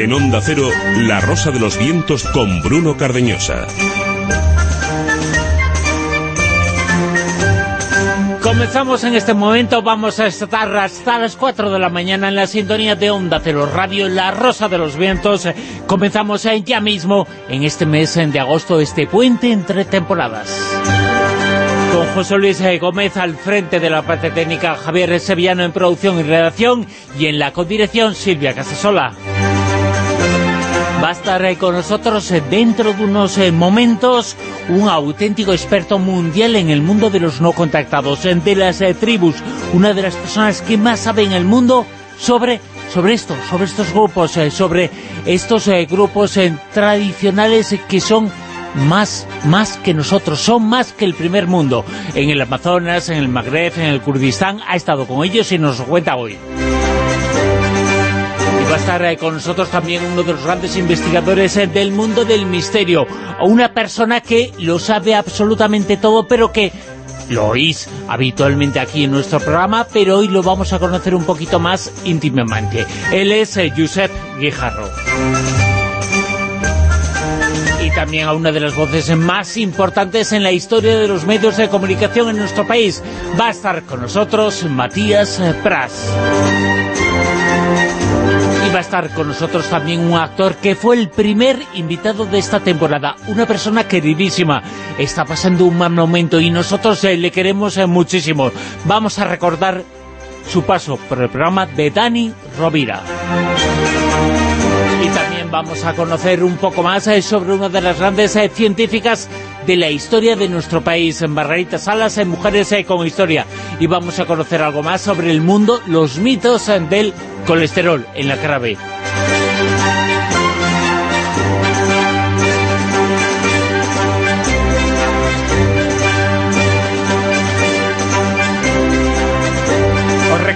En Onda Cero, La Rosa de los Vientos con Bruno Cardeñosa. Comenzamos en este momento, vamos a estar hasta las 4 de la mañana en la sintonía de Onda Cero Radio, La Rosa de los Vientos. Comenzamos ya mismo, en este mes de agosto, este puente entre temporadas. Con José Luis Gómez al frente de la parte técnica, Javier Sevillano en producción y redacción, y en la codirección Silvia Casasola. Va a estar eh, con nosotros eh, dentro de unos eh, momentos un auténtico experto mundial en el mundo de los no contactados, de las tribus, una de las personas que más sabe en el mundo sobre sobre esto, sobre estos grupos, sobre estos grupos tradicionales que son más, más que nosotros, son más que el primer mundo. En el Amazonas, en el Magreb, en el Kurdistán, ha estado con ellos y nos cuenta hoy va a estar eh, con nosotros también uno de los grandes investigadores eh, del mundo del misterio, una persona que lo sabe absolutamente todo, pero que lo oís habitualmente aquí en nuestro programa, pero hoy lo vamos a conocer un poquito más íntimamente. Él es eh, Josep Guijarro. Y también a una de las voces más importantes en la historia de los medios de comunicación en nuestro país. Va a estar con nosotros Matías Pras a estar con nosotros también un actor que fue el primer invitado de esta temporada, una persona queridísima, está pasando un mal momento y nosotros eh, le queremos eh, muchísimo. Vamos a recordar su paso por el programa de Dani Rovira. Y también vamos a conocer un poco más eh, sobre una de las grandes científicas de la historia de nuestro país, en Margarita Salas, en Mujeres con Historia. Y vamos a conocer algo más sobre el mundo, los mitos del colesterol en la cara B.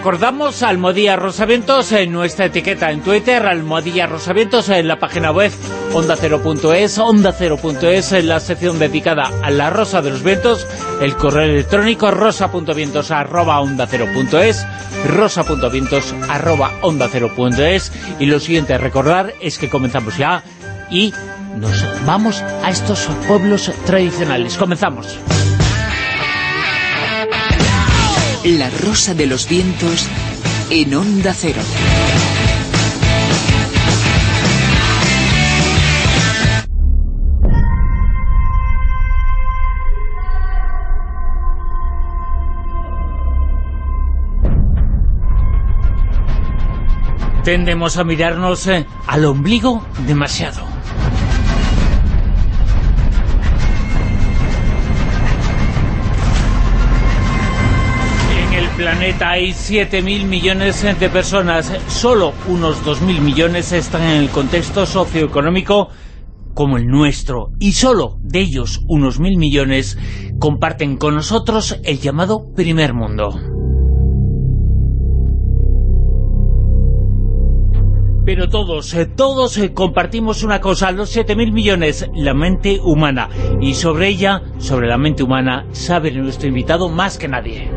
recordamos Almodía Rosavientos en nuestra etiqueta en Twitter, Almodía Rosavientos en la página web onda0.es, onda0.es en la sección dedicada a la Rosa de los Vientos, el correo electrónico rosa.vientos arroba onda0.es, rosa.vientos arroba onda0.es y lo siguiente a recordar es que comenzamos ya y nos vamos a estos pueblos tradicionales. Comenzamos. La Rosa de los Vientos en Onda Cero. Tendemos a mirarnos eh, al ombligo demasiado. Planeta hay 7.000 millones de personas, solo unos 2.000 millones están en el contexto socioeconómico como el nuestro, y solo de ellos unos mil millones comparten con nosotros el llamado primer mundo. Pero todos, eh, todos eh, compartimos una cosa, los 7.000 millones, la mente humana. Y sobre ella, sobre la mente humana, sabe nuestro invitado más que nadie.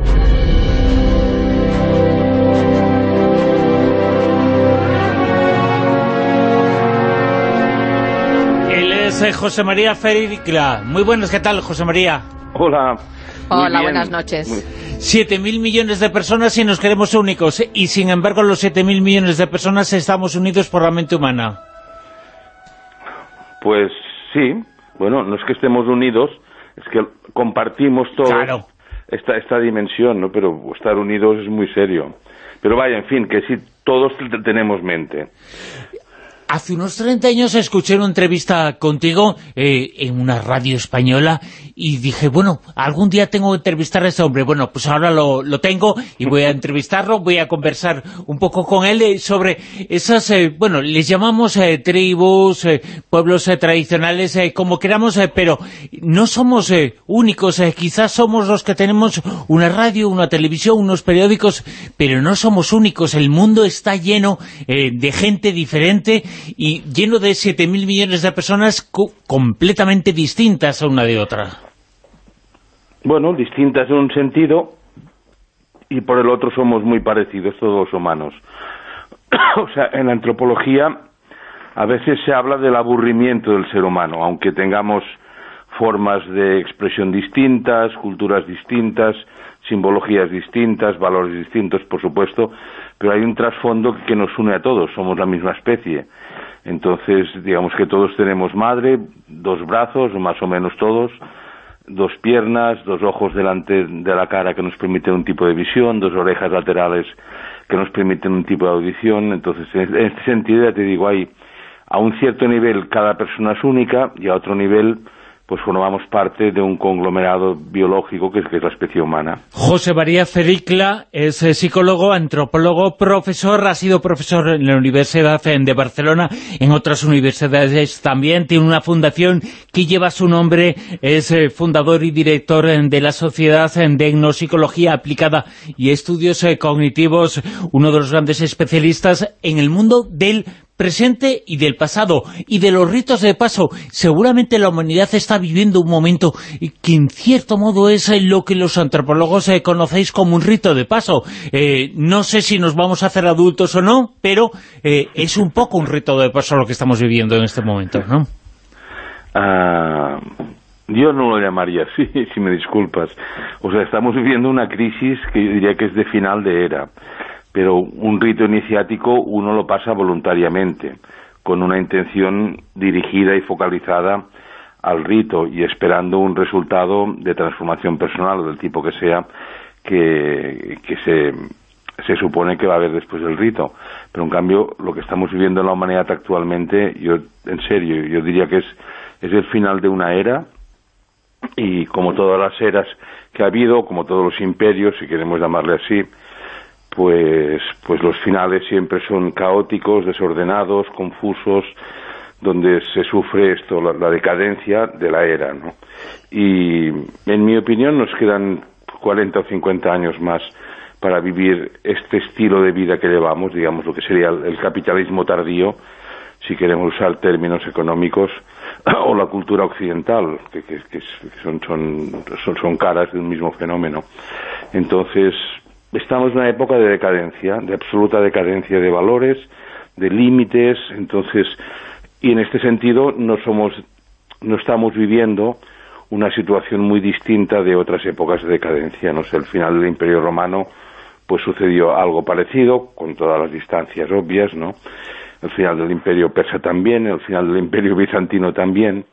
José María Fericla. Muy buenas, ¿qué tal, José María? Hola. Hola, buenas noches. Siete mil millones de personas y nos queremos únicos, y sin embargo los siete mil millones de personas estamos unidos por la mente humana. Pues sí, bueno, no es que estemos unidos, es que compartimos todo esta, esta dimensión, ¿no? Pero estar unidos es muy serio. Pero vaya, en fin, que sí, todos tenemos mente. Hace unos 30 años escuché una entrevista contigo eh, en una radio española y dije, bueno, algún día tengo que entrevistar a este hombre. Bueno, pues ahora lo, tengo y voy a entrevistarlo, voy a conversar un poco con él eh, sobre esas, eh, bueno, les llamamos tribus, pueblos tradicionales, como queramos, pero no somos únicos, quizás somos los que tenemos una radio, una televisión, unos periódicos, pero no somos únicos, el mundo está lleno de gente diferente y lleno de 7.000 millones de personas completamente distintas a una de otra. Bueno, distintas en un sentido y por el otro somos muy parecidos todos los humanos. o sea, en la antropología a veces se habla del aburrimiento del ser humano, aunque tengamos formas de expresión distintas, culturas distintas, simbologías distintas, valores distintos, por supuesto, pero hay un trasfondo que nos une a todos, somos la misma especie. Entonces, digamos que todos tenemos madre, dos brazos, más o menos todos, dos piernas, dos ojos delante de la cara que nos permiten un tipo de visión, dos orejas laterales que nos permiten un tipo de audición. Entonces, en este sentido, ya te digo, hay a un cierto nivel cada persona es única y a otro nivel pues formamos parte de un conglomerado biológico que es, la especie humana. José María Fericla es eh, psicólogo, antropólogo, profesor, ha sido profesor en la Universidad de Barcelona, en otras universidades también, tiene una fundación que lleva su nombre, es eh, fundador y director eh, de la Sociedad de Etnopsicología Aplicada y Estudios Cognitivos, uno de los grandes especialistas en el mundo del presente y del pasado, y de los ritos de paso. Seguramente la humanidad está viviendo un momento que en cierto modo es lo que los antropólogos eh, conocéis como un rito de paso. Eh, no sé si nos vamos a hacer adultos o no, pero eh, es un poco un rito de paso lo que estamos viviendo en este momento, ¿no? Ah, yo no lo llamaría así, si me disculpas. O sea, estamos viviendo una crisis que yo diría que es de final de era pero un rito iniciático uno lo pasa voluntariamente, con una intención dirigida y focalizada al rito y esperando un resultado de transformación personal o del tipo que sea que, se, se supone que va a haber después del rito. Pero en cambio, lo que estamos viviendo en la humanidad actualmente, yo en serio, yo diría que es, es el final de una era y como todas las eras que ha habido, como todos los imperios, si queremos llamarle así, pues, pues los finales siempre son caóticos, desordenados, confusos, donde se sufre esto, la, decadencia de la era, ¿no? Y en mi opinión nos quedan 40 o 50 años más para vivir este estilo de vida que llevamos, digamos lo que sería el, capitalismo tardío, si queremos usar términos económicos, o la cultura occidental, que, que, son, son, son, son caras de un mismo fenómeno. Entonces, estamos en una época de decadencia, de absoluta decadencia de valores, de límites, entonces, y en este sentido no somos, no estamos viviendo una situación muy distinta de otras épocas de decadencia, no sé, el final del Imperio Romano pues sucedió algo parecido, con todas las distancias obvias, ¿no? El final del Imperio Persa también, el final del Imperio Bizantino también.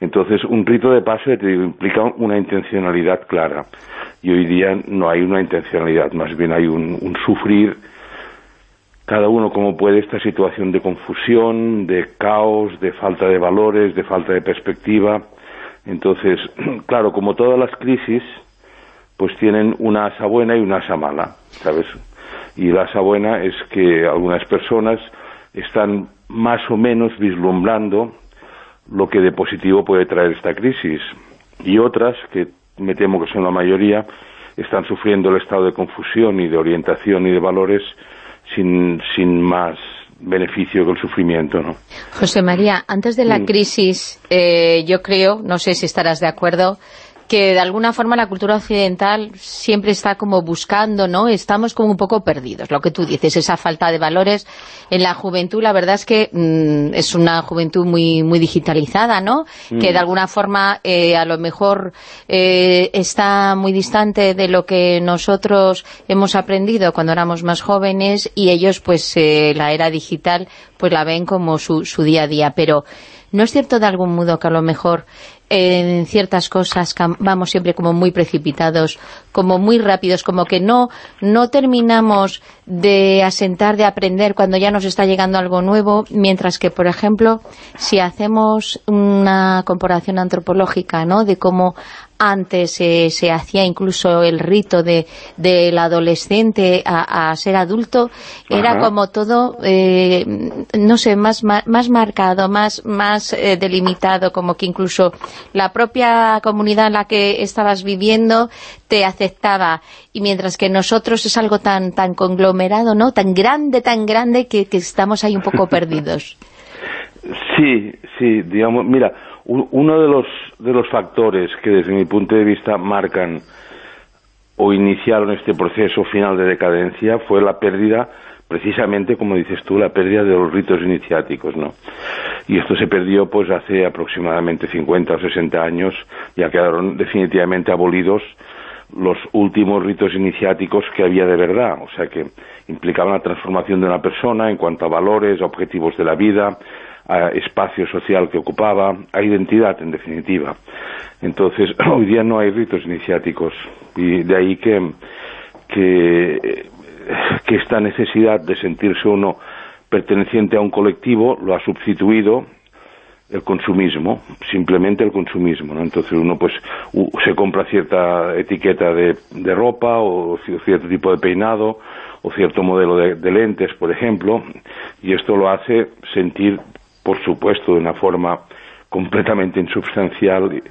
Entonces, un rito de paso, implica una intencionalidad clara y hoy día no hay una intencionalidad, más bien hay un, sufrir cada uno como puede esta situación de confusión, de caos, de falta de valores, de falta de perspectiva. Entonces, claro, como todas las crisis, pues tienen una asa buena y una asa mala, ¿sabes? Y la asa buena es que algunas personas están más o menos vislumbrando lo que de positivo puede traer esta crisis y otras que me temo que son la mayoría, están sufriendo el estado de confusión y de orientación y de valores sin, sin más beneficio que el sufrimiento, ¿no? José María, antes de la mm. crisis, eh, yo creo, no sé si estarás de acuerdo, que de alguna forma la cultura occidental siempre está como buscando, ¿no? Estamos como un poco perdidos, lo que tú dices, esa falta de valores en la juventud, la verdad es que mm, es una juventud muy muy digitalizada, ¿no? Que de mm. alguna forma eh, a lo mejor eh, está muy distante de lo que nosotros hemos aprendido cuando éramos más jóvenes y ellos pues eh, la era digital pues la ven como su, su día a día, pero ¿no es cierto de algún modo que a lo mejor en ciertas cosas vamos siempre como muy precipitados, como muy rápidos, como que no, no terminamos de asentar, de aprender cuando ya nos está llegando algo nuevo, mientras que, por ejemplo, si hacemos una comparación antropológica, ¿no?, de cómo antes se hacía incluso el rito de del adolescente a, ser adulto, era como todo, eh, no sé, más, más, marcado, más, más eh, delimitado, como que incluso la propia comunidad en la que estabas viviendo te aceptaba, y mientras que nosotros es algo tan, tan conglomerado, ¿no?, tan grande, tan grande, que, que estamos ahí un poco perdidos. Sí, sí, digamos, mira, uno de los, de los factores que desde mi punto de vista marcan o iniciaron este proceso final de decadencia fue la pérdida precisamente, como dices tú, la pérdida de los ritos iniciáticos, ¿no? Y esto se perdió pues hace aproximadamente 50 o 60 años, ya quedaron definitivamente abolidos los últimos ritos iniciáticos que había de verdad, o sea que implicaban la transformación de una persona en cuanto a valores, objetivos de la vida, a espacio social que ocupaba, a identidad en definitiva. Entonces, hoy día no hay ritos iniciáticos y de ahí que, que, esta necesidad de sentirse uno perteneciente a un colectivo lo ha sustituido el consumismo, simplemente el consumismo, ¿no? Entonces uno pues se compra cierta etiqueta de, de, ropa o cierto tipo de peinado o cierto modelo de, de, lentes, por ejemplo, y esto lo hace sentir, por supuesto, de una forma completamente insubstancial,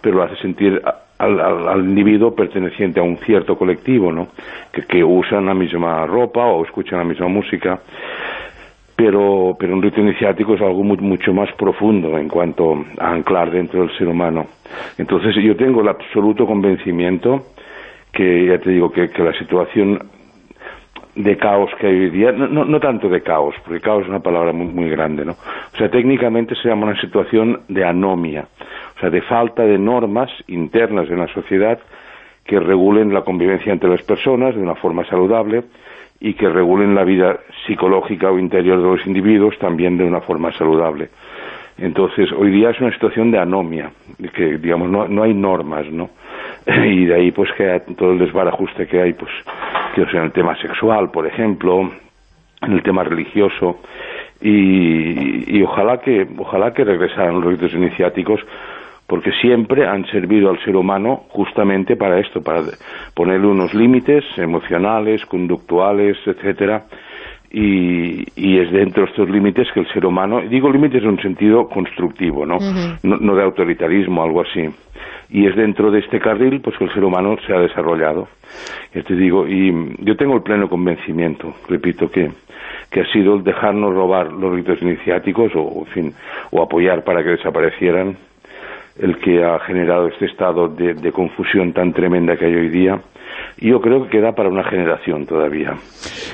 pero hace sentir al, al, al individuo perteneciente a un cierto colectivo, ¿no? Que, que usan la misma ropa o escuchan la misma música pero, pero un rito iniciático es algo mucho más profundo en cuanto a anclar dentro del ser humano. Entonces yo tengo el absoluto convencimiento que, ya te digo, que, que la situación de caos que hay hoy día, no, no, no, tanto de caos, porque caos es una palabra muy, muy grande, ¿no? O sea, técnicamente se llama una situación de anomia, o sea, de falta de normas internas en la sociedad que regulen la convivencia entre las personas de una forma saludable, y que regulen la vida psicológica o interior de los individuos también de una forma saludable. Entonces, hoy día es una situación de anomia, que digamos no, no hay normas, ¿no? Y de ahí pues que todo el desbarajuste que hay, pues, que en el tema sexual, por ejemplo, en el tema religioso, y, y ojalá que ojalá que regresaran los ritos iniciáticos porque siempre han servido al ser humano justamente para esto, para ponerle unos límites emocionales, conductuales, etcétera, y, y, es dentro de estos límites que el ser humano, digo límites en un sentido constructivo, ¿no? no, no de autoritarismo, algo así, y es dentro de este carril pues que el ser humano se ha desarrollado. Y te digo, y yo tengo el pleno convencimiento, repito, que, que ha sido el dejarnos robar los ritos iniciáticos o, en fin, o apoyar para que desaparecieran el que ha generado este estado de, de, confusión tan tremenda que hay hoy día. Y yo creo que queda para una generación todavía.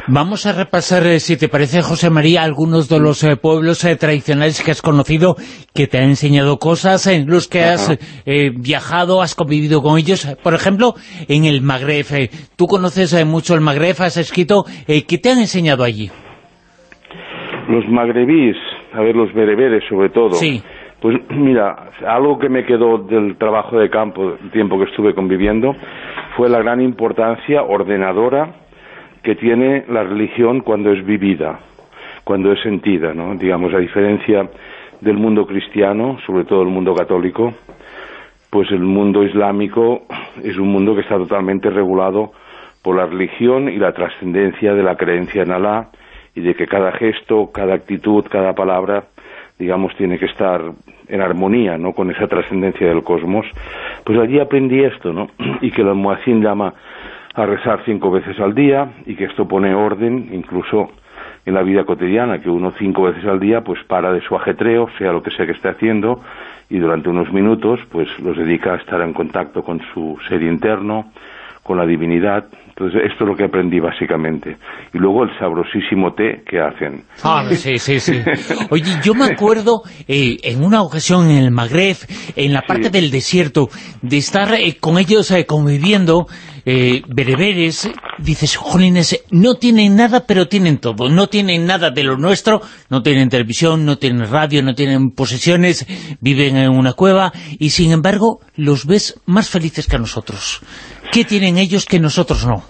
Vamos a repasar, eh, si te parece, José María, algunos de los eh, pueblos eh, tradicionales que has conocido, que te han enseñado cosas, en los que has eh, viajado, has convivido con ellos. Por ejemplo, en el Magreb. tú conoces mucho el Magreb, has escrito. ¿Qué te han enseñado allí? Los magrebíes, a ver, los bereberes sobre todo. Sí pues mira, algo que me quedó del trabajo de campo, el tiempo que estuve conviviendo, fue la gran importancia ordenadora que tiene la religión cuando es vivida, cuando es sentida, ¿no? Digamos, a diferencia del mundo cristiano, sobre todo el mundo católico, pues el mundo islámico es un mundo que está totalmente regulado por la religión y la trascendencia de la creencia en Alá y de que cada gesto, cada actitud, cada palabra digamos, tiene que estar en armonía, ¿no?, con esa trascendencia del cosmos, pues allí aprendí esto, ¿no?, y que el muacín llama a rezar cinco veces al día y que esto pone orden incluso en la vida cotidiana, que uno cinco veces al día pues para de su ajetreo, sea lo que sea que esté haciendo, y durante unos minutos pues los dedica a estar en contacto con su ser interno, con la divinidad. Entonces, esto es lo que aprendí básicamente. Y luego el sabrosísimo té que hacen. Ah, sí, sí, sí. Oye, yo me acuerdo eh, en una ocasión en el Magreb, en la parte sí. del desierto, de estar eh, con ellos eh, conviviendo, bereberes, dices, jolines, no tienen nada, pero tienen todo. No tienen nada de lo nuestro, no tienen televisión, no tienen radio, no tienen posesiones, viven en una cueva, y sin embargo, los ves más felices que a nosotros. ¿Qué tienen ellos que nosotros no?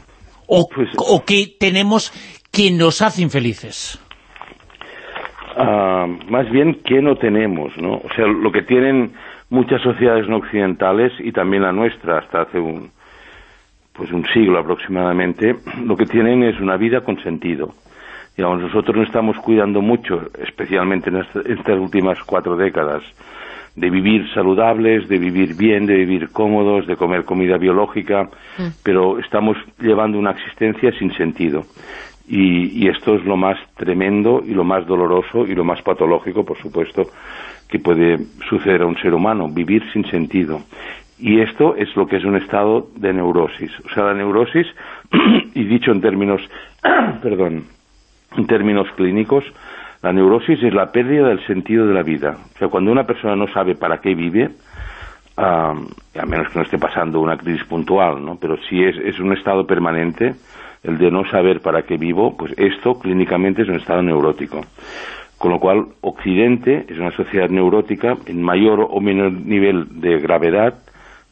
¿O, pues, o qué tenemos que nos hace infelices? Uh, más bien, ¿qué no tenemos? ¿no? O sea, lo que tienen muchas sociedades no occidentales y también la nuestra hasta hace un, pues un siglo aproximadamente, lo que tienen es una vida con sentido. Digamos, nosotros nos estamos cuidando mucho, especialmente en estas últimas cuatro décadas, de vivir saludables, de vivir bien, de vivir cómodos, de comer comida biológica, mm. pero estamos llevando una existencia sin sentido. Y, y, esto es lo más tremendo y lo más doloroso y lo más patológico, por supuesto, que puede suceder a un ser humano, vivir sin sentido. Y esto es lo que es un estado de neurosis. O sea, la neurosis, y dicho en términos, perdón, en términos clínicos, la neurosis es la pérdida del sentido de la vida. O sea, cuando una persona no sabe para qué vive, a menos que no esté pasando una crisis puntual, ¿no? Pero si es, es un estado permanente, el de no saber para qué vivo, pues esto clínicamente es un estado neurótico. Con lo cual, Occidente es una sociedad neurótica en mayor o menor nivel de gravedad,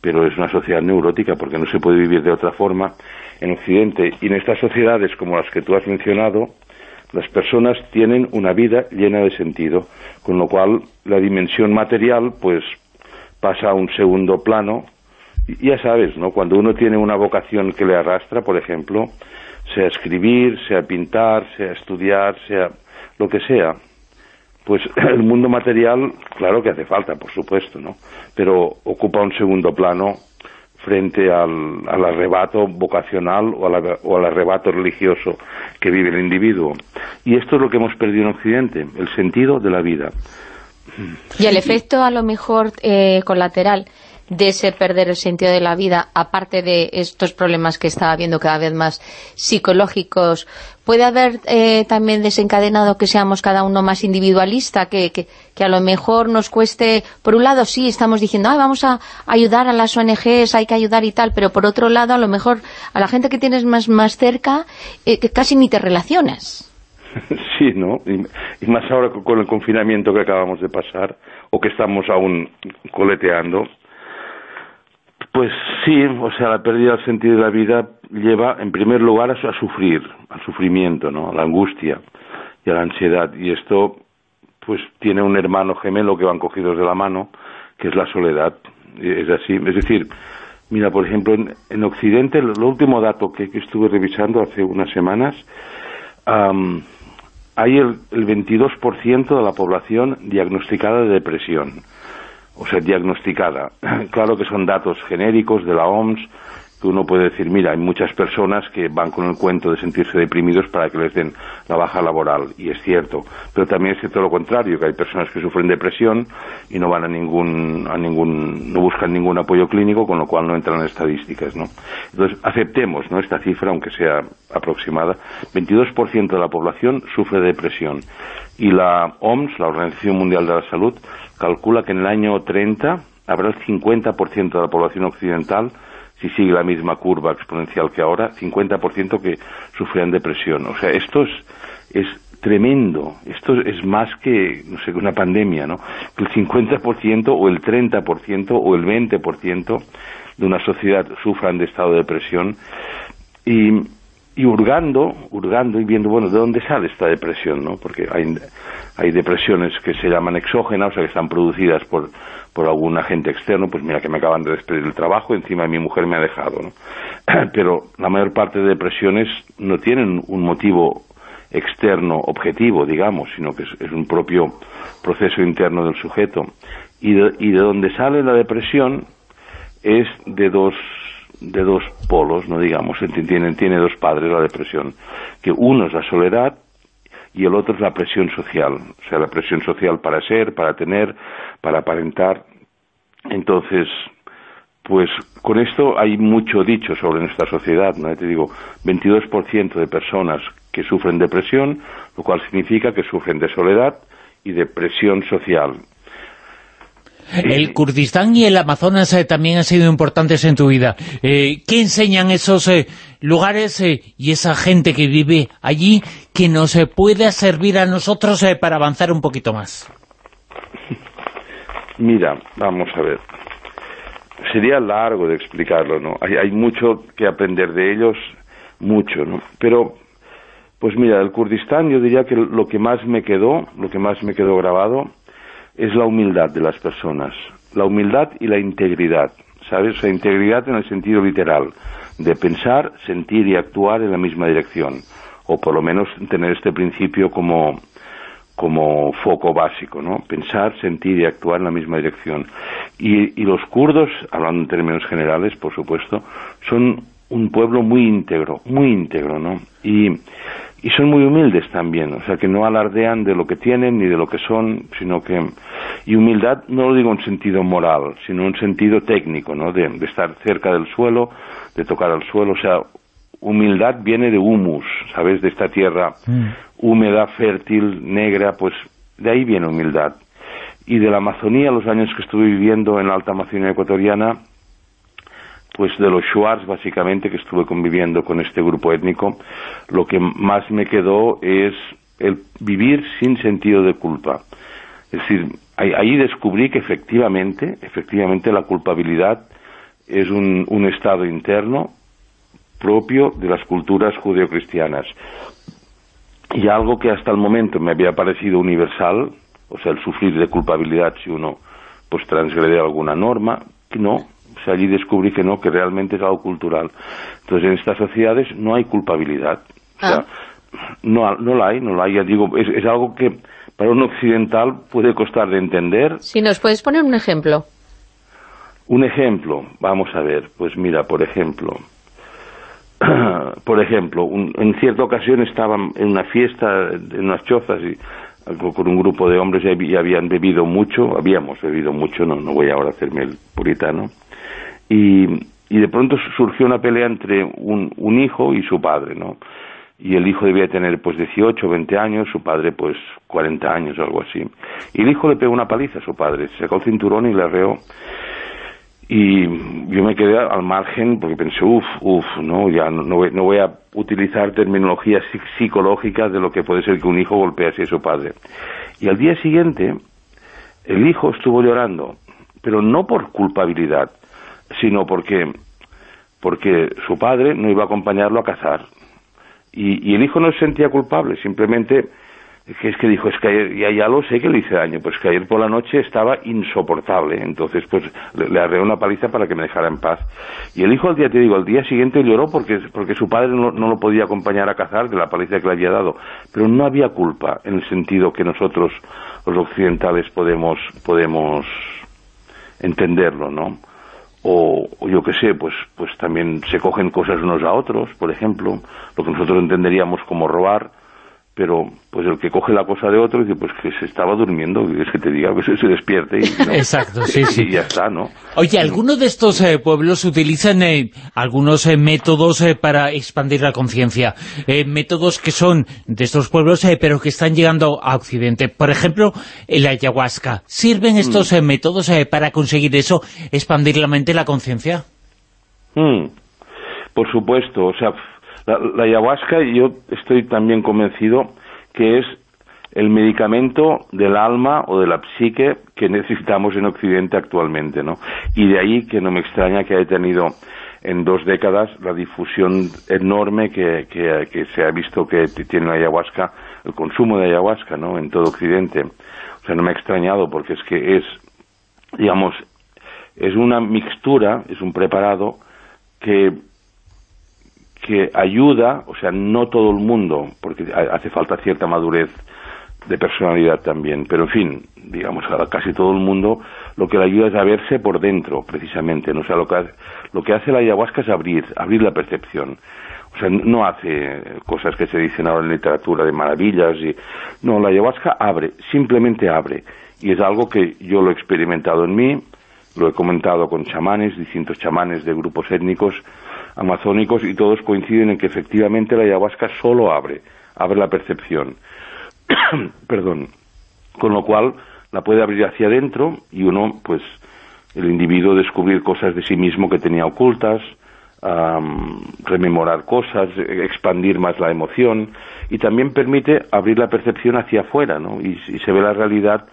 pero es una sociedad neurótica porque no se puede vivir de otra forma en Occidente. Y en estas sociedades como las que tú has mencionado, las personas tienen una vida llena de sentido, con lo cual la dimensión material pues pasa a un segundo plano. Y ya sabes, ¿no? Cuando uno tiene una vocación que le arrastra, por ejemplo, sea escribir, sea pintar, sea estudiar, sea lo que sea, pues el mundo material, claro que hace falta, por supuesto, ¿no? Pero ocupa un segundo plano frente al, arrebato vocacional o, o, al arrebato religioso que vive el individuo. Y esto es lo que hemos perdido en Occidente, el sentido de la vida. Y el efecto a lo mejor eh, colateral de ese perder el sentido de la vida, aparte de estos problemas que está habiendo cada vez más psicológicos, puede haber eh, también desencadenado que seamos cada uno más individualista, que, que, a lo mejor nos cueste, por un lado sí, estamos diciendo, vamos a ayudar a las ONGs, hay que ayudar y tal, pero por otro lado, a lo mejor a la gente que tienes más, más cerca, eh, que casi ni te relacionas. Sí, ¿no? y, más ahora con el confinamiento que acabamos de pasar, o que estamos aún coleteando, pues sí, o sea, la pérdida del sentido de la vida lleva, en primer lugar, a, sufrir, al sufrimiento, ¿no? A la angustia y a la ansiedad. Y esto, pues, tiene un hermano gemelo que van cogidos de la mano, que es la soledad. Es así. Es decir, mira, por ejemplo, en, Occidente, el, último dato que, estuve revisando hace unas semanas, hay el, el 22% de la población diagnosticada de depresión o sea, diagnosticada. Claro que son datos genéricos de la OMS, que uno puede decir, mira, hay muchas personas que van con el cuento de sentirse deprimidos para que les den la baja laboral, y es cierto, pero también es cierto lo contrario, que hay personas que sufren depresión y no van a ningún, a ningún, no buscan ningún apoyo clínico, con lo cual no entran en estadísticas, ¿no? Entonces, aceptemos, ¿no?, esta cifra, aunque sea aproximada, 22% de la población sufre depresión, y la OMS, la Organización Mundial de la Salud, calcula que en el año 30 habrá el 50% de la población occidental si sigue la misma curva exponencial que ahora, 50% que sufrirán depresión. O sea, esto es, es tremendo. Esto es más que, no sé, una pandemia, ¿no? Que el 50% o el 30% o el 20% de una sociedad sufran de estado de depresión y, y hurgando, hurgando y viendo, bueno, ¿de dónde sale esta depresión, no? Porque hay, hay depresiones que se llaman exógenas, o sea, que están producidas por por algún agente externo, pues mira que me acaban de despedir del trabajo, encima mi mujer me ha dejado, ¿no? Pero la mayor parte de depresiones no tienen un motivo externo objetivo, digamos, sino que es, un propio proceso interno del sujeto. Y de, y de donde sale la depresión es de dos de dos polos, no digamos, tiene, tiene dos padres la depresión, que uno es la soledad y el otro es la presión social, o sea, la presión social para ser, para tener, para aparentar. Entonces, pues con esto hay mucho dicho sobre nuestra sociedad, ¿no? Te digo, 22% de personas que sufren depresión, lo cual significa que sufren de soledad y de presión social. El Kurdistán y el Amazonas eh, también han sido importantes en tu vida. Eh, ¿Qué enseñan esos eh, lugares y esa gente que vive allí que nos pueda servir a nosotros para avanzar un poquito más? Mira, vamos a ver. Sería largo de explicarlo, ¿no? Hay, hay mucho que aprender de ellos, mucho, ¿no? Pero, pues mira, del Kurdistán yo diría que lo que más me quedó, lo que más me quedó grabado, es la humildad de las personas. La humildad y la integridad, ¿sabes? La integridad en el sentido literal, de pensar, sentir y actuar en la misma dirección, o por lo menos tener este principio como, como foco básico, ¿no? Pensar, sentir y actuar en la misma dirección. Y, y los kurdos, hablando en términos generales, por supuesto, son un pueblo muy íntegro, muy íntegro, ¿no? Y, y son muy humildes también, o sea, que no alardean de lo que tienen ni de lo que son, sino que... Y humildad no lo digo en sentido moral, sino en sentido técnico, ¿no? De, de estar cerca del suelo, de tocar al suelo, o sea, humildad viene de humus, ¿sabes? De esta tierra mm. húmeda, fértil, negra, pues de ahí viene humildad. Y de la Amazonía, los años que estuve viviendo en la alta Amazonía ecuatoriana, pues de los Shuars, básicamente, que estuve conviviendo con este grupo étnico, lo que más me quedó es el vivir sin sentido de culpa. Es decir, ahí, descubrí que efectivamente, efectivamente la culpabilidad es un, un estado interno propio de las culturas judeocristianas. Y algo que hasta el momento me había parecido universal, o sea, el sufrir de culpabilidad si uno pues transgrede alguna norma, no, o sea, allí descubrí que no, que realmente es algo cultural. Entonces, en estas sociedades no hay culpabilidad. O sea, ah. no, no la hay, no la hay, ya digo, es, es algo que para un occidental puede costar de entender. Si nos puedes poner un ejemplo. Un ejemplo, vamos a ver, pues mira, por ejemplo, por ejemplo, en cierta ocasión estaban en una fiesta, en unas chozas, y con un grupo de hombres y habían bebido mucho, habíamos bebido mucho, no, no voy ahora a hacerme el puritano, y, y de pronto surgió una pelea entre un, un hijo y su padre, ¿no? y el hijo debía tener pues 18 o 20 años, su padre pues 40 años o algo así. Y el hijo le pegó una paliza a su padre, sacó el cinturón y le arreó y yo me quedé al margen porque pensé, uff, uff, no, ya no, voy, a utilizar terminologías psicológicas de lo que puede ser que un hijo golpee así a su padre. Y al día siguiente, el hijo estuvo llorando, pero no por culpabilidad, sino porque, porque su padre no iba a acompañarlo a cazar. Y, el hijo no se sentía culpable, simplemente que es que dijo, es que ayer, ya, ya lo sé que le hice daño, pues que ayer por la noche estaba insoportable, entonces pues le, le arreó una paliza para que me dejara en paz. Y el hijo al día, te digo, al día siguiente lloró porque, porque su padre no, no lo podía acompañar a cazar de la paliza que le había dado, pero no había culpa en el sentido que nosotros los occidentales podemos, podemos entenderlo, ¿no? O, o, yo qué sé, pues, pues también se cogen cosas unos a otros, por ejemplo, lo que nosotros entenderíamos como robar, pero pues el que coge la cosa de otro dice pues que se estaba durmiendo y es que te diga que se, despierte y, Exacto, sí, sí. y ya está, ¿no? Oye, ¿algunos de estos eh, pueblos utilizan eh, algunos eh, métodos para expandir la conciencia? métodos que son de estos pueblos pero que están llegando a Occidente. Por ejemplo, la ayahuasca. ¿Sirven estos mm. métodos para conseguir eso, expandir la mente y la conciencia? Mm. Por supuesto, o sea, la, ayahuasca, yo estoy también convencido que es el medicamento del alma o de la psique que necesitamos en Occidente actualmente, ¿no? Y de ahí que no me extraña que haya tenido en dos décadas la difusión enorme que, que, se ha visto que tiene la ayahuasca, el consumo de ayahuasca, ¿no? En todo Occidente. O sea, no me ha extrañado porque es que es, digamos, es una mixtura, es un preparado que que ayuda, o sea, no todo el mundo, porque hace falta cierta madurez de personalidad también, pero en fin, digamos, a casi todo el mundo lo que le ayuda es a verse por dentro, precisamente, ¿no? o sea, lo que, lo que hace la ayahuasca es abrir, abrir la percepción, o sea, no hace cosas que se dicen ahora en literatura de maravillas, y no, la ayahuasca abre, simplemente abre, y es algo que yo lo he experimentado en mí, lo he comentado con chamanes, distintos chamanes de grupos étnicos, amazónicos y todos coinciden en que efectivamente la ayahuasca solo abre, abre la percepción. Perdón. Con lo cual la puede abrir hacia adentro y uno, pues, el individuo descubrir cosas de sí mismo que tenía ocultas, rememorar cosas, expandir más la emoción y también permite abrir la percepción hacia afuera, ¿no? y se ve la realidad,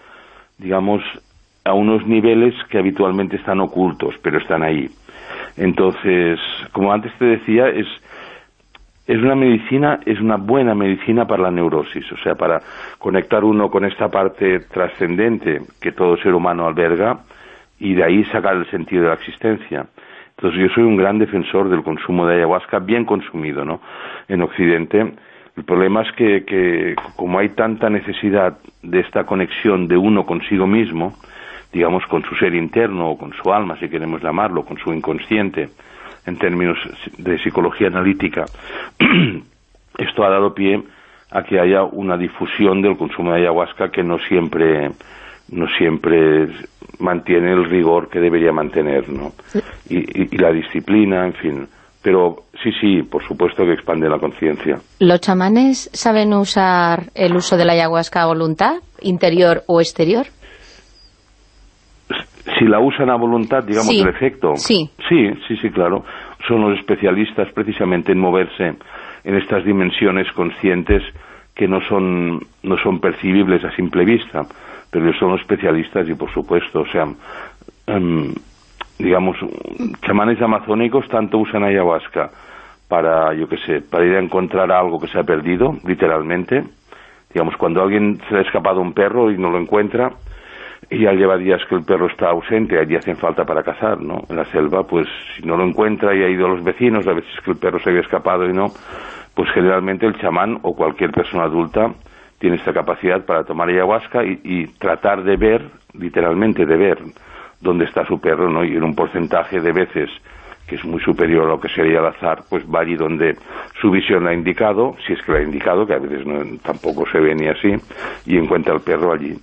digamos, a unos niveles que habitualmente están ocultos, pero están ahí. Entonces, como antes te decía, es, es una medicina, es una buena medicina para la neurosis, o sea, para conectar uno con esta parte trascendente que todo ser humano alberga y de ahí sacar el sentido de la existencia. Entonces yo soy un gran defensor del consumo de ayahuasca bien consumido, ¿no? En Occidente. El problema es que, que como hay tanta necesidad de esta conexión de uno consigo mismo, digamos, con su ser interno o con su alma, si queremos llamarlo, con su inconsciente, en términos de psicología analítica, esto ha dado pie a que haya una difusión del consumo de ayahuasca que no siempre no siempre mantiene el rigor que debería mantener, ¿no? Y, y, la disciplina, en fin. pero sí, sí, por supuesto que expande la conciencia. ¿Los chamanes saben usar el uso de la ayahuasca a voluntad, interior o exterior? Si la usan a voluntad, digamos, el efecto. Sí. Sí, sí, sí, claro. Son los especialistas precisamente en moverse en estas dimensiones conscientes que no son, no son percibibles a simple vista, pero ellos son los especialistas y por supuesto, o sea, em, digamos, chamanes amazónicos tanto usan ayahuasca para, yo qué sé, para ir a encontrar algo que se ha perdido, literalmente. Digamos, cuando alguien se le ha escapado un perro y no lo encuentra, y ya lleva días que el perro está ausente, allí hacen falta para cazar, ¿no? En la selva, pues si no lo encuentra y ha ido a los vecinos, a veces que el perro se había escapado y no, pues generalmente el chamán o cualquier persona adulta tiene esta capacidad para tomar ayahuasca y, y tratar de ver, literalmente de ver, dónde está su perro, ¿no? Y en un porcentaje de veces que es muy superior a lo que sería el azar, pues va allí donde su visión la ha indicado, si es que la ha indicado, que a veces no, tampoco se ve ni así, y encuentra al perro allí.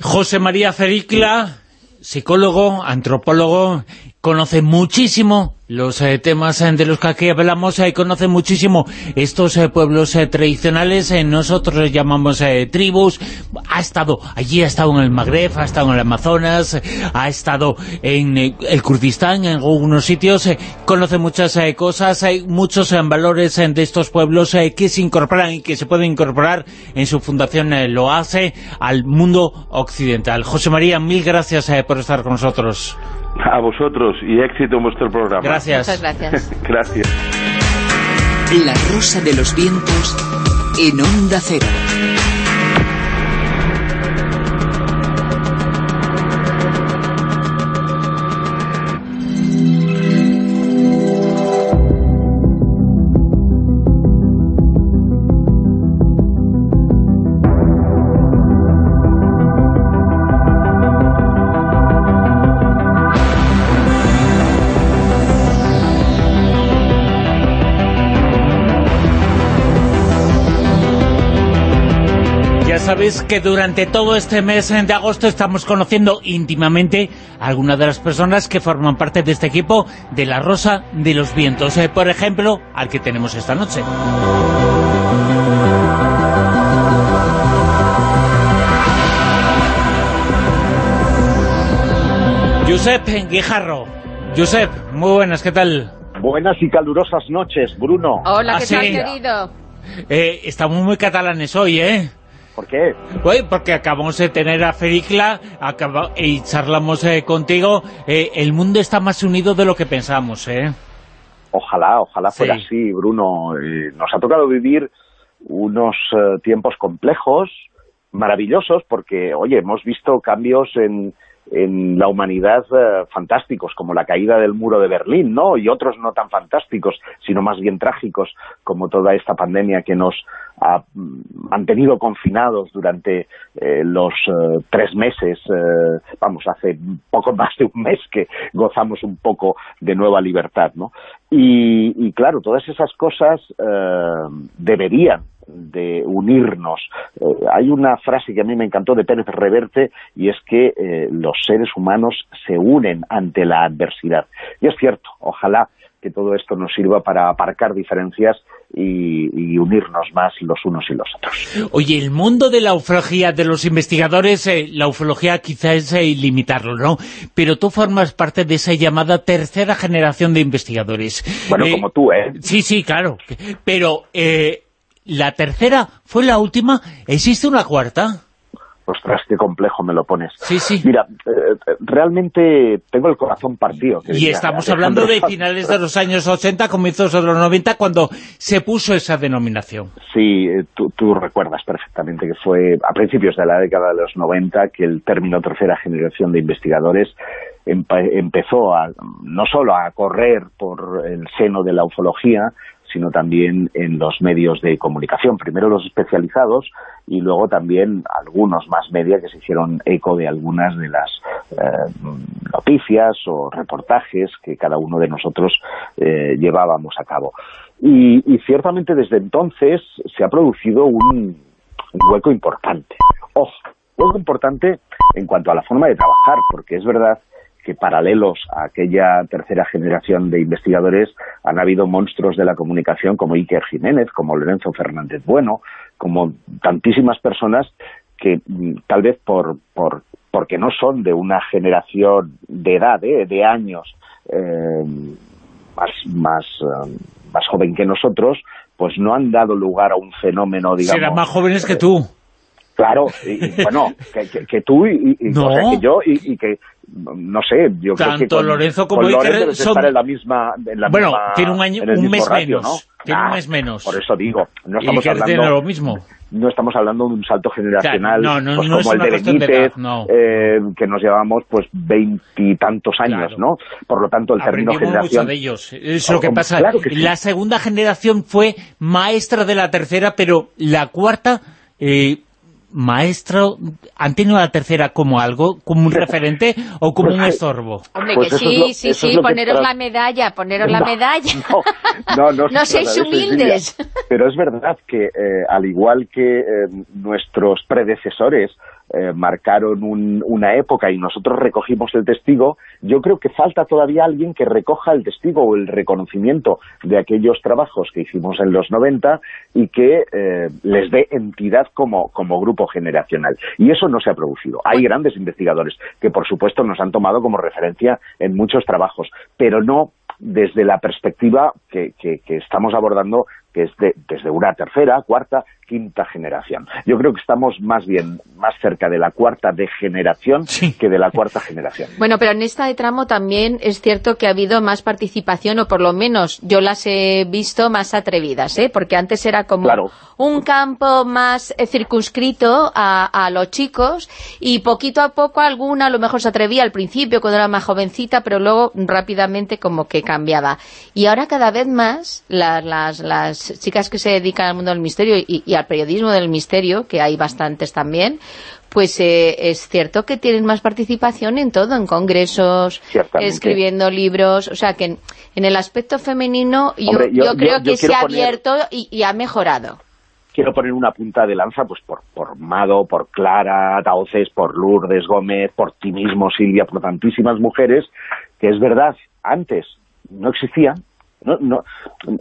José María Fericla, psicólogo, antropólogo, conoce muchísimo los eh, temas eh, de los que aquí hablamos, eh, conoce muchísimo estos pueblos tradicionales, nosotros los llamamos tribus, ha estado allí, ha estado en el Magreb, ha estado en el Amazonas, ha estado en el Kurdistán, en algunos sitios, conoce muchas cosas, hay muchos valores de estos pueblos que se incorporan y que se pueden incorporar en su fundación, lo hace al mundo occidental. José María, mil gracias por estar con nosotros. A vosotros y éxito en vuestro programa. Gracias. Muchas gracias. gracias. La Rosa de los Vientos en Onda Cero. Sabéis que durante todo este mes de agosto estamos conociendo íntimamente a algunas de las personas que forman parte de este equipo de La Rosa de los Vientos. Eh, por ejemplo, al que tenemos esta noche. Josep Guijarro. Josep, muy buenas, ¿qué tal? Buenas y calurosas noches, Bruno. Hola, ¿qué Ah, tal, sí. querido? Eh, estamos muy catalanes hoy, ¿eh? ¿Por qué? Pues porque acabamos de tener a Fericla y charlamos eh, contigo. Eh, el mundo está más unido de lo que pensamos, ¿eh? Ojalá, ojalá fuera Sí. así, Bruno. Eh, nos ha tocado vivir unos eh, tiempos complejos, maravillosos, porque, oye, hemos visto cambios en, en la humanidad eh, fantásticos, como la caída del muro de Berlín, ¿no? Y otros no tan fantásticos, sino más bien trágicos, como toda esta pandemia que nos ha mm, mantenido confinados durante eh, los eh, tres meses, vamos, hace poco más de un mes que gozamos un poco de nueva libertad, ¿no? Y, y claro, todas esas cosas deberían de unirnos. Eh, hay una frase que a mí me encantó de Pérez Reverte y es que eh, los seres humanos se unen ante la adversidad. Y es cierto, ojalá que todo esto nos sirva para aparcar diferencias y, y unirnos más los unos y los otros. Oye, el mundo de la ufología, de los investigadores, eh, la ufología quizás es eh, limitarlo, ¿no? Pero tú formas parte de esa llamada tercera generación de investigadores. Bueno, Eh, como tú, ¿eh? Sí, sí, claro. Pero eh, la tercera fue la última. ¿Existe una cuarta? Ostras, qué complejo me lo pones. Sí, sí. Mira, eh, realmente tengo el corazón partido. que Y diría estamos hablando de finales de los años 80, comienzos de los 90, cuando se puso esa denominación. Sí, eh, tú, tú recuerdas perfectamente que fue a principios de la década de los 90 que el término tercera generación de investigadores empe- empezó a, no solo a correr por el seno de la ufología, sino también en los medios de comunicación. Primero los especializados y luego también algunos más media que se hicieron eco de algunas de las eh, noticias o reportajes que cada uno de nosotros eh, llevábamos a cabo. Y, y ciertamente desde entonces se ha producido un, un hueco importante. Ojo, hueco importante en cuanto a la forma de trabajar, porque es verdad que paralelos a aquella tercera generación de investigadores han habido monstruos de la comunicación como Iker Jiménez, como Lorenzo Fernández Bueno, como tantísimas personas que mm, tal vez por, por porque no son de una generación de edad, ¿eh? de años eh, más, más, eh, más joven que nosotros, pues no han dado lugar a un fenómeno, digamos... Serán más jóvenes que tú. Claro, y, bueno, que, tú y, que yo y, que, no sé, yo Tanto creo que Lorenzo como Iker son... en la misma... En la bueno, misma, tiene un, año, un mes menos. Tiene un ah, mes menos. Por eso digo, no estamos hablando... Tiene lo mismo no estamos hablando de un salto generacional pues como el de Benítez, eh, que nos llevamos pues veintitantos años, ¿no? Por lo tanto, el término generación... mucho de ellos. Es lo que pasa. La segunda generación fue maestra de la tercera, pero la cuarta... Eh, maestro, ¿han tenido la tercera como algo, como un referente o como un pues, estorbo? Hombre, pues que sí, sí, sí, poneros la medalla, poneros la medalla. No, no, no, seáis humildes. pero es verdad que, eh, al igual que eh, nuestros predecesores eh, marcaron una época y nosotros recogimos el testigo, yo creo que falta todavía alguien que recoja el testigo o el reconocimiento de aquellos trabajos que hicimos en los 90 y que eh, les dé entidad como, como grupo generacional. Y eso no se ha producido. Hay grandes investigadores que, por supuesto, nos han tomado como referencia en muchos trabajos, pero no desde la perspectiva que, que, estamos abordando, que es desde una tercera, cuarta, quinta generación. Yo creo que estamos más bien más cerca de la cuarta degeneración que de la cuarta generación. Bueno, pero en esta de tramo también es cierto que ha habido más participación, o por lo menos yo las he visto más atrevidas, ¿eh? porque antes era como un campo más eh, circunscrito a, a, los chicos y poquito a poco alguna a lo mejor se atrevía al principio cuando era más jovencita, pero luego rápidamente como que cambiaba. Y ahora cada vez más las, las, las chicas que se dedican al mundo del misterio y, y periodismo del misterio, que hay bastantes también, pues eh, es cierto que tienen más participación en todo, en congresos, escribiendo libros, o sea que en, el aspecto femenino yo, creo que se ha abierto y, ha mejorado. Quiero poner una punta de lanza pues por, por Mado, por Clara Tauces, por Lourdes Gómez, por ti mismo, Silvia, por tantísimas mujeres, que es verdad, antes no existían, no, no,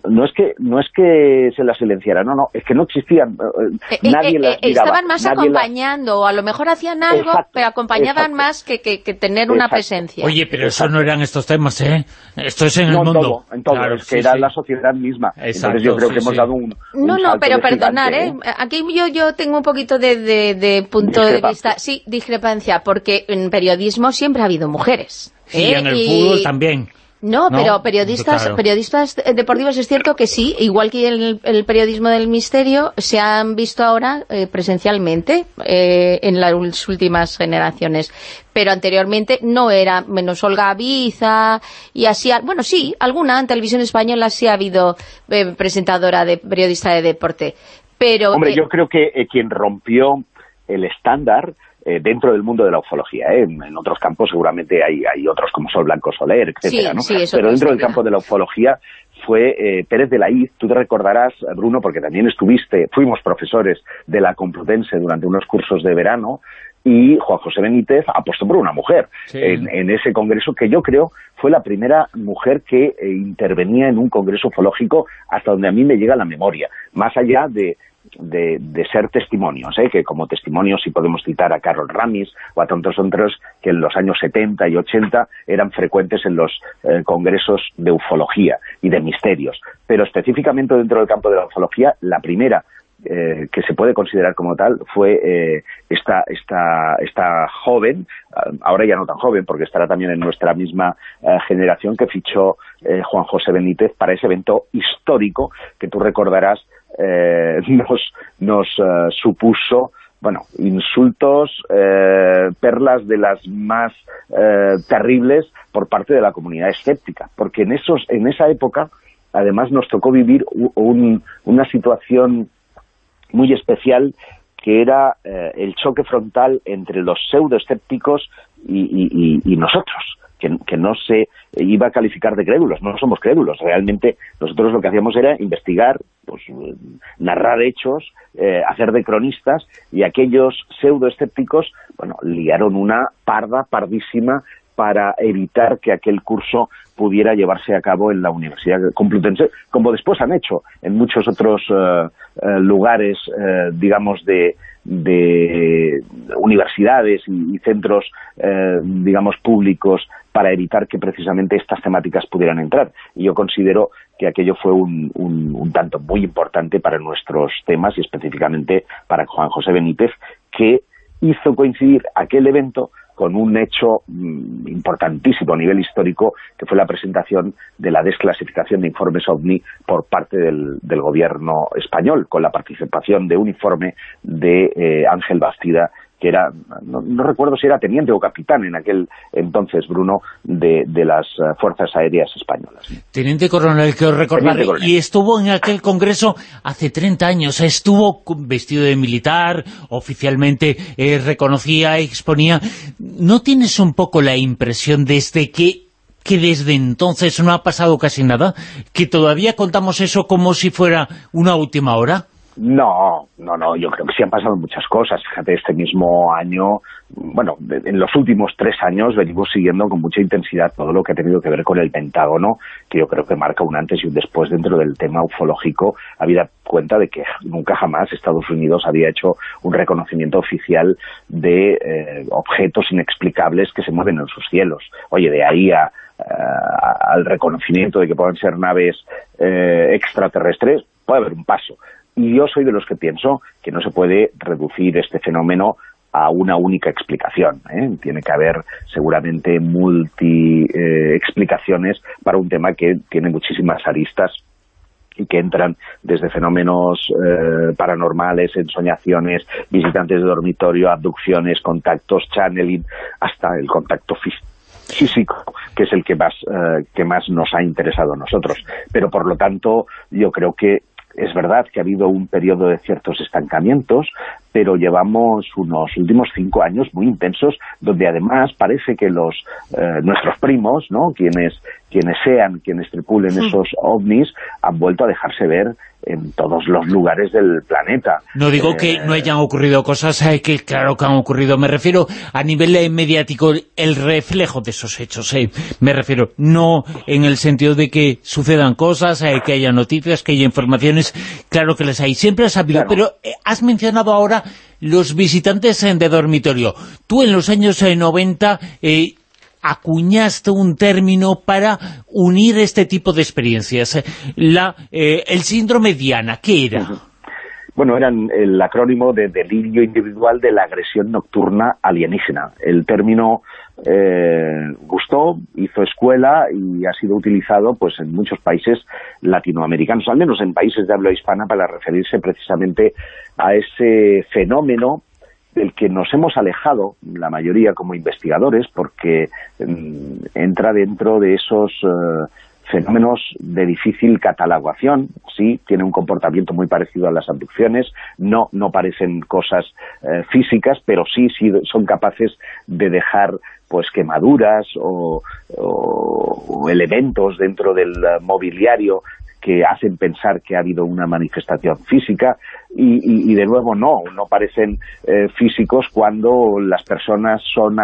no es que no es que se la silenciara, no, no, es que no existían, eh, eh, nadie eh, Estaban más acompañando, o a lo mejor hacían algo, pero acompañaban más que, que, tener una presencia. Oye, pero eso no eran estos temas, ¿eh? Esto es en el mundo. en todo, es que era la sociedad misma. Entonces yo creo que hemos dado un, No, no, pero perdonar, ¿eh? Aquí yo, yo tengo un poquito de, de, punto de vista, sí, discrepancia, porque en periodismo siempre ha habido mujeres. Y en el fútbol también. No, pero periodistas periodistas deportivos es cierto que sí, igual que el, el periodismo del misterio, se han visto ahora eh, presencialmente eh, en las últimas generaciones. Pero anteriormente no era, menos Olga Biza y así, bueno, sí, alguna en televisión española sí ha habido eh, presentadora de periodista de deporte. Pero, Hombre, yo creo que quien rompió el estándar eh, dentro del mundo de la ufología. ¿eh? En, otros campos seguramente hay, hay otros como Sol Blanco Soler, etcétera, ¿no? Pero dentro del campo de la ufología fue eh, Pérez de la Iz, tú te recordarás, Bruno, porque también estuviste, fuimos profesores de la Complutense durante unos cursos de verano, y Juan José Benítez apostó por una mujer en, en, ese congreso que yo creo fue la primera mujer que intervenía en un congreso ufológico hasta donde a mí me llega la memoria, más allá de, de, ser testimonios, ¿eh? que como testimonios sí podemos citar a Carol Ramis o a tantos otros que en los años 70 y 80 eran frecuentes en los eh, congresos de ufología y de misterios. Pero específicamente dentro del campo de la ufología, la primera eh, que se puede considerar como tal fue esta, esta, esta joven, ahora ya no tan joven porque estará también en nuestra misma generación, que fichó Juan José Benítez para ese evento histórico que tú recordarás eh, nos, eh, supuso bueno, insultos, eh, perlas de las más terribles por parte de la comunidad escéptica, porque en, esos, en esa época además nos tocó vivir una situación muy especial que era el choque frontal entre los pseudoescépticos y, y nosotros que, no se iba a calificar de crédulos, no somos crédulos, realmente nosotros lo que hacíamos era investigar, pues narrar hechos, eh, hacer de cronistas, y aquellos pseudoescépticos, bueno, liaron una parda, pardísima, para evitar que aquel curso pudiera llevarse a cabo en la Universidad Complutense, como después han hecho en muchos otros eh, eh, lugares, eh, digamos, de, universidades y, centros, digamos, públicos para evitar que precisamente estas temáticas pudieran entrar. Y yo considero que aquello fue un, un tanto muy importante para nuestros temas y específicamente para Juan José Benítez, que hizo coincidir aquel evento con un hecho mm, importantísimo a nivel histórico, que fue la presentación de la desclasificación de informes OVNI por parte del, gobierno español, con la participación de un informe de eh, Ángel Bastida, que era, no, recuerdo si era teniente o capitán en aquel entonces, Bruno, de, las eh, Fuerzas Aéreas Españolas. Teniente coronel, que recordar, y estuvo en aquel congreso hace 30 años, estuvo vestido de militar, oficialmente eh, reconocía, exponía. ¿No tienes un poco la impresión desde que que desde entonces no ha pasado casi nada? ¿Que todavía contamos eso como si fuera una última hora? No, no, no, yo creo que sí han pasado muchas cosas. Fíjate, este mismo año, bueno, en los últimos tres años venimos siguiendo con mucha intensidad todo lo que ha tenido que ver con el Pentágono, que yo creo que marca un antes y un después dentro del tema ufológico, habida cuenta de que nunca jamás Estados Unidos había hecho un reconocimiento oficial de eh, objetos inexplicables que se mueven en sus cielos. Oye, de ahí a, al reconocimiento de que puedan ser naves eh, extraterrestres, puede haber un paso y yo soy de los que pienso que no se puede reducir este fenómeno a una única explicación. ¿eh? Tiene que haber seguramente multi eh, explicaciones para un tema que tiene muchísimas aristas y que entran desde fenómenos eh, paranormales, ensoñaciones, visitantes de dormitorio, abducciones, contactos, channeling, hasta el contacto físico, que es el que más, que más nos ha interesado a nosotros. Pero, por lo tanto, yo creo que es verdad que ha habido un periodo de ciertos estancamientos, pero llevamos unos últimos cinco años muy intensos, donde además parece que los eh, nuestros primos, ¿no? quienes, quienes sean, quienes tripulen esos ovnis, han vuelto a dejarse ver en todos los lugares del planeta. No digo que no hayan ocurrido cosas, eh, que claro que han ocurrido, me refiero a nivel eh, mediático, el reflejo de esos hechos, eh, me refiero, no en el sentido de que sucedan cosas, que haya noticias, que haya informaciones, claro que las hay, siempre has habido, pero has mencionado ahora los visitantes de dormitorio. Tú en los años 90 acuñaste un término para unir este tipo de experiencias. La, eh, el síndrome Diana, ¿qué era? Bueno, eran el acrónimo de delirio individual de la agresión nocturna alienígena. El término eh, gustó, hizo escuela y ha sido utilizado pues en muchos países latinoamericanos, al menos en países de habla hispana, para referirse precisamente a ese fenómeno del que nos hemos alejado, la mayoría como investigadores, porque mm, entra dentro de esos eh, fenómenos de difícil catalogación, sí, tiene un comportamiento muy parecido a las abducciones, no, no parecen cosas eh, físicas, pero sí, sí son capaces de dejar pues quemaduras o, o elementos dentro del mobiliario que hacen pensar que ha habido una manifestación física y, de nuevo no, no parecen eh, físicos cuando las personas son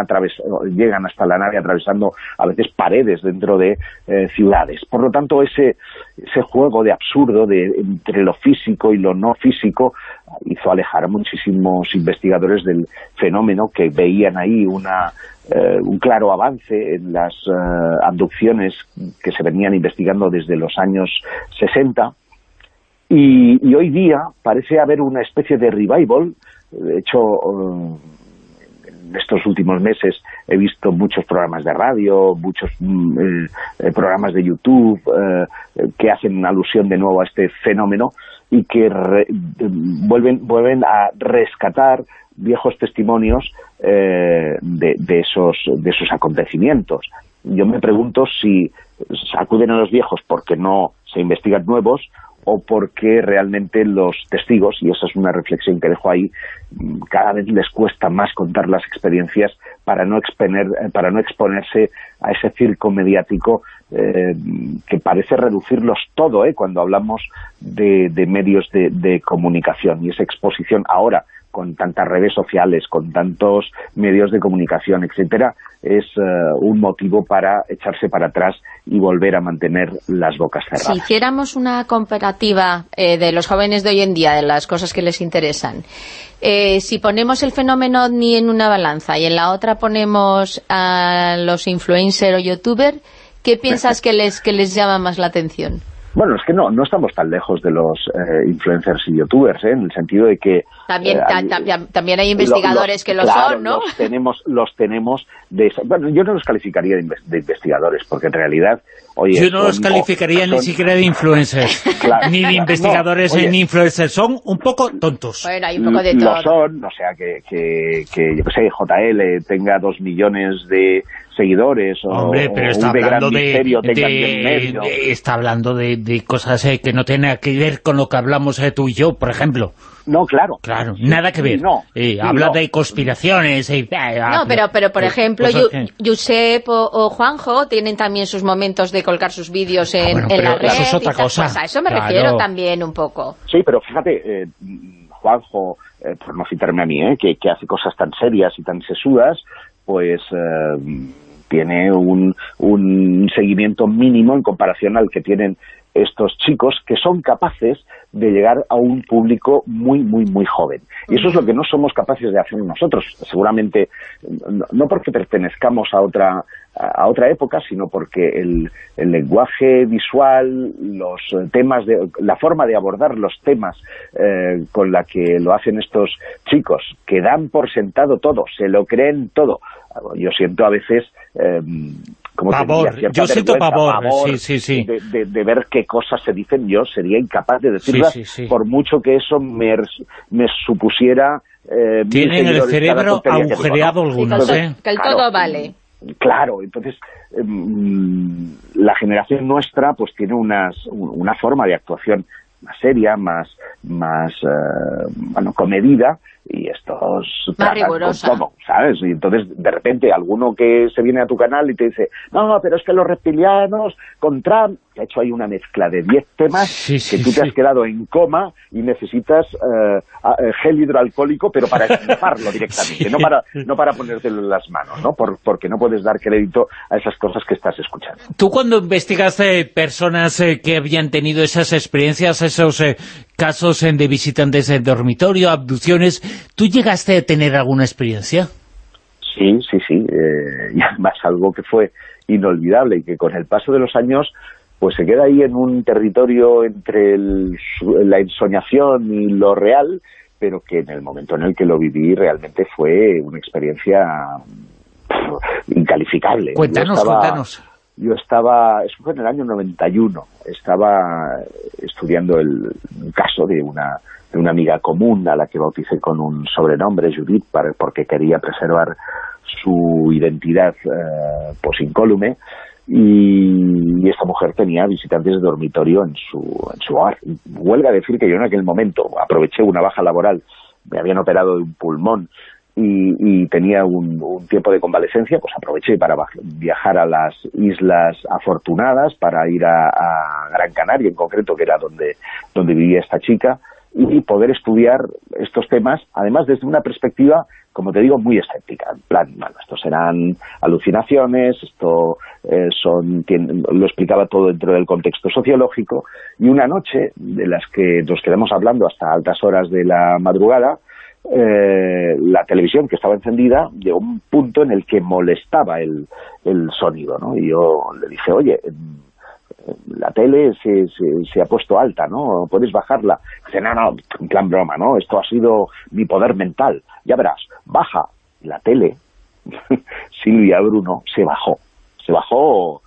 llegan hasta la nave atravesando a veces paredes dentro de eh, ciudades. Por lo tanto, ese, ese juego de absurdo de, entre lo físico y lo no físico hizo alejar a muchísimos investigadores del fenómeno que veían ahí una eh, un claro avance en las eh, abducciones que se venían investigando desde los años 60 y, hoy día parece haber una especie de revival de hecho eh, en estos últimos meses he visto muchos programas de radio, muchos mm, programas de YouTube que hacen alusión de nuevo a este fenómeno y que vuelven, vuelven a rescatar viejos testimonios eh, de, esos, de esos acontecimientos. Yo me pregunto si acuden a los viejos porque no se investigan nuevos o porque realmente los testigos, y esa es una reflexión que dejo ahí, cada vez les cuesta más contar las experiencias para no, exponer, para no exponerse a ese circo mediático eh, que parece reducirlos todo eh, cuando hablamos de, medios de, de comunicación. Y esa exposición ahora con tantas redes sociales, con tantos medios de comunicación, etcétera, es eh, un motivo para echarse para atrás y volver a mantener las bocas cerradas. Si hiciéramos una comparativa eh, de los jóvenes de hoy en día, de las cosas que les interesan, eh, si ponemos el fenómeno ni en una balanza y en la otra ponemos a los influencers o youtubers, ¿qué piensas que les, que les llama más la atención? Bueno, es que no, no estamos tan lejos de los eh, influencers y youtubers, ¿eh? en el sentido de que... También, eh, también hay investigadores que lo son, ¿no? los tenemos, los tenemos de... Bueno, yo no los calificaría de, investigadores, porque en realidad... Oye, yo no los calificaría ni siquiera de influencers, ni de investigadores ni influencers, son un poco tontos. Bueno, hay un poco de todo. Lo son, o sea, que, que, que yo que sé, JL tenga dos millones de seguidores o, Hombre, pero está hablando de, está hablando de, cosas eh, que no tienen que ver con lo que hablamos eh, tú y yo, por ejemplo. No, claro. Claro, nada que ver. No, eh, habla de conspiraciones. no, pero, pero por ejemplo, Josep o, Juanjo tienen también sus momentos de colgar sus vídeos en, ah, la red. Eso es otra cosa. A eso me refiero también un poco. Sí, pero fíjate, Juanjo, por no citarme a mí, que, que hace cosas tan serias y tan sesudas, pues tiene un, un seguimiento mínimo en comparación al que tienen estos chicos que son capaces de llegar a un público muy, muy, muy joven. Y eso es lo que no somos capaces de hacer nosotros. Seguramente, no porque pertenezcamos a otra, a otra época, sino porque el, el lenguaje visual, los temas, de, la forma de abordar los temas eh, con la que lo hacen estos chicos, que dan por sentado todo, se lo creen todo. Yo siento a veces... Eh, como pavor, yo siento pavor, sí, sí, sí. De, ver qué cosas se dicen, yo sería incapaz de decirlas, por mucho que eso me, me supusiera... Eh, Tienen el cerebro agujereado algunos, ¿eh? Que el todo vale. Claro, entonces em, la generación nuestra pues tiene unas, una forma de actuación más seria, más, más eh, bueno, comedida, y estos más con todo, ¿sabes? Y entonces, de repente, alguno que se viene a tu canal y te dice, no, pero es que los reptilianos con Trump, que ha hecho ahí una mezcla de 10 temas que tú te has quedado en coma y necesitas eh, eh, gel hidroalcohólico, pero para esnifarlo directamente, no para no para ponértelo en las manos, ¿no? porque no puedes dar crédito a esas cosas que estás escuchando. Tú cuando investigaste personas eh, que habían tenido esas experiencias, esos casos de visitantes de dormitorio, abducciones, ¿tú llegaste a tener alguna experiencia? Sí, sí, sí, eh, y además algo que fue inolvidable y que con el paso de los años pues se queda ahí en un territorio entre la ensoñación y lo real, pero que en el momento en el que lo viví realmente fue una experiencia incalificable. Cuéntanos, cuéntanos yo estaba, eso fue en el año 91, estaba estudiando el caso de una, de una amiga común a la que bauticé con un sobrenombre, Judith, para, porque quería preservar su identidad eh, posincólume, y, esta mujer tenía visitantes de dormitorio en su, en su hogar. Huelga decir que yo en aquel momento aproveché una baja laboral, me habían operado de un pulmón, y, tenía un, tiempo de convalecencia, pues aproveché para viajar a las Islas Afortunadas, para ir a, Gran Canaria en concreto, que era donde, donde vivía esta chica, y poder estudiar estos temas, además desde una perspectiva, como te digo, muy escéptica. En plan, bueno, esto serán alucinaciones, esto eh, son, lo explicaba todo dentro del contexto sociológico, y una noche, de las que nos quedamos hablando hasta altas horas de la madrugada, eh, la televisión que estaba encendida llegó un punto en el que molestaba el, el sonido, ¿no? Y yo le dije, oye, la tele se, se, ha puesto alta, ¿no? ¿Puedes bajarla? Dice, no, no, en plan broma, ¿no? Esto ha sido mi poder mental. Ya verás, baja. La tele, Silvia Bruno, se bajó. Se bajó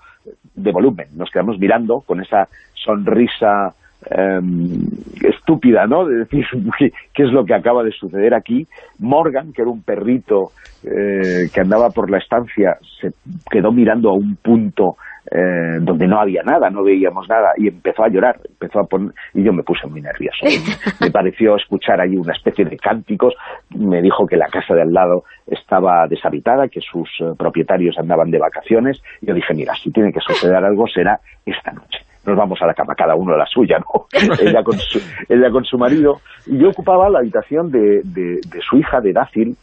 de volumen. Nos quedamos mirando con esa sonrisa Em, estúpida, ¿no? De decir, ¿qué, es lo que acaba de suceder aquí? Morgan, que era un perrito eh, que andaba por la estancia, se quedó mirando a un punto eh, donde no había nada, no veíamos nada, y empezó a llorar, empezó a poner, y yo me puse muy nervioso. me pareció escuchar allí una especie de cánticos, me dijo que la casa de al lado estaba deshabitada, que sus eh, propietarios andaban de vacaciones, y yo dije, mira, si tiene que suceder algo será esta noche nos vamos a la cama, cada uno a la suya, ¿no? ella, con su, ella con su marido, y yo ocupaba la habitación de, de, su hija, de Dácil,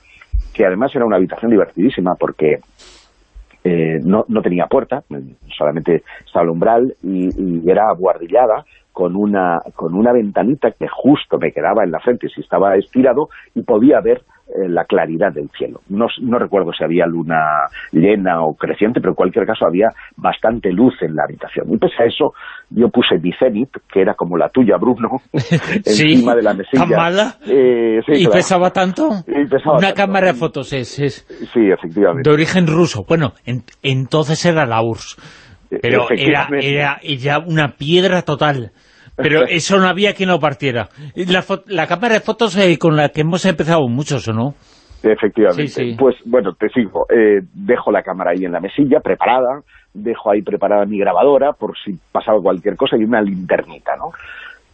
que además era una habitación divertidísima porque eh, no, no, tenía puerta, solamente estaba el umbral y, y, era guardillada con una, con una ventanita que justo me quedaba en la frente si estaba estirado y podía ver la claridad del cielo. No, no, recuerdo si había luna llena o creciente, pero en cualquier caso había bastante luz en la habitación. Y pese a eso, yo puse mi Zenit, que era como la tuya, Bruno, encima de la mesilla. ¿Tan mala? Eh, ¿Y pesaba tanto? Una cámara de fotos es, es, Sí, efectivamente. De origen ruso. Bueno, entonces era la URSS. Pero era, era, era una piedra total. Pero eso no había quien lo partiera. La, la cámara de fotos eh, con la que hemos empezado muchos, ¿o no? Efectivamente. Pues bueno, te sigo. Eh, dejo la cámara ahí en la mesilla, preparada. Dejo ahí preparada mi grabadora por si pasaba cualquier cosa y una linternita, ¿no?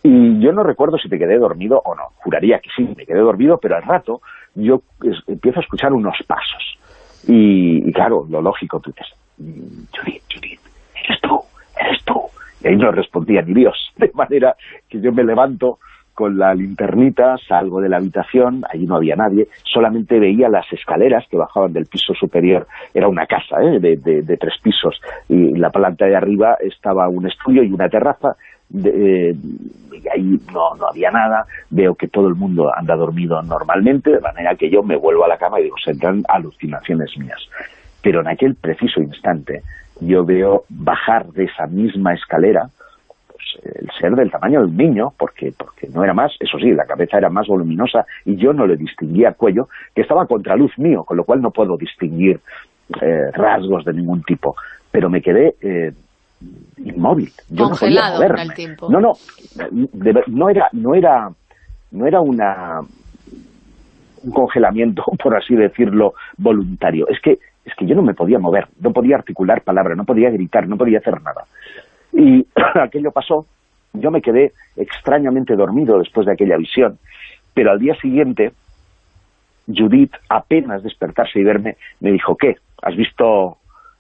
Y yo no recuerdo si te quedé dormido o no. Juraría que sí, me quedé dormido, pero al rato yo empiezo a escuchar unos pasos. Y, claro, lo lógico, tú dices, mm, Judith, Judith, eres tú, eres tú. Ahí no respondía ni Dios. De manera que yo me levanto con la linternita, salgo de la habitación, allí no había nadie, solamente veía las escaleras que bajaban del piso superior, era una casa ¿eh? de, tres pisos, y en la planta de arriba estaba un estudio y una terraza, eh, y ahí no, no había nada, veo que todo el mundo anda dormido normalmente, de manera que yo me vuelvo a la cama y digo, se entran alucinaciones mías. Pero en aquel preciso instante yo veo bajar de esa misma escalera pues, el ser del tamaño de un niño, porque, porque no era más, eso sí, la cabeza era más voluminosa y yo no le distinguía cuello, que estaba a contraluz mío, con lo cual no puedo distinguir eh, rasgos de ningún tipo. Pero me quedé eh, inmóvil. Yo Congelado no el tiempo. No, no, no era, no era, no era una un congelamiento, por así decirlo, voluntario. Es que es que yo no me podía mover, no podía articular palabra, no podía gritar, no podía hacer nada. Y aquello pasó, yo me quedé extrañamente dormido después de aquella visión, pero al día siguiente, Judith, apenas despertarse y verme, me dijo, ¿qué? ¿Has visto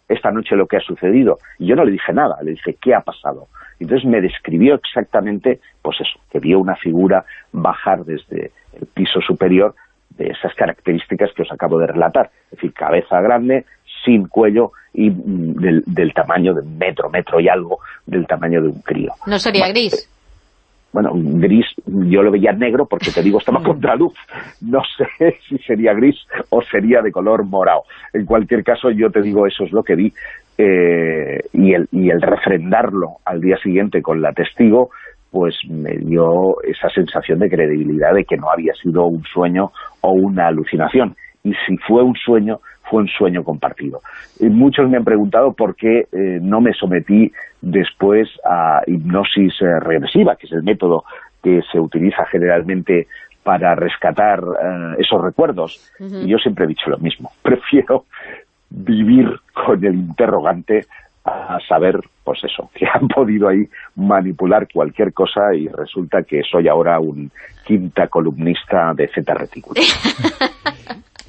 esta noche lo que ha sucedido? Y yo no le dije nada, le dije, ¿qué ha pasado? Entonces me describió exactamente, pues eso, que vio una figura bajar desde el piso superior de esas características que os acabo de relatar. Es decir, cabeza grande, sin cuello y mm, del, tamaño de un metro, metro y algo, del tamaño de un crío. ¿No sería gris? Bueno, gris, yo lo veía negro porque te digo, estaba contra luz. No sé si sería gris o sería de color morado. En cualquier caso, yo te digo, eso es lo que vi. Eh, y, el, y el refrendarlo al día siguiente con la testigo, pues me dio esa sensación de credibilidad de que no había sido un sueño o una alucinación. Y si fue un sueño, fue un sueño compartido. Y muchos me han preguntado por qué eh, no me sometí después a hipnosis eh, regresiva, que es el método que se utiliza generalmente para rescatar eh, esos recuerdos. Y yo siempre he dicho lo mismo. Prefiero vivir con el interrogante a saber, pues eso, que han podido ahí manipular cualquier cosa y resulta que soy ahora un quinta columnista de Z Retículo.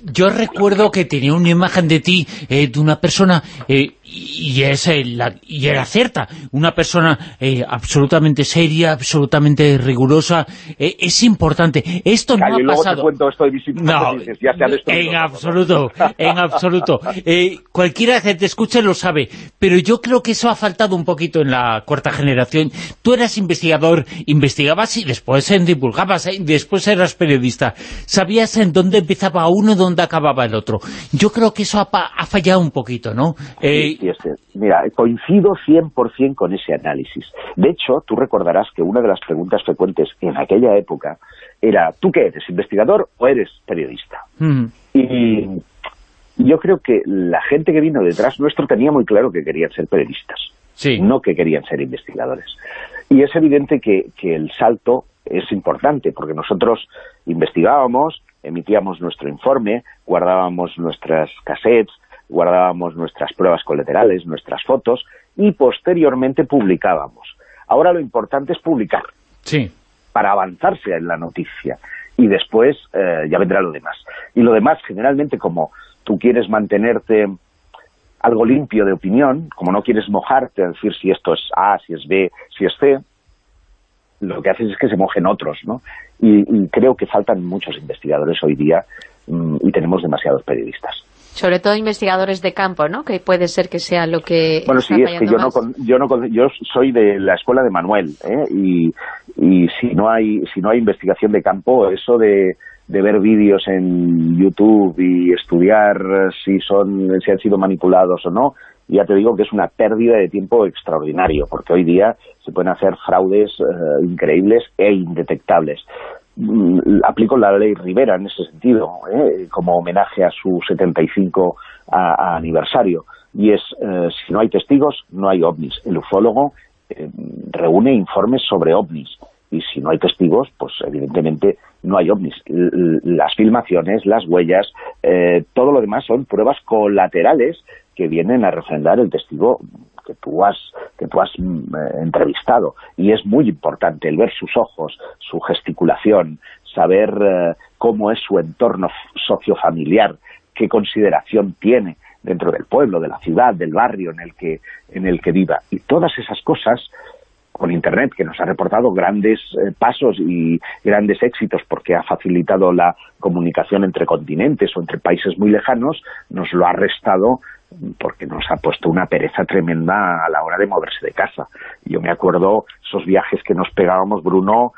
Yo recuerdo que tenía una imagen de ti, eh, de una persona, eh, y, es, la, y era cierta, una persona eh, absolutamente seria, absolutamente rigurosa, es importante. Esto no ha pasado... no, en absoluto, en absoluto. cualquiera que te escuche lo sabe, pero yo creo que eso ha faltado un poquito en la cuarta generación. Tú eras investigador, investigabas y después divulgabas, después eras periodista. Sabías en dónde empezaba uno, dónde acababa el otro. Yo creo que eso ha, fallado un poquito, ¿no? Eh, mira, coincido 100% con ese análisis. De hecho, tú recordarás que una de las preguntas frecuentes en aquella época era, ¿tú qué eres, investigador o eres periodista? Mm. Y yo creo que la gente que vino detrás nuestro tenía muy claro que querían ser periodistas, no que querían ser investigadores. Y es evidente que, que el salto es importante, porque nosotros investigábamos, emitíamos nuestro informe, guardábamos nuestras cassettes, guardábamos nuestras pruebas colaterales, nuestras fotos, y posteriormente publicábamos. Ahora lo importante es publicar, sí. para avanzarse en la noticia, y después eh, ya vendrá lo demás. Y lo demás, generalmente, como tú quieres mantenerte algo limpio de opinión, como no quieres mojarte a decir si esto es A, si es B, si es C, lo que haces es que se mojen otros, ¿no? Y, creo que faltan muchos investigadores hoy día mm, y tenemos demasiados periodistas. Sobre todo investigadores de campo, ¿no? Que puede ser que sea lo que Bueno, sí, es que yo no, yo no yo soy de la escuela de Manuel, ¿eh? y, y si no hay si no hay investigación de campo, eso de de ver vídeos en YouTube y estudiar si son si han sido manipulados o no, ya te digo que es una pérdida de tiempo extraordinario, porque hoy día se pueden hacer fraudes eh, increíbles e indetectables. Mm, aplico la ley Rivera en ese sentido, ¿eh? como homenaje a su 75 aniversario, y es, eh, si no hay testigos, no hay ovnis. El ufólogo reúne informes sobre ovnis, y si no hay testigos, pues evidentemente no hay ovnis. las filmaciones, las huellas, todo lo demás son pruebas colaterales que vienen a refrendar el testigo que tú has, que tú has mm, eh, entrevistado. Y es muy importante el ver sus ojos, su gesticulación, saber eh, cómo es su entorno sociofamiliar, qué consideración tiene dentro del pueblo, de la ciudad, del barrio en el que, en el que viva. Y todas esas cosas con Internet, que nos ha reportado grandes eh, pasos y grandes éxitos porque ha facilitado la comunicación entre continentes o entre países muy lejanos, nos lo ha restado porque nos ha puesto una pereza tremenda a la hora de moverse de casa. Yo me acuerdo esos viajes que nos pegábamos, Bruno,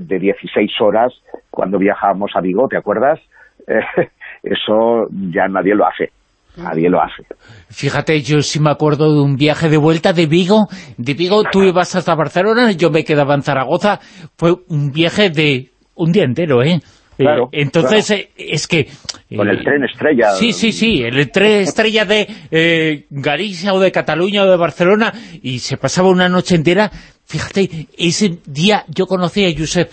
de 16 horas cuando viajábamos a Vigo, ¿te acuerdas? eso ya nadie lo hace nadie lo hace. Fíjate, yo sí me acuerdo de un viaje de vuelta de Vigo, de Vigo tú ibas hasta Barcelona, yo me quedaba en Zaragoza, fue un viaje de un día entero, ¿eh? Claro, eh, entonces, eh, es que... Con el tren estrella. Sí, sí, sí, el tren estrella de Galicia o de Cataluña o de Barcelona y se pasaba una noche entera. Fíjate, ese día yo conocí a Josep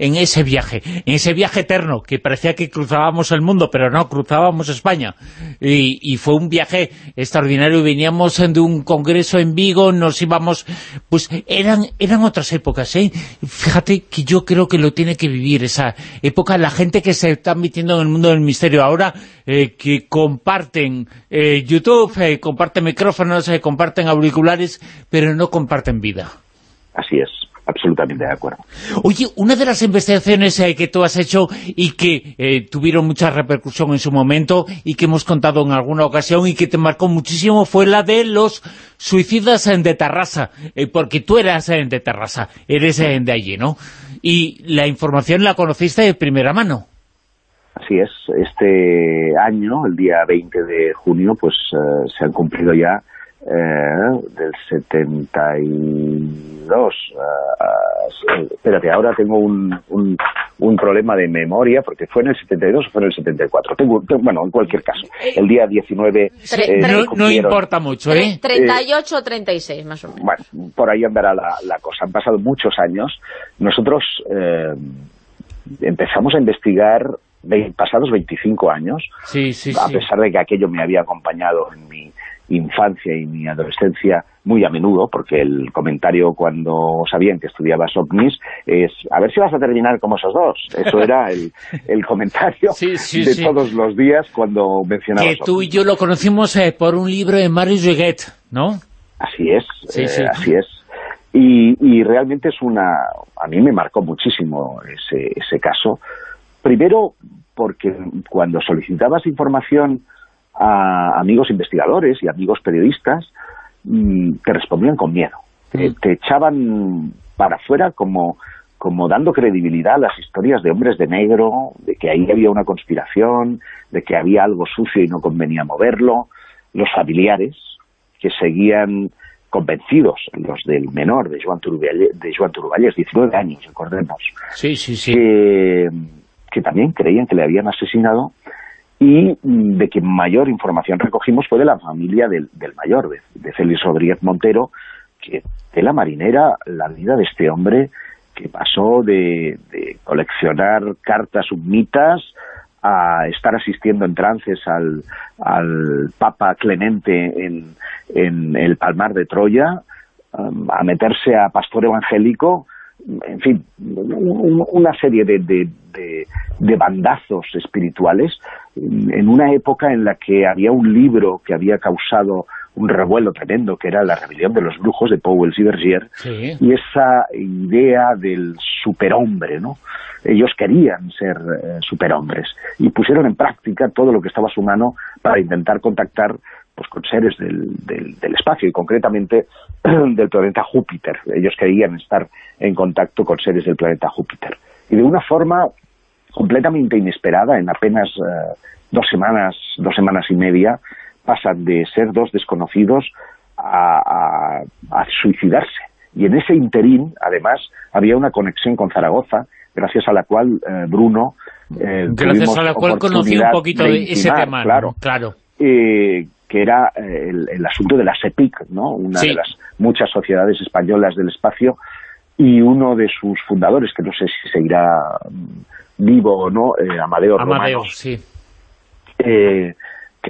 en ese viaje, en ese viaje eterno, que parecía que cruzábamos el mundo, pero no, cruzábamos España. Y, fue un viaje extraordinario, veníamos de un congreso en Vigo, nos íbamos... Pues eran, eran otras épocas, ¿eh? Fíjate que yo creo que lo tiene que vivir esa época, la gente que se está metiendo en el mundo del misterio ahora, eh, que comparten eh, YouTube, eh, comparten micrófonos, comparten auriculares, pero no comparten vida. Así es absolutamente de acuerdo. Oye, una de las investigaciones eh, que tú has hecho y que eh, tuvieron mucha repercusión en su momento y que hemos contado en alguna ocasión y que te marcó muchísimo fue la de los suicidas de Tarrasa, eh, porque tú eras de Tarrasa, eres de allí, ¿no? Y la información la conociste de primera mano. Así es, este año, el día 20 de junio, pues se han cumplido ya eh, del 72. Uh, espérate, ahora tengo un, un, problema de memoria, porque fue en el 72 o fue en el 74. Tengo, bueno, en cualquier caso, el día 19... Eh, no, importa mucho, ¿eh? 38 o 36, más o menos. Bueno, por ahí andará la, la cosa. Han pasado muchos años. Nosotros eh, empezamos a investigar pasados 25 años, sí, sí, a pesar de que aquello me había acompañado en mi infancia y mi adolescencia muy a menudo, porque el comentario cuando sabían que estudiabas ovnis es, a ver si vas a terminar como esos dos. Eso era el, el comentario de todos los días cuando mencionabas Que tú y yo lo conocimos eh, por un libro de Mario Reguet, ¿no? Así es, eh, así es. Y, y, realmente es una... A mí me marcó muchísimo ese, ese caso. Primero, porque cuando solicitabas información a amigos investigadores y amigos periodistas y te respondían con miedo. Te, mm. echaban para afuera como, como dando credibilidad a las historias de hombres de negro, de que ahí había una conspiración, de que había algo sucio y no convenía moverlo. Los familiares, que seguían convencidos, los del menor, de Joan Turuvalles, de Joan 19 años, recordemos, sí, sí, sí. Que, que también creían que le habían asesinado y de que mayor información recogimos fue de la familia del, mayor, de, Félix Rodríguez Montero, que de la marinera la vida de este hombre que pasó de, coleccionar cartas submitas a estar asistiendo en trances al, Papa Clemente en, en, el Palmar de Troya, um, a meterse a pastor evangélico en fin, una serie de, de, bandazos espirituales en una época en la que había un libro que había causado un revuelo tremendo, que era La rebelión de los brujos de Powell y Bergier, y esa idea del superhombre, ¿no? Ellos querían ser eh, superhombres y pusieron en práctica todo lo que estaba a su mano para intentar contactar pues, con seres del, del, espacio y concretamente del planeta Júpiter. Ellos querían estar en contacto con seres del planeta Júpiter. Y de una forma completamente inesperada, en apenas eh, dos semanas, dos semanas y media, pasan de ser dos desconocidos a, suicidarse. Y en ese interín, además, había una conexión con Zaragoza, gracias a la cual eh, Bruno... Eh, gracias a la cual conocí un poquito de ese tema. Claro, claro. Eh, que era el, asunto de la SEPIC, ¿no? una de las muchas sociedades españolas del espacio, y uno de sus fundadores, que no sé si seguirá vivo o no, Amadeo, Amadeo sí. Que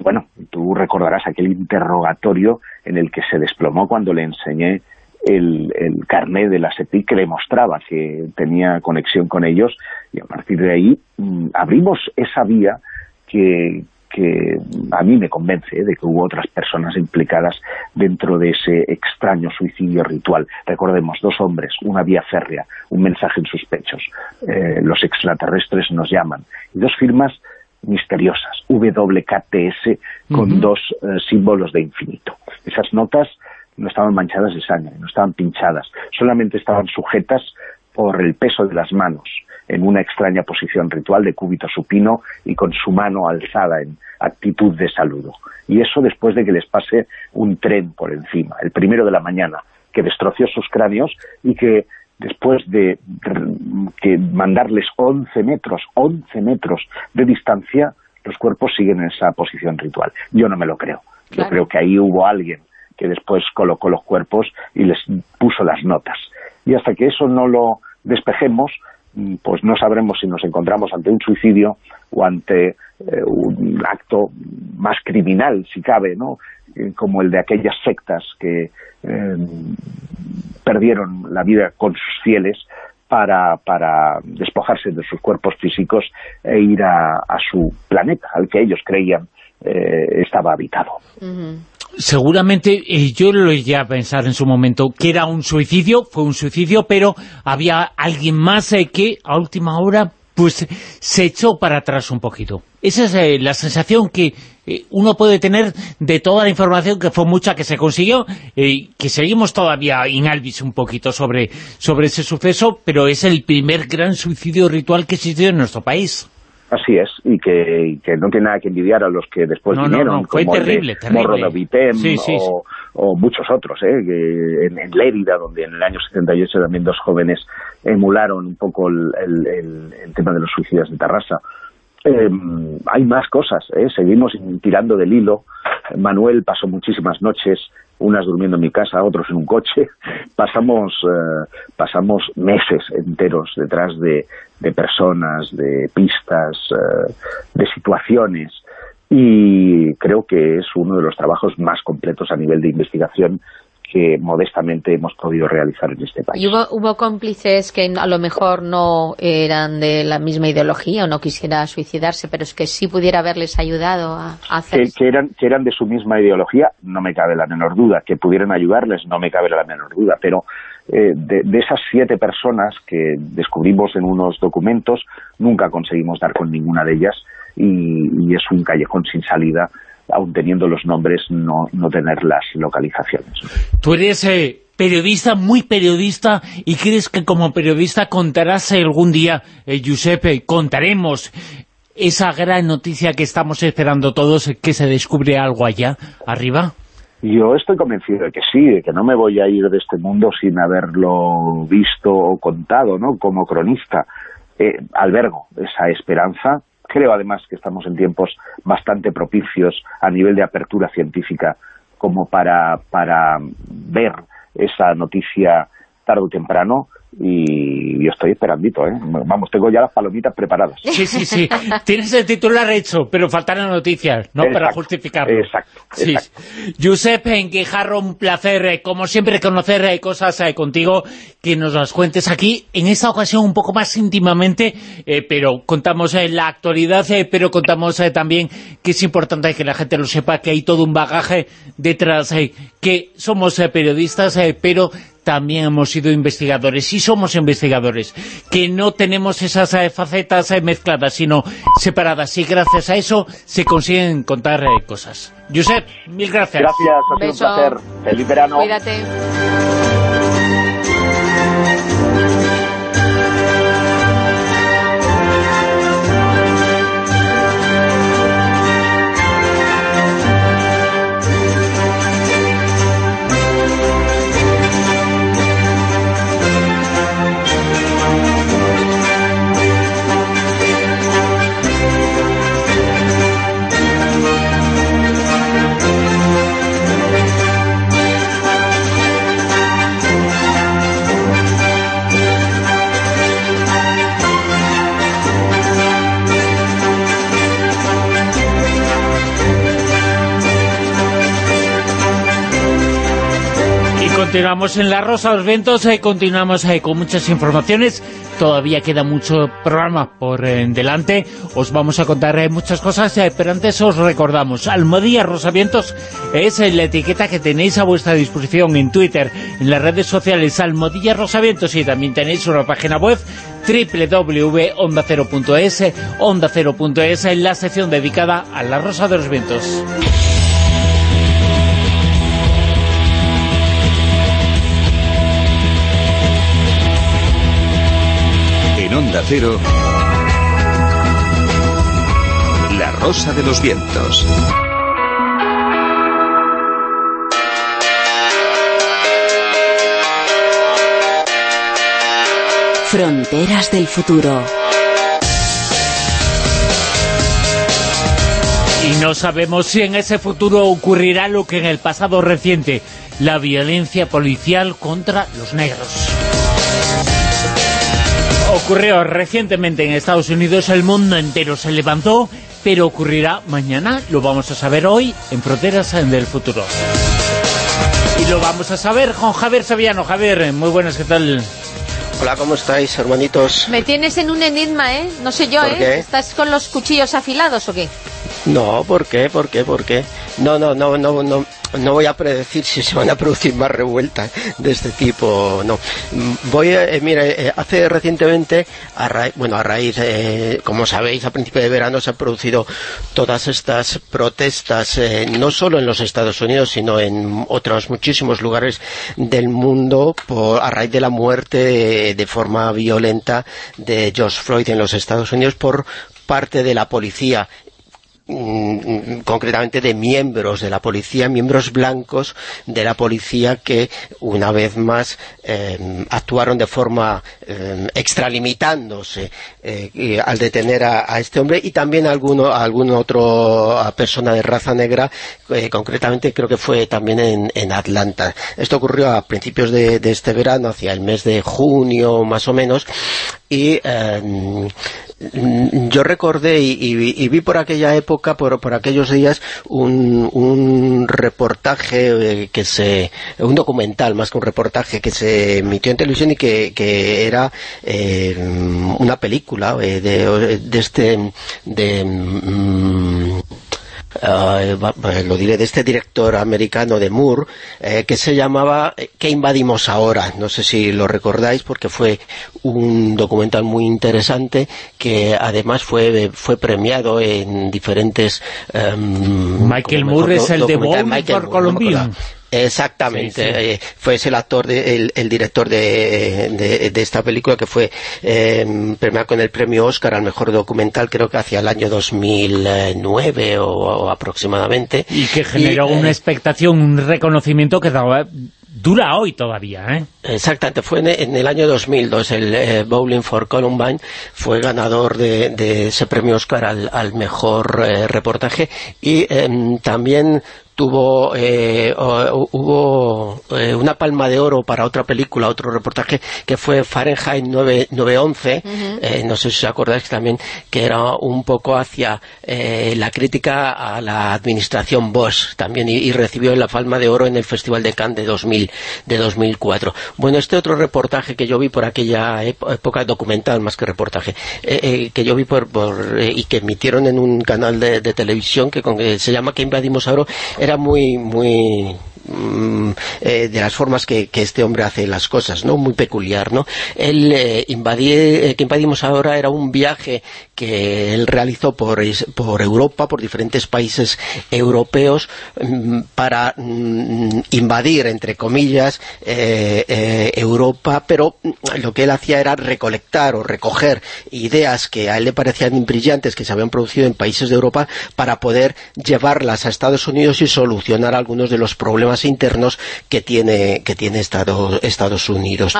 bueno, tú recordarás aquel interrogatorio en el que se desplomó cuando le enseñé el, el carnet de la SEPIC que le mostraba que tenía conexión con ellos y a partir de ahí mm, abrimos esa vía que, que a mí me convence ¿eh? de que hubo otras personas implicadas dentro de ese extraño suicidio ritual. Recordemos, dos hombres, una vía férrea, un mensaje en sus pechos. Eh, los extraterrestres nos llaman. Y dos firmas misteriosas, WKTS, con dos eh, símbolos de infinito. Esas notas no estaban manchadas de sangre, no estaban pinchadas, solamente estaban sujetas por el peso de las manos, en una extraña posición ritual de cúbito supino y con su mano alzada en actitud de saludo. Y eso después de que les pase un tren por encima, el primero de la mañana, que destroció sus cráneos y que después de que mandarles 11 metros, 11 metros de distancia, los cuerpos siguen en esa posición ritual. Yo no me lo creo. Yo creo que ahí hubo alguien que después colocó los cuerpos y les puso las notas. Y hasta que eso no lo despejemos, pues no sabremos si nos encontramos ante un suicidio o ante eh, un acto más criminal, si cabe, ¿no? Eh, como el de aquellas sectas que eh, perdieron la vida con sus fieles para, para despojarse de sus cuerpos físicos e ir a, su planeta, al que ellos creían eh, estaba habitado. Seguramente, eh, yo lo llegué a pensar en su momento, que era un suicidio, fue un suicidio, pero había alguien más eh, que a última hora pues se echó para atrás un poquito. Esa es eh, la sensación que eh, uno puede tener de toda la información, que fue mucha que se consiguió, eh, que seguimos todavía in albis un poquito sobre, sobre ese suceso, pero es el primer gran suicidio ritual que existió en nuestro país. Así es, y que, no tiene nada que envidiar a los que después vinieron, fue como terrible, el Morro de Vitem o, muchos otros, ¿eh? en, en, Lérida, donde en el año 78 también dos jóvenes emularon un poco el, tema de los suicidas de Tarrasa. Em, hay más cosas, ¿eh? seguimos tirando del hilo. Manuel pasó muchísimas noches, unas durmiendo en mi casa, otros en un coche. Pasamos, eh, pasamos meses enteros detrás de, de personas, de pistas, eh, de situaciones y creo que es uno de los trabajos más completos a nivel de investigación que modestamente hemos podido realizar en este país. ¿Y hubo, cómplices que a lo mejor no eran de la misma ideología o no quisiera suicidarse, pero es que sí pudiera haberles ayudado a, hacer... Que, eran, que eran de su misma ideología, no me cabe la menor duda. Que pudieran ayudarles, no me cabe la menor duda. Pero eh, de, esas siete personas que descubrimos en unos documentos, nunca conseguimos dar con ninguna de ellas y es un callejón sin salida aún teniendo los nombres, no, no tener las localizaciones. Tú eres eh, periodista, muy periodista, y crees que como periodista contarás algún día, eh, Giuseppe, contaremos esa gran noticia que estamos esperando todos, que se descubre algo allá, arriba? Yo estoy convencido de que sí, de que no me voy a ir de este mundo sin haberlo visto o contado, ¿no?, como cronista. Eh, albergo esa esperanza Creo además que estamos en tiempos bastante propicios a nivel de apertura científica como para, para ver esa noticia tarde o temprano y yo estoy esperandito, ¿eh? Vamos, tengo ya las palomitas preparadas. Sí, sí, sí. Tienes el titular hecho, pero faltan noticias, ¿no? Para justificarlo. Exacto, sí. Josep Guijarro, un placer, eh, como siempre, conocer eh, cosas eh, contigo, que nos las cuentes aquí, en esta ocasión un poco más íntimamente, pero contamos la actualidad, pero contamos también que es importante que la gente lo sepa, que hay todo un bagaje detrás, que somos periodistas, pero también hemos sido investigadores y somos investigadores, que no tenemos esas eh, facetas eh, mezcladas, sino separadas, y gracias a eso se consiguen contar eh, cosas. Josep, mil gracias. Gracias, ha sido un placer. Feliz verano. Cuídate. Continuamos en La Rosa de los Vientos, eh, continuamos eh, con muchas informaciones, todavía queda mucho programa por eh, delante, os vamos a contar muchas cosas, pero antes os recordamos, Almodía Vientos es la etiqueta que tenéis a vuestra disposición en Twitter, en las redes sociales Almodía Vientos y también tenéis una página web www.ondacero.es, onda0.es, en la sección dedicada a La Rosa de los Vientos. Onda Cero, La Rosa de los Vientos. Fronteras del futuro. Y no sabemos si en ese futuro ocurrirá lo que en el pasado reciente, la violencia policial contra los negros ocurrió recientemente en Estados Unidos, el mundo entero se levantó, pero ocurrirá mañana, lo vamos a saber hoy, en Fronteras del Futuro. Y lo vamos a saber con Javier Saviano. Javier, muy buenas, ¿qué tal? Hola, ¿cómo estáis, hermanitos? Me tienes en un enigma, ¿eh? No sé yo, ¿eh? ¿Estás con los cuchillos afilados o qué? No, ¿por qué? ¿Por qué? ¿Por qué? No, no, no, no, no no voy a predecir si se van a producir más revueltas de este tipo no voy a, eh, mira eh, hace recientemente a bueno a raíz eh, como sabéis a principio de verano se han producido todas estas protestas no solo en los Estados Unidos sino en otros muchísimos lugares del mundo por, a raíz de la muerte de forma violenta de George Floyd en los Estados Unidos por parte de la policía concretamente de miembros de la policía, miembros blancos de la policía que una vez más em, actuaron de forma em, extralimitándose eh, al detener a, este hombre y también a alguno, a alguna otra persona de raza negra, eh, concretamente creo que fue también en, Atlanta. Esto ocurrió a principios de, de, este verano, hacia el mes de junio más o menos, y em, yo recordé y, vi por aquella época, por, por aquellos días, un, reportaje eh, que se... un documental más que un reportaje que se emitió en televisión y que, era eh, una película eh, de, de, este... de... Mm, eh, lo diré, de este director americano de Moore, eh, que se llamaba eh, ¿Qué invadimos ahora? No sé si lo recordáis porque fue un documental muy interesante que además fue, fue premiado en diferentes... Em, Michael Moore es el de Bowling por Colombia. Exactamente, eh, fue el actor, el, director de, esta película que fue eh, premiado con el premio Oscar al mejor documental creo que hacia el año 2009 o, aproximadamente. Y que generó una eh, expectación, un reconocimiento que dura hoy todavía, ¿eh? Exactamente, fue en, el año 2002, el Bowling for Columbine fue ganador de, ese premio Oscar al, mejor reportaje y em, también estuvo eh, hubo eh, una palma de oro para otra película, otro reportaje, que fue Fahrenheit 9, 911, eh, no sé si os acordáis también, que era un poco hacia la crítica a la administración Bosch también, y, recibió la palma de oro en el Festival de Cannes de, 2000, de 2004. Bueno, este otro reportaje que yo vi por aquella época, documental más que reportaje, que yo vi por, y que emitieron en un canal de, televisión que, que se llama Que invadimos ahora, era muy, muy Mm, eh, de las formas que, este hombre hace las cosas, ¿no? Muy peculiar, ¿no? Él eh, eh, que invadimos ahora era un viaje que él realizó por, por Europa, por diferentes países europeos, mm, para mm, invadir, entre comillas, Europa, pero lo que él hacía era recolectar o recoger ideas que a él le parecían brillantes, que se habían producido en países de Europa, para poder llevarlas a Estados Unidos y solucionar algunos de los problemas internos que tiene, que tiene Estados, Estados Unidos.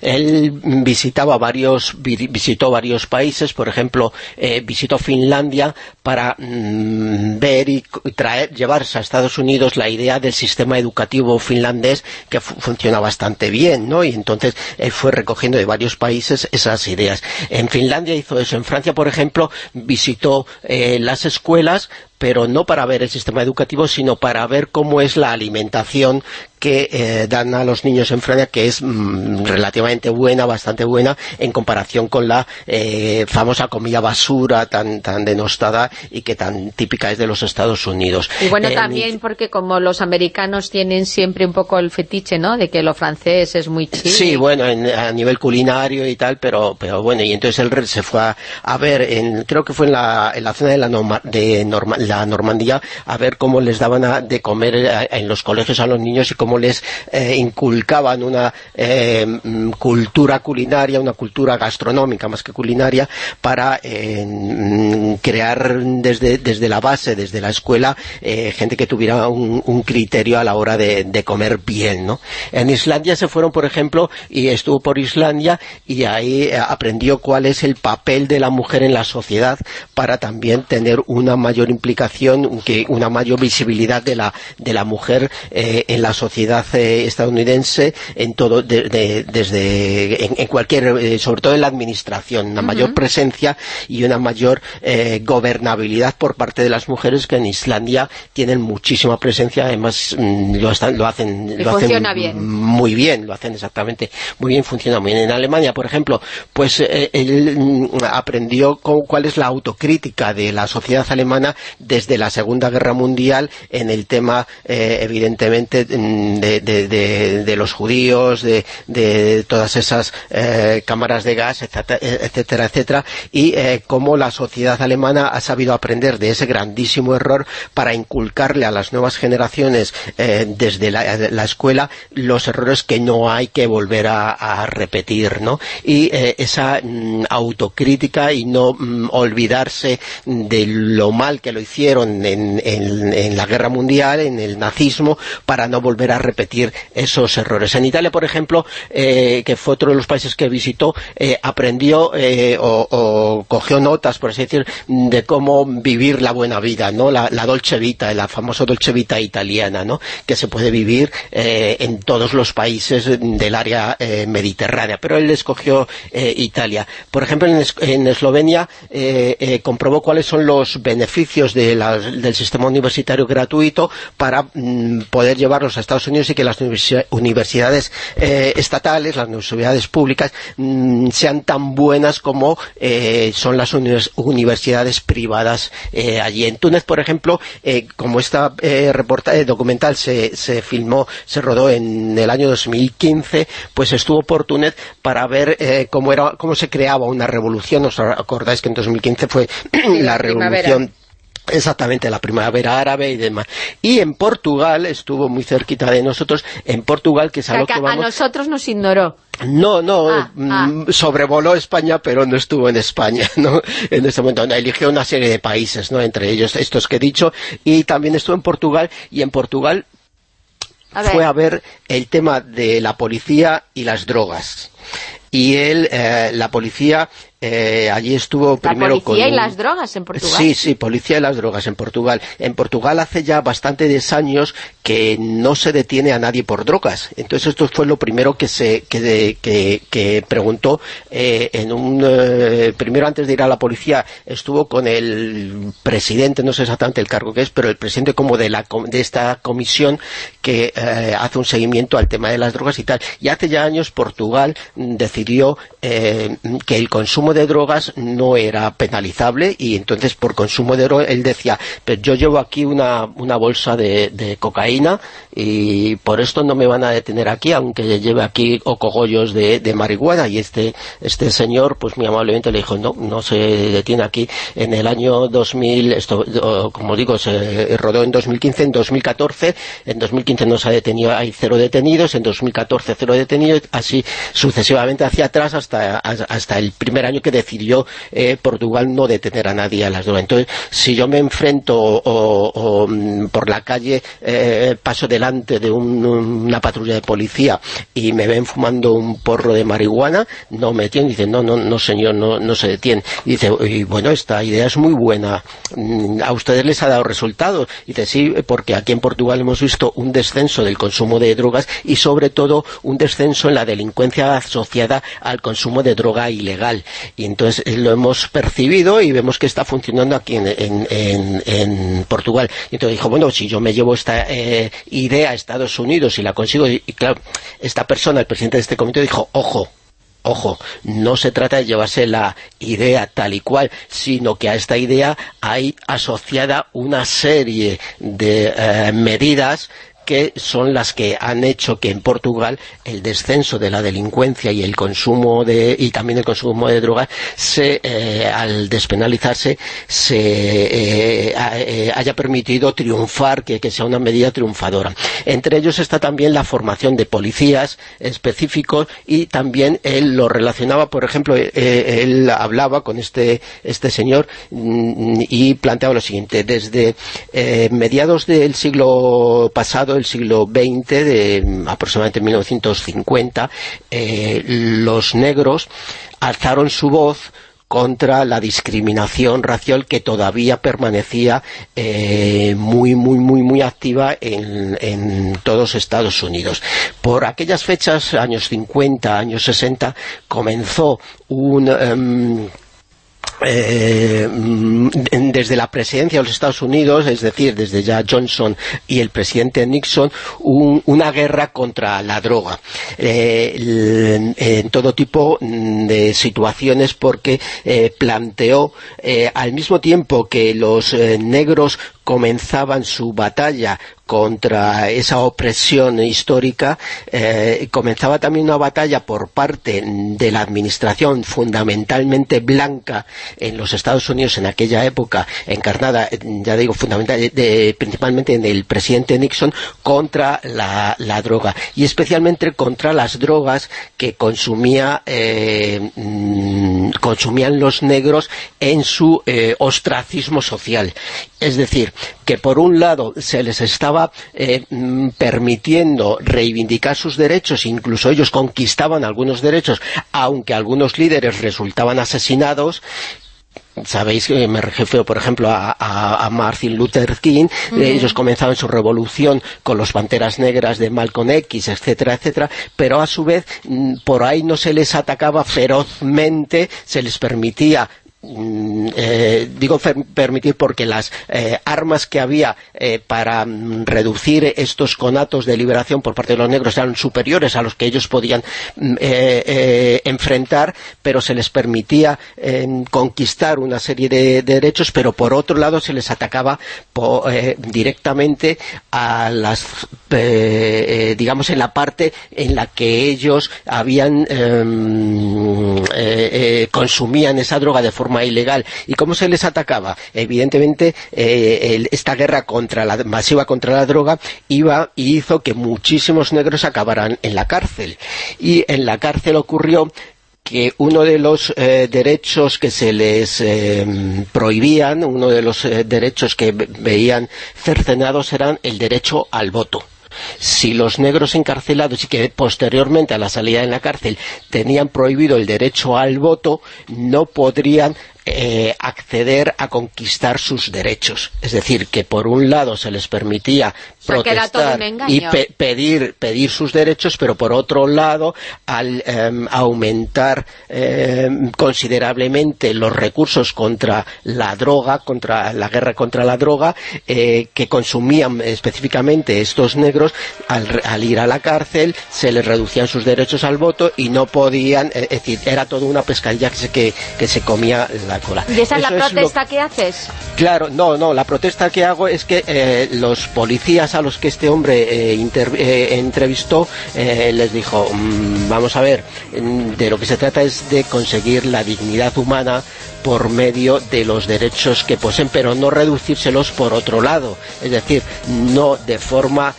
Él visitaba varios, visitó varios países, por ejemplo, eh, visitó Finlandia para mm, ver y traer, llevarse a Estados Unidos la idea del sistema educativo finlandés que funciona bastante bien, ¿no? Y entonces él fue recogiendo de varios países esas ideas. En Finlandia hizo eso. En Francia, por ejemplo, visitó eh, las escuelas pero no para ver el sistema educativo, sino para ver cómo es la alimentación que eh, dan a los niños en Francia, que es mm, relativamente buena, bastante buena, en comparación con la eh, famosa comida basura tan, tan denostada y que tan típica es de los Estados Unidos. Y bueno, también porque como los americanos tienen siempre un poco el fetiche, ¿no?, de que lo francés es muy chido. Sí, bueno, a nivel culinario y tal, pero, pero bueno, y entonces él se fue a, ver, en, creo que fue en la, en la zona de la, de la Normandía, a ver cómo les daban de comer eh, en los colegios a los niños y cómo les eh, inculcaban una eh, mm, cultura culinaria, una cultura gastronómica más que culinaria, para mm, crear desde, desde la base, desde la escuela, gente que tuviera un, criterio a la hora de, comer bien. ¿no? En Islandia se fueron, por ejemplo, y estuvo por Islandia, y ahí aprendió cuál es el papel de la mujer en la sociedad para también tener una mayor implicación, que una mayor visibilidad de la, de la mujer en la sociedad estadounidense en todo, desde en, cualquier, eh, sobre todo en la administración, una mayor presencia y una mayor eh, gobernabilidad por parte de las mujeres que en Islandia tienen muchísima presencia, además mm, lo, lo hacen, lo hacen muy bien, lo hacen exactamente muy bien, funciona muy bien. En Alemania, por ejemplo, pues eh, él mm, aprendió cuál es la autocrítica de la sociedad alemana desde la Segunda Guerra Mundial en el tema, evidentemente, mm, de, los judíos, de, todas esas eh, cámaras de gas, etcétera, etcétera, y eh, cómo la sociedad alemana ha sabido aprender de ese grandísimo error para inculcarle a las nuevas generaciones eh, desde la, escuela los errores que no hay que volver a, repetir, ¿no? Y esa mm, autocrítica y no mm, olvidarse de lo mal que lo hicieron en, en la guerra mundial, en el nazismo, para no volver a repetir esos errores. En Italia, por ejemplo, eh, que fue otro de los países que visitó, eh, aprendió eh, o, cogió notas, por así decir, de cómo vivir la buena vida, ¿no? La, dolce vita, la famosa dolce vita italiana, ¿no? Que se puede vivir en todos los países del área mediterránea, pero él escogió Italia. Por ejemplo, en, Eslovenia comprobó cuáles son los beneficios del sistema universitario gratuito para mm, poder llevarlos a Estados Unidos y que las universidades eh, estatales, las universidades públicas, mm, sean tan buenas como eh, son las universidades privadas eh, allí. En Túnez, por ejemplo, como esta documental se, se, filmó, se rodó en el año 2015, pues estuvo por Túnez para ver cómo, era, cómo se creaba una revolución. ¿Os acordáis que en 2015 fue la revolución Exactamente, la primavera árabe y demás. Y en Portugal, estuvo muy cerquita de nosotros, en Portugal, que es algo que a nosotros nos ignoró. No, no, ah, mm, ah. sobrevoló España, pero no estuvo en España, ¿no? En ese momento, eligió una serie de países, ¿no? Entre ellos estos que he dicho, y también estuvo en Portugal, y en Portugal fue a ver el tema de la policía y las drogas. Y él, eh, la policía eh, allí estuvo primero con... ¿La policía y las drogas en Portugal? Sí, sí, policía y las drogas en Portugal. En Portugal hace ya bastantes años que no se detiene a nadie por drogas. Entonces esto fue lo primero que se que, que, preguntó eh, en un... Eh, primero antes de ir a la policía estuvo con el presidente, no sé exactamente el cargo que es, pero el presidente como de, la, de esta comisión que hace un seguimiento al tema de las drogas y tal. Y hace ya años Portugal decidió que el consumo de drogas no era penalizable y entonces por consumo de drogas él decía, pero yo llevo aquí una, una bolsa de, cocaína y por esto no me van a detener aquí, aunque lleve aquí ocogollos de, de marihuana y este, este señor pues muy amablemente le dijo, no, no se detiene aquí en el año 2000, esto como digo, se rodó en 2015, en 2014, en 2015 no se ha detenido, hay cero detenidos, en 2014 cero detenidos, así sucesivamente hacia atrás hasta, hasta el primer año que decidió eh, Portugal no detener a nadie a las drogas. Entonces, si yo me enfrento o, mm, por la calle eh, paso delante de una patrulla de policía y me ven fumando un porro de marihuana, no me detienen. Dicen, no, no, no señor, no, se detiene. Y dice, y bueno, esta idea es muy buena. Mm, ¿A ustedes les ha dado resultados? Y dice, sí, porque aquí en Portugal hemos visto un descenso del consumo de drogas y sobre todo un descenso en la delincuencia asociada al consumo de droga ilegal y entonces eh, lo hemos percibido y vemos que está funcionando aquí en, Portugal. Y entonces dijo, bueno, si yo me llevo esta eh, idea a Estados Unidos y la consigo, y, claro, esta persona, el presidente de este comité, dijo, ojo, Ojo, no se trata de llevarse la idea tal y cual, sino que a esta idea hay asociada una serie de eh, medidas que son las que han hecho que en Portugal el descenso de la delincuencia y el consumo de y también el consumo de drogas se, eh, al despenalizarse se eh, eh, haya permitido triunfar, que, sea una medida triunfadora. Entre ellos está también la formación de policías específicos y también él lo relacionaba, por ejemplo, él hablaba con este, este señor mm, y planteaba lo siguiente, desde mediados del siglo pasado del siglo XX, de aproximadamente 1950, eh, los negros alzaron su voz contra la discriminación racial que todavía permanecía eh, muy, muy, muy, muy activa en, en, todos Estados Unidos. Por aquellas fechas, años 50, años 60, comenzó un... Em, eh, mm, desde la presidencia de los Estados Unidos, es decir, desde ya Johnson y el presidente Nixon, una guerra contra la droga. Eh, en todo tipo de situaciones porque eh, planteó al mismo tiempo que los negros comenzaban su batalla contra esa opresión histórica, eh, comenzaba también una batalla por parte de la administración fundamentalmente blanca en los Estados Unidos en aquella época, encarnada, ya digo, fundamentalmente, principalmente en el presidente Nixon, contra la, droga, y especialmente contra las drogas que consumía, eh, mm, consumían los negros en su eh, ostracismo social. Es decir, que por un lado se les estaba eh, mm, permitiendo reivindicar sus derechos, incluso ellos conquistaban algunos derechos, aunque algunos líderes resultaban asesinados, sabéis que me refiero por ejemplo a, Martin Luther King ellos comenzaban su revolución con los Panteras Negras de Malcolm X, etcétera, etcétera pero a su vez mm, por ahí no se les atacaba ferozmente se les permitía eh, digo permitir porque las eh, armas que había eh, para mm, reducir estos conatos de liberación por parte de los negros eran superiores a los que ellos podían mm, enfrentar, pero se les permitía conquistar una serie de, derechos, pero por otro lado se les atacaba directamente a las, digamos, en la parte en la que ellos habían em, consumían esa droga de forma ilegal. ¿Y cómo se les atacaba? Evidentemente, eh, esta guerra contra la, masiva contra la droga iba y hizo que muchísimos negros acabaran en la cárcel. Y en la cárcel ocurrió que uno de los eh, derechos que se les eh, prohibían, uno de los derechos que veían cercenados eran el derecho al voto Si los negros encarcelados y que posteriormente a la salida en la cárcel tenían prohibido el derecho al voto, no podrían eh, acceder a conquistar sus derechos. Es decir, que por un lado se les permitía protestar y pedir, pedir sus derechos, pero por otro lado, al em, aumentar em, considerablemente los recursos contra la droga, contra la guerra contra la droga, eh, que consumían específicamente estos negros, al, ir a la cárcel se les reducían sus derechos al voto y no podían, eh, es decir, era toda una pescadilla que se, que, que se comía ¿Y esa es la protesta que haces? Claro, no, no, la protesta que hago es que eh, los policías a los que este hombre eh, eh, entrevistó les dijo, mm, vamos a ver, mm, de lo que se trata es de conseguir la dignidad humana por medio de los derechos que poseen, pero no reducírselos por otro lado, es decir, no de forma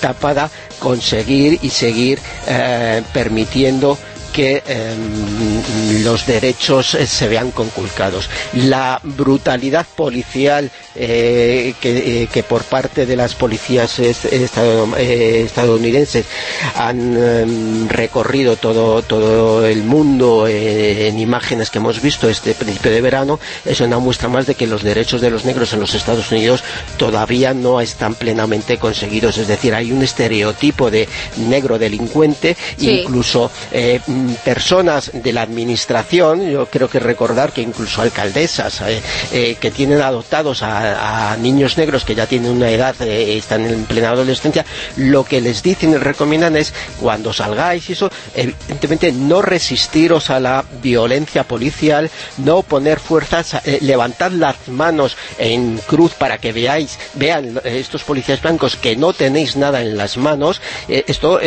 tapada conseguir y seguir permitiendo que em, los derechos eh, se vean conculcados. La brutalidad policial eh, eh, que, por parte de las policías estadounidenses han em, recorrido todo, todo el mundo en imágenes que hemos visto este principio de verano es una muestra más de que los derechos de los negros en los Estados Unidos todavía no están plenamente conseguidos. Es decir, hay un estereotipo de negro delincuente, incluso personas de la administración, yo creo que recordar que incluso alcaldesas eh, eh, que tienen adoptados a, niños negros que ya tienen una edad, eh, están en plena adolescencia, lo que les dicen y recomiendan es cuando salgáis y eso, evidentemente no resistiros a la violencia policial, no poner fuerzas, levantad las manos en cruz para que veáis, vean estos policías blancos que no tenéis nada en las manos, esto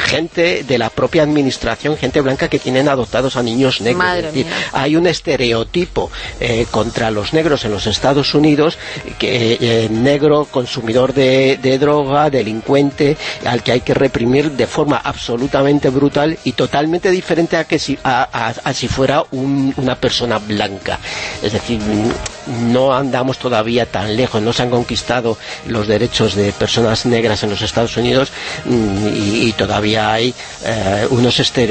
gente de la propia administración gente blanca que tienen adoptados a niños negros. hay un estereotipo eh, contra los negros en los Estados Unidos, que eh, negro, consumidor de, droga, delincuente, al que hay que reprimir de forma absolutamente brutal y totalmente diferente a que si, a, si fuera una persona blanca. Es decir, no andamos todavía tan lejos, no se han conquistado los derechos de personas negras en los Estados Unidos mm, y, todavía hay eh, unos estereotipos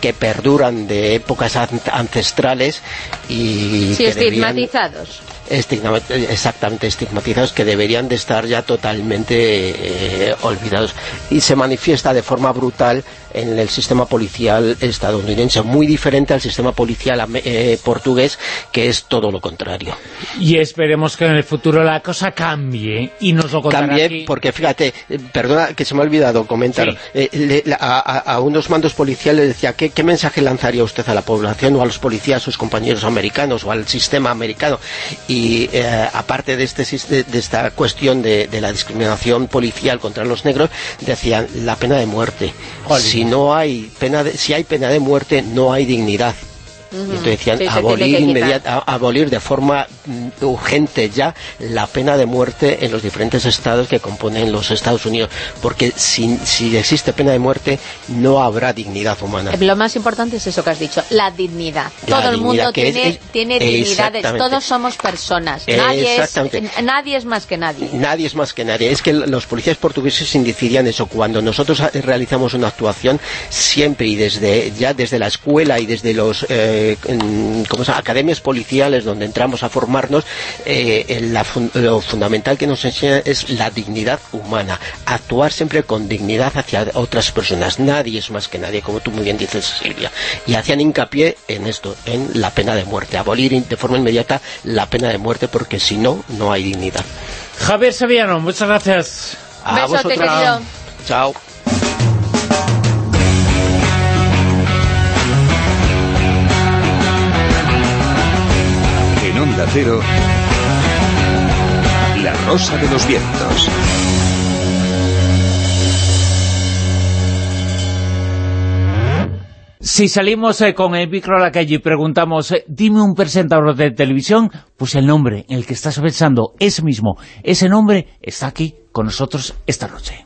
que perduran de épocas ancestrales y estigmatizados exactamente estigmatizados que deberían de estar ya totalmente eh, olvidados y se manifiesta de forma brutal en el sistema policial estadounidense, muy diferente al sistema policial eh, portugués, que es todo lo contrario. Y esperemos que en el futuro la cosa cambie y nos lo contará Cambie, porque fíjate, eh, perdona que se me ha olvidado comentar, a, unos mandos policiales decía, ¿qué, mensaje lanzaría usted a la población o a los policías, a sus compañeros americanos o al sistema americano? Y y eh, aparte de, este, de, esta cuestión de, la discriminación policial contra los negros, decían la pena de muerte. Si no hay pena si hay pena de muerte, no hay dignidad. Entonces decían abolir, abolir de forma mm, urgente ya la pena de muerte en los diferentes estados que componen los Estados Unidos, porque si, si existe pena de muerte no habrá dignidad humana. Lo más importante es eso que has dicho, la dignidad. Todo el mundo tiene, tiene dignidades, todos somos personas, nadie es, nadie es más que nadie. Nadie es más que nadie, es que los policías portugueses indicarían eso, cuando nosotros realizamos una actuación, siempre y desde ya desde la escuela y desde los... Eh, en, academias policiales donde entramos a formarnos, eh, lo fundamental que nos enseña es la dignidad humana, actuar siempre con dignidad hacia otras personas. Nadie es más que nadie, como tú muy bien dices, Silvia. Y hacían hincapié en esto, en la pena de muerte, abolir de forma inmediata la pena de muerte, porque si no, no hay dignidad. Javier Sevillano, muchas gracias. A querido. Chao. Cero, La Rosa de los Vientos. Si salimos eh, con el micro a la calle y preguntamos, eh, dime un presentador de televisión, pues el nombre en el que estás pensando, ese mismo, ese nombre está aquí con nosotros esta noche.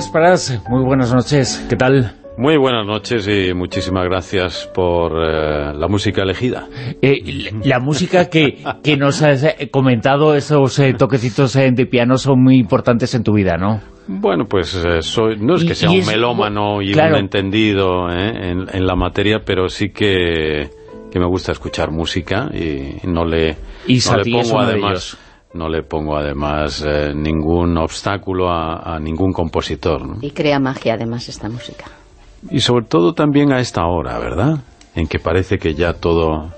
Matías Pras, muy buenas noches, ¿qué tal? Muy buenas noches y muchísimas gracias por eh, la música elegida. Eh, la, música que, que, nos has eh, comentado, esos toquecitos de piano son muy importantes en tu vida, ¿no? Bueno, pues soy, no es que sea un melómano y un entendido en, en, la materia, pero sí que, que, me gusta escuchar música y no le, no le pongo además no le pongo además eh, ningún obstáculo a, ningún compositor. Y crea magia además esta música. Y sobre todo también a esta hora, ¿verdad? En que parece que ya todo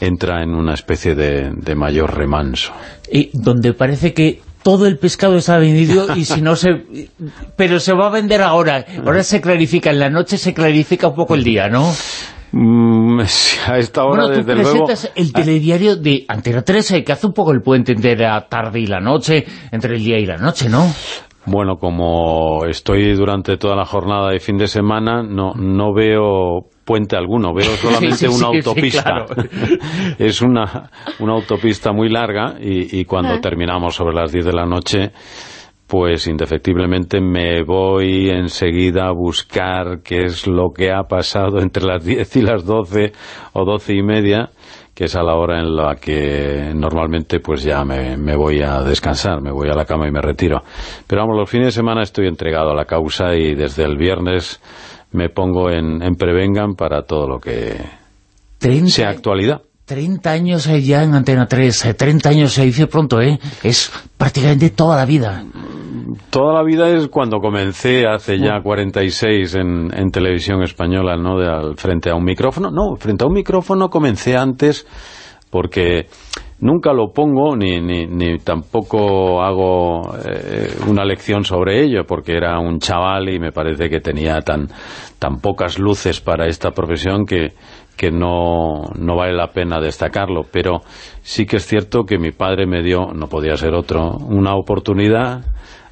entra en una especie de, mayor remanso. Y donde parece que todo el pescado está vendido y si no se... Pero se va a vender ahora. Ahora se clarifica, en la noche se clarifica un poco el día, ¿no? A esta hora, bueno, tú presentas el telediario de Antena 13, que hace un poco el puente entre la tarde y la noche, entre el día y la noche, ¿no? Bueno, como estoy durante toda la jornada de fin de semana, no, no veo puente alguno, veo solamente una autopista. es una, una autopista muy larga y, y cuando terminamos sobre las 10 de la noche pues indefectiblemente me voy enseguida a buscar qué es lo que ha pasado entre las 10 y las 12 o 12 y media, que es a la hora en la que normalmente pues ya me, voy a descansar, me voy a la cama y me retiro. Pero vamos, los fines de semana estoy entregado a la causa y desde el viernes me pongo en, en Prevengan para todo lo que sea actualidad. 30 años ya en Antena 3, 30 años se dice pronto, ¿eh? Es prácticamente toda la vida. Toda la vida es cuando comencé hace ya 46 en, en televisión española, ¿no? De, al, frente a un micrófono. No, frente a un micrófono comencé antes porque nunca lo pongo ni, ni, ni tampoco hago eh, una lección sobre ello porque era un chaval y me parece que tenía tan, tan pocas luces para esta profesión que, que no, no vale la pena destacarlo, pero sí que es cierto que mi padre me dio, no podía ser otro, una oportunidad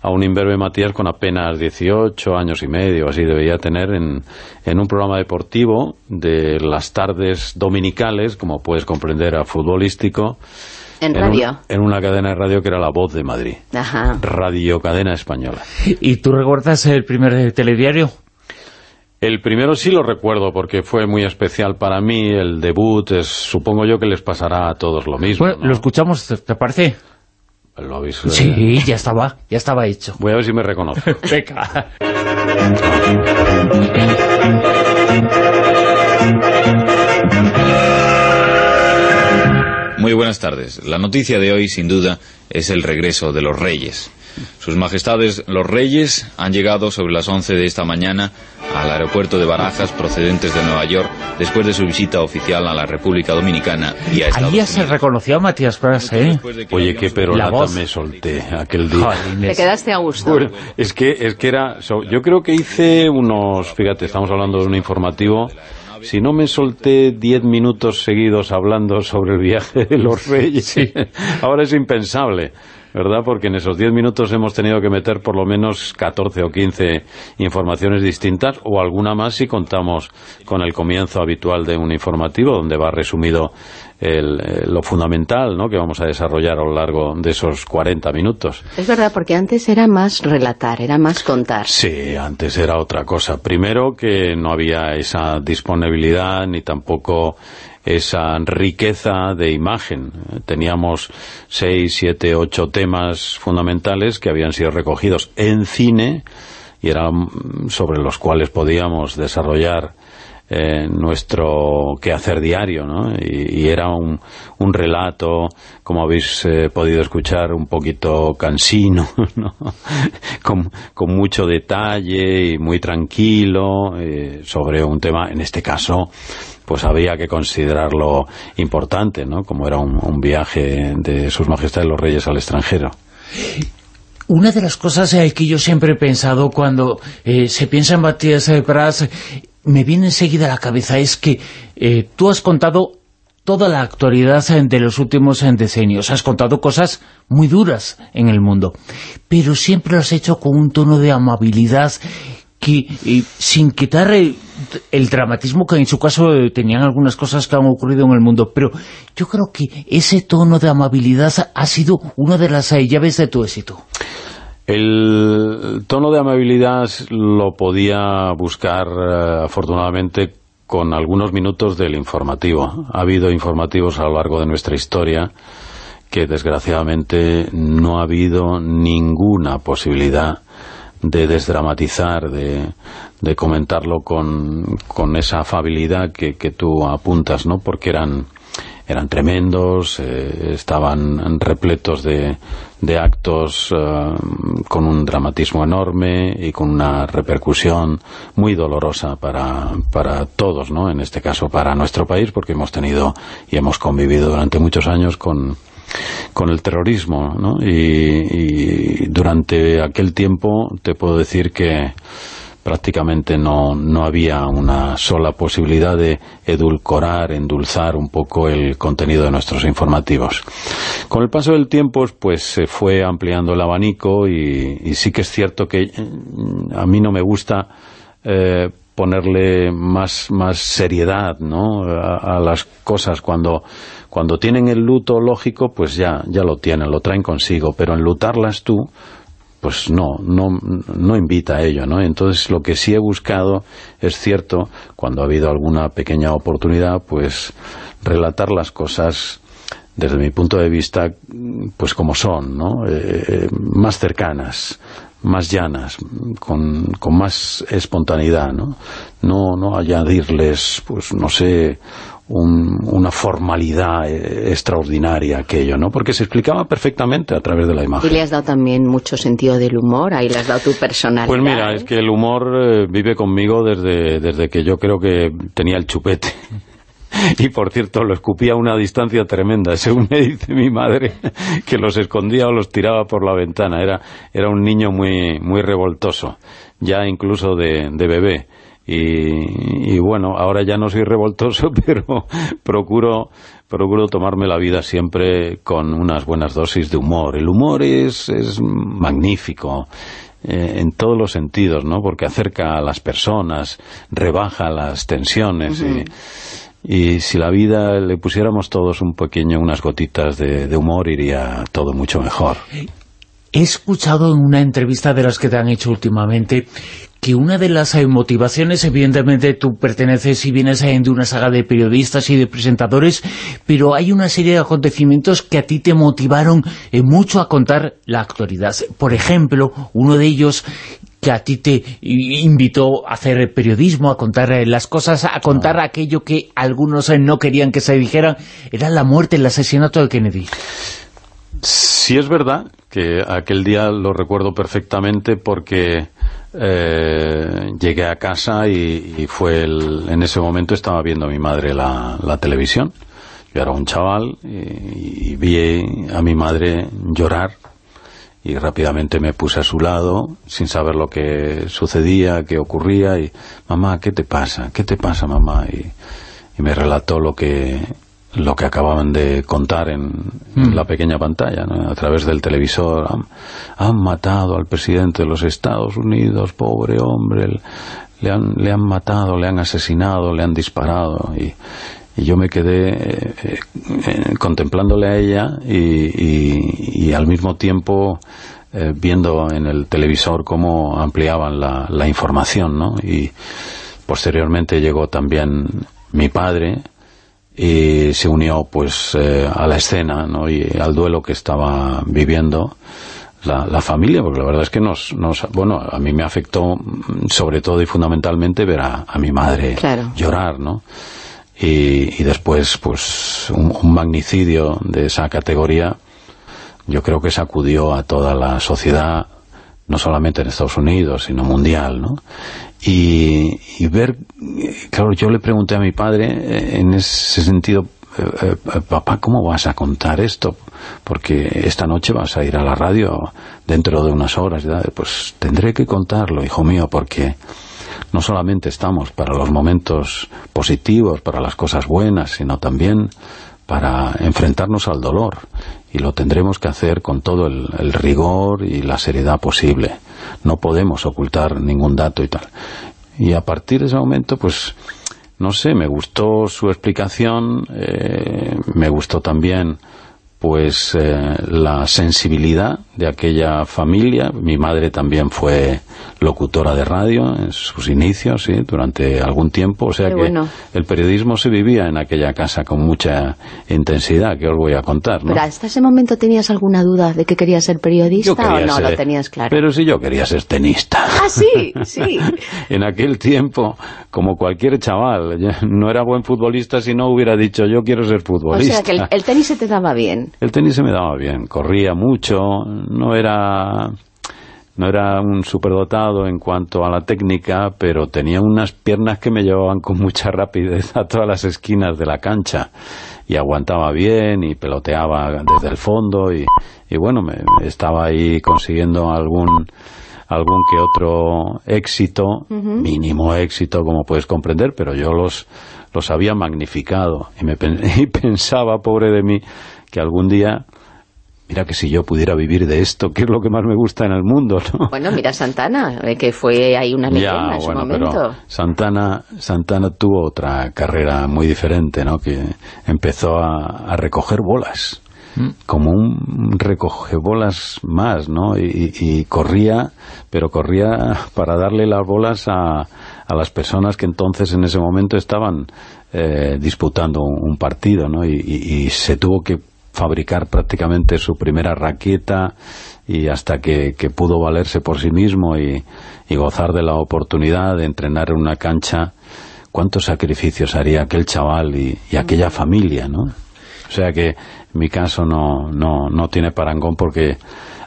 a un imberbe Matías con apenas 18 años y medio, así debía tener en, en un programa deportivo de las tardes dominicales, como puedes comprender, a futbolístico, ¿En radio? en una cadena de radio que era La Voz de Madrid. Ajá. Radio Cadena Española. ¿Y tú recuerdas el primer telediario? El primero sí lo recuerdo porque fue muy especial para mí, el debut, es, supongo yo que les pasará a todos lo mismo. Bueno, lo escuchamos, ¿te parece? ¿Lo habéis, sí, ya estaba, ya estaba hecho. Voy a ver si me reconozco. Venga. Muy buenas tardes. La noticia de hoy, sin duda, es el regreso de los reyes. Sus majestades los reyes han llegado sobre las 11 de esta mañana al aeropuerto de Barajas procedentes de Nueva York después de su visita oficial a la República Dominicana y a Estados Ahí ya se reconoció a Matías Pras, ¿eh? Oye, qué perolata me solté aquel día. Te quedaste a gusto. es que, es que era... yo creo que hice unos... Fíjate, estamos hablando de un informativo si no me solté diez minutos seguidos hablando sobre el viaje de los reyes, ahora es impensable. ¿Verdad? Porque en esos 10 minutos hemos tenido que meter por lo menos 14 o 15 informaciones distintas o alguna más si contamos con el comienzo habitual de un informativo donde va resumido el, eh, lo fundamental ¿no? que vamos a desarrollar a lo largo de esos 40 minutos. Es verdad, porque antes era más relatar, era más contar. Sí, antes era otra cosa. Primero que no había esa disponibilidad ni tampoco esa riqueza de imagen. Teníamos seis, siete, ocho temas fundamentales que habían sido recogidos en cine y eran sobre los cuales podíamos desarrollar eh, nuestro quehacer diario, ¿no? Y, era un, un, relato, como habéis eh, podido escuchar, un poquito cansino, ¿no? con, con, mucho detalle y muy tranquilo eh, sobre un tema, en este caso, pues había que considerarlo importante, ¿no? Como era un, viaje de sus majestades los reyes al extranjero. Una de las cosas eh, que yo siempre he pensado cuando se piensa en Matías Pras, me viene enseguida a la cabeza, es que eh, tú has contado toda la actualidad de los últimos decenios. Has contado cosas muy duras en el mundo, pero siempre lo has hecho con un tono de amabilidad que sin quitar el, dramatismo que en su caso tenían algunas cosas que han ocurrido en el mundo, pero yo creo que ese tono de amabilidad ha sido una de las llaves de tu éxito. El tono de amabilidad lo podía buscar afortunadamente con algunos minutos del informativo. Ha habido informativos a lo largo de nuestra historia que desgraciadamente no ha habido ninguna posibilidad de desdramatizar, de, de comentarlo con, con, esa afabilidad que, que, tú apuntas, ¿no? Porque eran, eran tremendos, eh, estaban repletos de, de actos eh, con un dramatismo enorme y con una repercusión muy dolorosa para, para todos, ¿no? En este caso para nuestro país, porque hemos tenido y hemos convivido durante muchos años con, con el terrorismo, ¿no? y durante aquel tiempo te puedo decir que prácticamente no, no había una sola posibilidad de edulcorar, endulzar un poco el contenido de nuestros informativos. Con el paso del tiempo, pues se fue ampliando el abanico y, sí que es cierto que mm, a mí no me gusta eh, ponerle más, más seriedad ¿no? a, a, las cosas cuando, cuando tienen el luto lógico pues ya, ya lo tienen, lo traen consigo pero enlutarlas tú pues no, no, no invita a ello, ¿no? Entonces lo que sí he buscado, es cierto, cuando ha habido alguna pequeña oportunidad, pues relatar las cosas desde mi punto de vista, pues como son, ¿no? Eh, eh, más cercanas, más llanas, con, con más espontaneidad, ¿no? No, no añadirles, pues no sé, una formalidad eh, extraordinaria aquello, ¿no? Porque se explicaba perfectamente a través de la imagen. Y le has dado también mucho sentido del humor, ahí le has dado tu personalidad. Pues mira, es que el humor eh, vive conmigo desde, desde que yo creo que tenía el chupete. y por cierto lo escupía a una distancia tremenda, según me dice mi madre, que los escondía o los tiraba por la ventana, era, era un niño muy, muy revoltoso, ya incluso de, de bebé. Y, bueno, ahora ya no soy revoltoso, pero procuro, procuro tomarme la vida siempre con unas buenas dosis de humor. El humor es, es magnífico. Eh, en todos los sentidos, ¿no? Porque acerca a las personas, rebaja las tensiones y, si la vida le pusiéramos todos un pequeño, unas gotitas de, de humor, iría todo mucho mejor. He escuchado en una entrevista de las que te han hecho últimamente que una de las eh, motivaciones, evidentemente tú perteneces y vienes de una saga de periodistas y de presentadores, pero hay una serie de acontecimientos que a ti te motivaron eh, mucho a contar la actualidad. Por ejemplo, uno de ellos que a ti te invitó a hacer periodismo, a contar eh, las cosas, a contar ah. aquello que algunos no querían que se dijeran, era la muerte, el asesinato de Kennedy. Sí es verdad que aquel día lo recuerdo perfectamente porque eh, llegué a casa y, fue el, en ese momento estaba viendo a mi madre la, televisión. Yo era un chaval y, vi a mi madre llorar y rápidamente me puse a su lado sin saber lo que sucedía, qué ocurría y mamá, ¿qué te pasa? ¿qué te pasa mamá? y me relató lo que lo que acababan de contar en, mm. la pequeña pantalla, a través del televisor. Han, matado al presidente de los Estados Unidos, pobre hombre, le han, le han matado, le han asesinado, le han disparado. Y, yo me quedé eh, eh, contemplándole a ella y, al mismo tiempo eh, viendo en el televisor cómo ampliaban la, la información, ¿no? Y posteriormente llegó también mi padre, y se unió pues eh, a la escena ¿no? y al duelo que estaba viviendo la, familia, porque la verdad es que nos, nos, bueno, a mí me afectó mm, sobre todo y fundamentalmente ver a, mi madre llorar, ¿no? Y, después, pues, un, un, magnicidio de esa categoría, yo creo que sacudió a toda la sociedad, no solamente en Estados Unidos, sino mundial, ¿no? y, ver, claro, yo le pregunté a mi padre eh, en ese sentido, eh, eh, papá, ¿cómo vas a contar esto? Porque esta noche vas a ir a la radio dentro de unas horas. Pues tendré que contarlo, hijo mío, porque no solamente estamos para los momentos positivos, para las cosas buenas, sino también para enfrentarnos al dolor. Y lo tendremos que hacer con todo el, el, rigor y la seriedad posible. No podemos ocultar ningún dato y tal. Y a partir de ese momento, pues, no sé, me gustó su explicación, eh, me gustó también pues eh, la sensibilidad de aquella familia. Mi madre también fue locutora de radio en sus inicios, sí, durante algún tiempo. O sea que el periodismo se vivía en aquella casa con mucha intensidad, que os voy a contar. ¿no? Pero hasta ese momento tenías alguna duda de que querías ser periodista o no lo tenías claro. Pero si yo quería ser tenista. Ah, sí, sí. en aquel tiempo, como cualquier chaval, no era buen futbolista si no hubiera dicho yo quiero ser futbolista. O sea que el tenis se te daba bien. El tenis se me daba bien, corría mucho, no era no era un superdotado en cuanto a la técnica, pero tenía unas piernas que me llevaban con mucha rapidez a todas las esquinas de la cancha y aguantaba bien y peloteaba desde el fondo y, bueno, me, estaba ahí consiguiendo algún algún que otro éxito, mínimo éxito como puedes comprender, pero yo los, los había magnificado y, me, y pensaba, pobre de mí, que algún día mira que si yo pudiera vivir de esto, que es lo que más me gusta en el mundo, ¿no? Bueno, mira Santana, eh, que fue ahí una leyenda en su momento. Santana, Santana tuvo otra carrera muy diferente, ¿no? Que empezó a, recoger bolas, mm. como un recoge bolas más, ¿no? Y, corría, pero corría para darle las bolas a, a las personas que entonces en ese momento estaban eh, disputando un, partido, ¿no? y, se tuvo que fabricar prácticamente su primera raqueta y hasta que, pudo valerse por sí mismo y, gozar de la oportunidad de entrenar en una cancha, cuántos sacrificios haría aquel chaval y, aquella familia, ¿no? O sea que mi caso no, no, no tiene parangón porque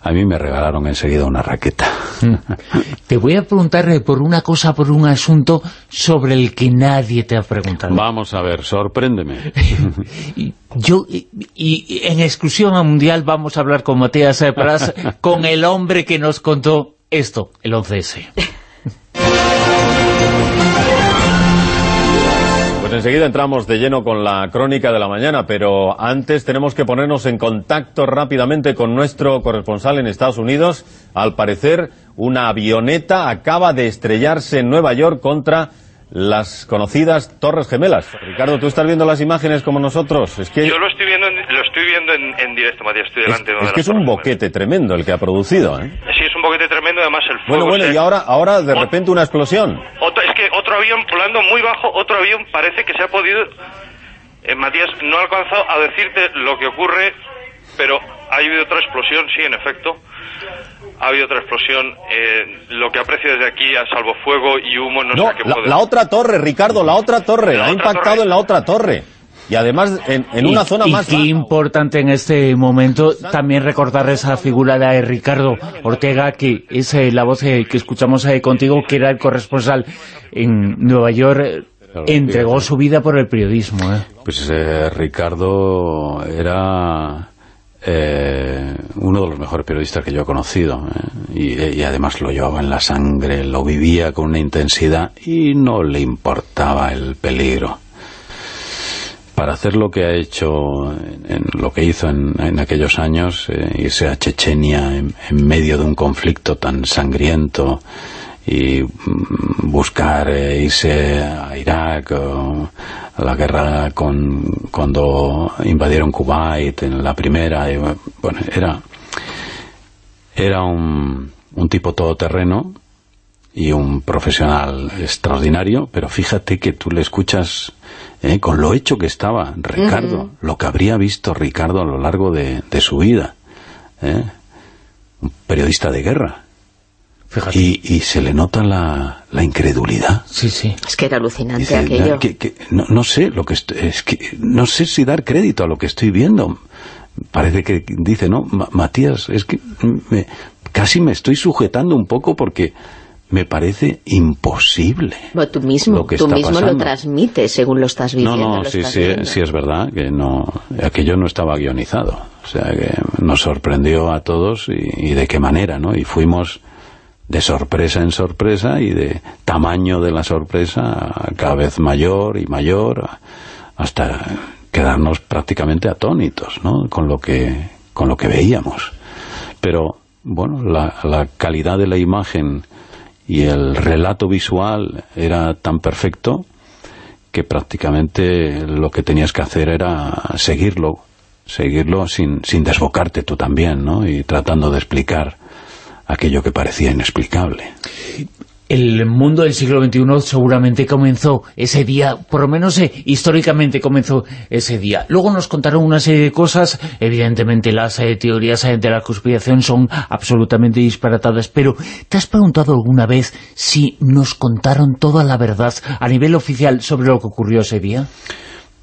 a mí me regalaron enseguida una raqueta. Mm. Te voy a preguntar eh, por una cosa, por un asunto sobre el que nadie te ha preguntado. Vamos a ver, sorpréndeme. Yo, y, en exclusión mundial vamos a hablar con Matías Pras, con el hombre que nos contó esto, el 11S. Enseguida entramos de lleno con la crónica de la mañana, pero antes tenemos que ponernos en contacto rápidamente con nuestro corresponsal en Estados Unidos. Al parecer, una avioneta acaba de estrellarse en Nueva York contra las conocidas Torres Gemelas. Ricardo, ¿tú estás viendo las imágenes como nosotros? Es que... Yo lo estoy viendo en, lo estoy viendo en, directo, Matías, estoy delante es, de Es que es un boquete tremendo el que ha producido, ¿eh? Sí, es un boquete tremendo, además el fuego... Bueno, bueno, y ahora, ahora de repente una explosión. Que otro avión volando muy bajo, otro avión parece que se ha podido... Eh, Matías, no ha alcanzado a decirte lo que ocurre, pero ha habido otra explosión, sí, en efecto ha habido otra explosión. Eh, lo que aprecio desde aquí a salvo fuego y humo no, sé qué la, la, otra torre, Ricardo, la otra torre, ha impactado en la otra torre. Y además en, una zona más... Y qué importante en este momento también recordar esa figura de Ricardo Ortega, que es eh, la voz eh, que escuchamos contigo, que era el corresponsal en Nueva York, entregó su vida por el periodismo. Pues Ricardo era eh, uno de los mejores periodistas que yo he conocido ¿eh? y, además lo llevaba en la sangre, lo vivía con una intensidad y no le importaba el peligro para hacer lo que ha hecho en, lo que hizo en, aquellos años eh, irse a Chechenia en, medio de un conflicto tan sangriento y mm, buscar irse a Irak o la guerra con, cuando invadieron Kuwait en la primera, bueno, era, era un, un tipo todoterreno y un profesional extraordinario, pero fíjate que tú le escuchas eh, con lo hecho que estaba Ricardo, lo que habría visto Ricardo a lo largo de, de su vida. Eh, un periodista de guerra. Y, se le nota la, la, incredulidad. Sí, sí. Es que era alucinante aquello. no, sé lo que es que no sé si dar crédito a lo que estoy viendo. Parece que dice, no, Matías, es que casi me estoy sujetando un poco porque me parece imposible. tú mismo, lo, tú mismo lo transmites según lo estás viviendo. No, no, sí, sí, sí, es verdad que no, aquello no estaba guionizado. O sea, que nos sorprendió a todos y, y de qué manera, ¿no? Y fuimos de sorpresa en sorpresa y de tamaño de la sorpresa cada vez mayor y mayor hasta quedarnos prácticamente atónitos ¿no? con lo que con lo que veíamos. Pero, bueno, la, la calidad de la imagen y el relato visual era tan perfecto que prácticamente lo que tenías que hacer era seguirlo, seguirlo sin, sin desbocarte tú también, ¿no? Y tratando de explicar aquello que parecía inexplicable el mundo del siglo XXI seguramente comenzó ese día, por lo menos eh, históricamente comenzó ese día. Luego nos contaron una serie de cosas, evidentemente las eh, teorías eh, de la conspiración son absolutamente disparatadas, pero ¿te has preguntado alguna vez si nos contaron toda la verdad a nivel oficial sobre lo que ocurrió ese día?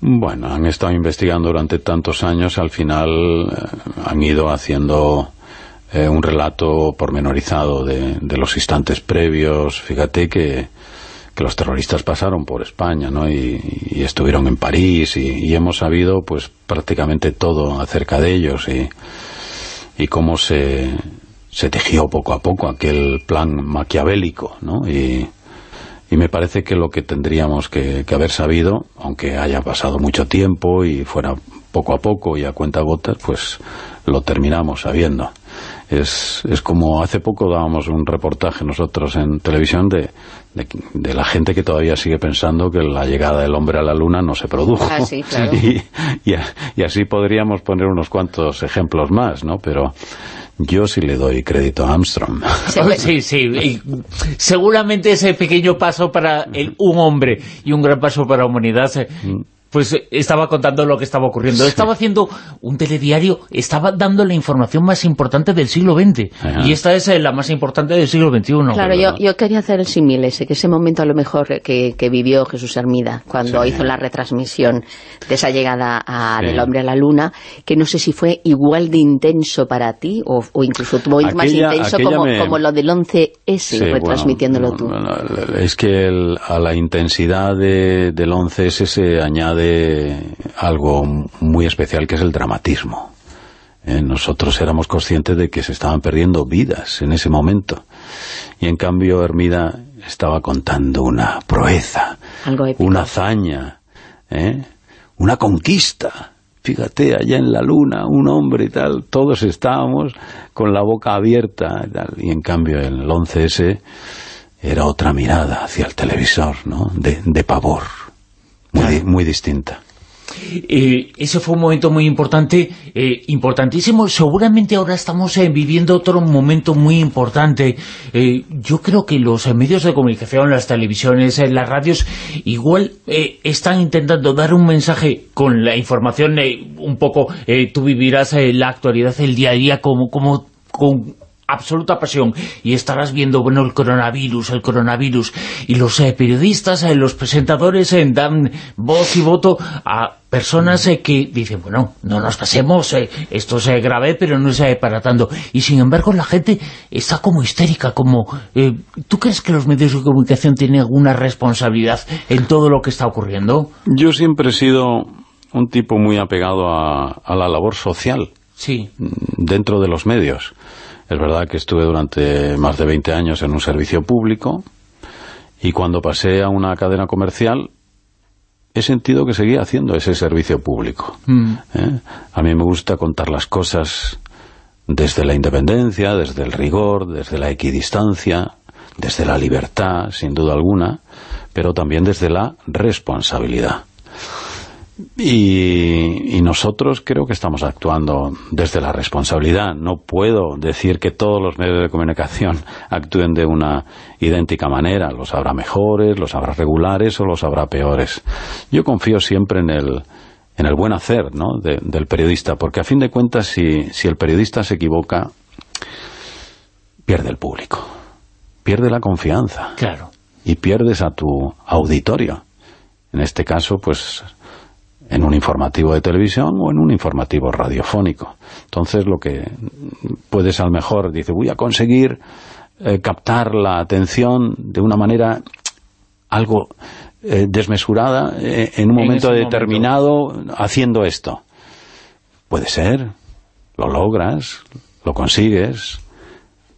Bueno, han estado investigando durante tantos años, al final han ido haciendo eh, un relato pormenorizado de, los instantes previos. Fíjate que, que, los terroristas pasaron por España, ¿no? Y, y estuvieron en París y, y, hemos sabido, pues, prácticamente todo acerca de ellos y, cómo se, se tejió poco a poco aquel plan maquiavélico, ¿no? Y, y me parece que lo que tendríamos que, que, haber sabido, aunque haya pasado mucho tiempo y fuera poco a poco y a cuenta gotas, pues lo terminamos sabiendo es, es como hace poco dábamos un reportaje nosotros en televisión de, de, la gente que todavía sigue pensando que la llegada del hombre a la luna no se produjo. Ah, sí, claro. y, y, y, así podríamos poner unos cuantos ejemplos más, ¿no? Pero yo sí le doy crédito a Armstrong. Sí, sí, y seguramente ese pequeño paso para el, un hombre y un gran paso para la humanidad pues eh, estaba contando lo que estaba ocurriendo. Estaba haciendo un telediario, estaba dando la información más importante del siglo XX. Y esta es eh, la más importante del siglo XXI. Claro, yo, yo, quería hacer el símil ese, que ese momento a lo mejor que, que vivió Jesús Hermida, cuando sí. hizo la retransmisión de esa llegada a, sí. del hombre a la luna, que no sé si fue igual de intenso para ti, o, o incluso tuvo aquella, más intenso como, me... como, lo del 11S, sí, retransmitiéndolo bueno, tú. Bueno, es que el, a la intensidad de, del 11S se añade algo muy especial que es el dramatismo. Eh, nosotros éramos conscientes de que se estaban perdiendo vidas en ese momento. Y en cambio Hermida estaba contando una proeza, una hazaña, ¿eh? una conquista. Fíjate, allá en la luna, un hombre y tal, todos estábamos con la boca abierta y, tal, y en cambio el 11S era otra mirada hacia el televisor, ¿no? De, de pavor muy, muy distinta. Eh, ese fue un momento muy importante, eh, importantísimo. Seguramente ahora estamos eh, viviendo otro momento muy importante. Eh, yo creo que los medios de comunicación, las televisiones, eh, las radios, igual eh, están intentando dar un mensaje con la información, un poco, tú vivirás la actualidad, el día a día, como, como con absoluta pasión y estarás viendo, bueno, el coronavirus, el coronavirus y los eh, periodistas, eh, los presentadores eh, dan voz y voto a personas eh, que dicen, bueno, no nos pasemos, eh, esto es grave, pero no es para tanto. Y sin embargo la gente está como histérica, como... ¿Tú crees que los medios de comunicación tienen alguna responsabilidad en todo lo que está ocurriendo? Yo siempre he sido un tipo muy apegado a, a la labor social. Sí. Dentro de los medios. Es verdad que estuve durante más de 20 años en un servicio público y cuando pasé a una cadena comercial he sentido que seguía haciendo ese servicio público. Mm. ¿Eh? A mí me gusta contar las cosas desde la independencia, desde el rigor, desde la equidistancia, desde la libertad, sin duda alguna, pero también desde la responsabilidad. Y, y, nosotros creo que estamos actuando desde la responsabilidad. No puedo decir que todos los medios de comunicación actúen de una idéntica manera. Los habrá mejores, los habrá regulares o los habrá peores. Yo confío siempre en el, en el buen hacer ¿no? de, del periodista, porque a fin de cuentas si, si el periodista se equivoca, pierde el público, pierde la confianza. Claro. Y pierdes a tu auditorio. En este caso, pues en un informativo de televisión o en un informativo radiofónico. Entonces lo que puedes a lo mejor, dice, voy a conseguir eh, captar la atención de una manera algo eh, desmesurada eh, en un en momento determinado momento. haciendo esto. Puede ser, lo logras, lo consigues,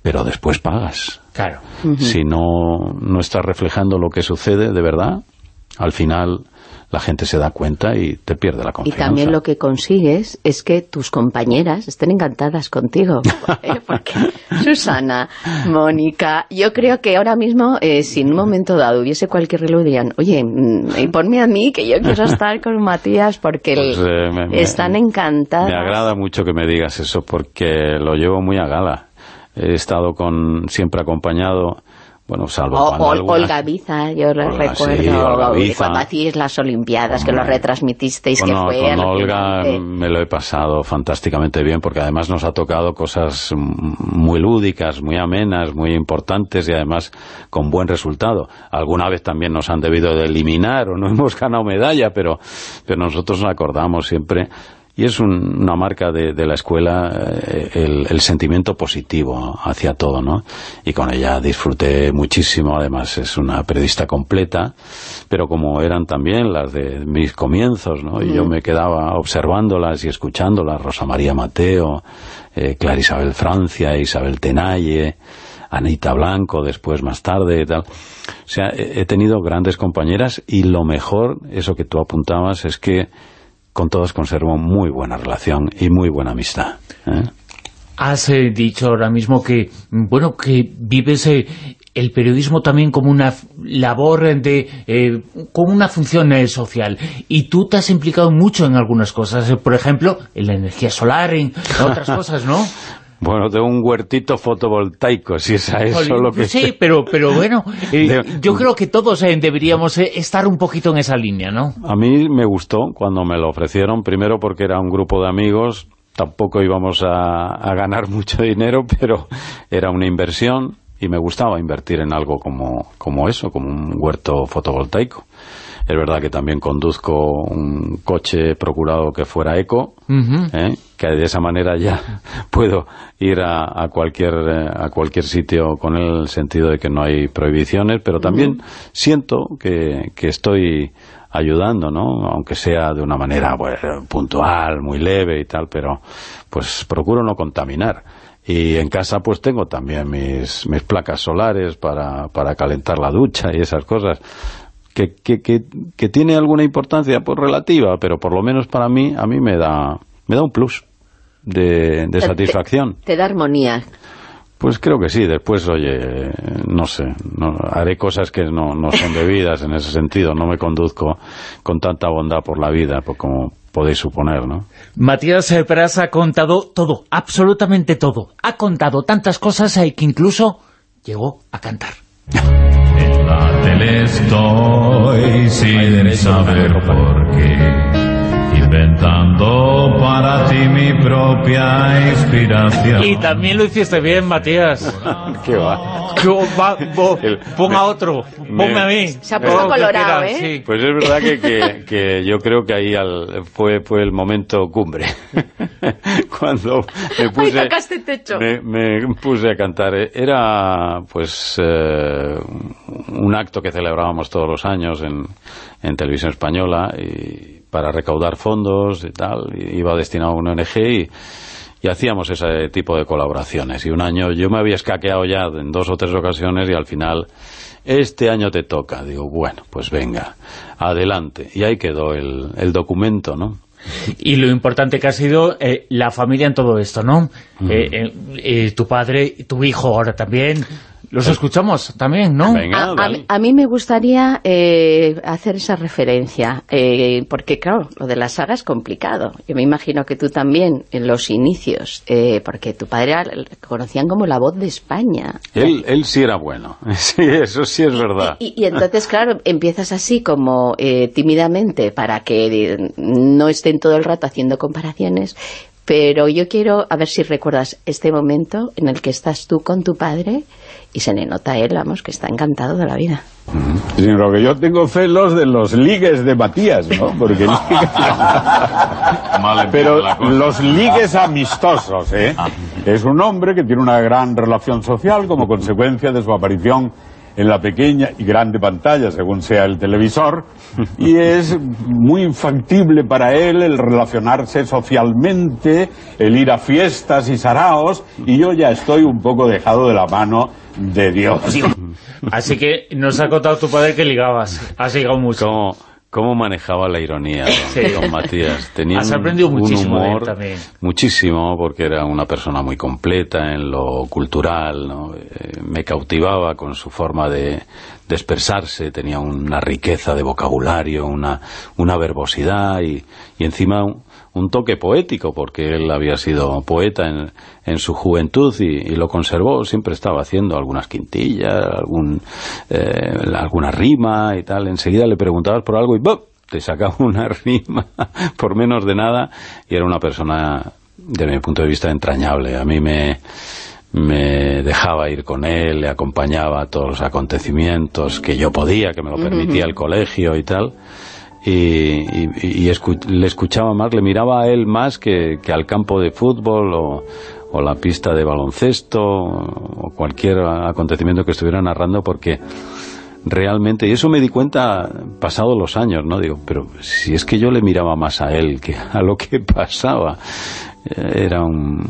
pero después pagas. Claro. Uh -huh. Si no, no estás reflejando lo que sucede de verdad, al final la gente se da cuenta y te pierde la confianza. Y también lo que consigues es que tus compañeras estén encantadas contigo. ¿eh? Porque Susana, Mónica, yo creo que ahora mismo, eh, si en un momento dado hubiese cualquier reloj, dirían, oye, mm, ponme a mí que yo quiero estar con Matías porque pues, eh, están encantadas. Me agrada mucho que me digas eso porque lo llevo muy a gala. He estado con siempre acompañado bueno, salvo o, Olga Biza, yo lo recuerdo, cuando hacíais las Olimpiadas, que lo retransmitisteis, que fue... Con Olga me lo he pasado fantásticamente bien, porque además nos ha tocado cosas muy lúdicas, muy amenas, muy importantes y además con buen resultado. Alguna vez también nos han debido de eliminar o no hemos ganado medalla, pero, pero nosotros nos acordamos siempre y es una marca de, la escuela eh, el, sentimiento positivo hacia todo, ¿no? Y con ella disfruté muchísimo, además es una periodista completa, pero como eran también las de mis comienzos, ¿no? Y yo me quedaba observándolas y escuchándolas, Rosa María Mateo, eh, Clara Isabel Francia, Isabel Tenalle, Anita Blanco después más tarde y tal. O sea, he tenido grandes compañeras y lo mejor, eso que tú apuntabas, es que con todos conservo muy buena relación y muy buena amistad. ¿eh? Has eh, dicho ahora mismo que, bueno, que vives eh, el periodismo también como una labor de, como una función social. Y tú te has implicado mucho en algunas cosas, por ejemplo, en la energía solar, en otras cosas, ¿no? Bueno, de un huertito fotovoltaico, si es a eso lo que... Sí, pero, pero bueno, eh, yo creo que todos eh, deberíamos eh, estar un poquito en esa línea, ¿no? A mí me gustó cuando me lo ofrecieron, primero porque era un grupo de amigos, tampoco íbamos a, a ganar mucho dinero, pero era una inversión y me gustaba invertir en algo como, como eso, como un huerto fotovoltaico. Es verdad que también conduzco un coche procurado que fuera eco, ¿eh? que de esa manera ya puedo ir a, cualquier, eh, a cualquier sitio con el sentido de que no hay prohibiciones, pero también siento que, que estoy ayudando, ¿no? Aunque sea de una manera pues, puntual, muy leve y tal, pero pues procuro no contaminar. Y en casa pues tengo también mis, mis placas solares para, para calentar la ducha y esas cosas que, que, que, tiene alguna importancia pues relativa, pero por lo menos para mí, a mí me da, me da un plus de, de satisfacción. Te, da armonía. Pues creo que sí, después, oye, no sé, no, haré cosas que no, no son debidas en ese sentido, no me conduzco con tanta bondad por la vida, pues como podéis suponer, ¿no? Matías Pras ha contado todo, absolutamente todo. Ha contado tantas cosas que incluso llegó a cantar. La tele estoy sin saber por qué inventando para ti mi propia inspiración. Y también lo hiciste bien, Matías. ¿Qué va? ponga otro, ponme a mí. Se ha puesto colorado, ¿eh? Pues es verdad que, que, yo creo que ahí al, fue, fue el momento cumbre. Cuando me puse, me, puse a cantar. Era, pues, eh, un acto que celebrábamos todos los años en, en Televisión Española y para recaudar fondos y tal, iba destinado a una ONG y, hacíamos ese tipo de colaboraciones. Y un año yo me había escaqueado ya en dos o tres ocasiones y al final, este año te toca. Digo, bueno, pues venga, adelante. Y ahí quedó el, el documento, ¿no? Y lo importante que ha sido eh, la familia en todo esto, ¿no? Eh, eh, tu padre, tu hijo ahora también, los escuchamos también, ¿no? a, mí me gustaría eh, hacer esa referencia, eh, porque claro, lo de la saga es complicado. Yo me imagino que tú también, en los inicios, eh, porque tu padre conocían como la voz de España. Él, él sí era bueno, sí, eso sí es verdad. Y, entonces, claro, empiezas así como tímidamente para que no estén todo el rato haciendo comparaciones, pero yo quiero a ver si recuerdas este momento en el que estás tú con tu padre y se le nota a él, vamos, que está encantado de la vida. Sin lo que yo tengo celos de los ligues de Matías, ¿no? Porque Pero los ligues amistosos, ¿eh? Ah. Es un hombre que tiene una gran relación social como consecuencia de su aparición en la pequeña y grande pantalla, según sea el televisor, y es muy infactible para él el relacionarse socialmente, el ir a fiestas y saraos, y yo ya estoy un poco dejado de la mano de Dios. Así que nos ha contado tu padre que ligabas. Has ligado mucho. ¿Cómo, cómo manejaba la ironía, don, Matías? Tenía Has aprendido un, muchísimo humor, también. Muchísimo, porque era una persona muy completa en lo cultural, ¿no? Eh, me cautivaba con su forma de, de expresarse, tenía una riqueza de vocabulario, una, una verbosidad y, y encima un, toque poético, porque él había sido poeta en, en su juventud y, y, lo conservó, siempre estaba haciendo algunas quintillas, algún, eh, alguna rima y tal. Enseguida le preguntabas por algo y ¡bum! te sacaba una rima por menos de nada y era una persona, de mi punto de vista, entrañable. A mí me me dejaba ir con él, le acompañaba a todos los acontecimientos que yo podía, que me lo permitía el colegio y tal y, y, y escu le escuchaba más, le miraba a él más que, que al campo de fútbol o, o, la pista de baloncesto o cualquier acontecimiento que estuviera narrando porque realmente, y eso me di cuenta pasados los años, ¿no? Digo, pero si es que yo le miraba más a él que a lo que pasaba, era un,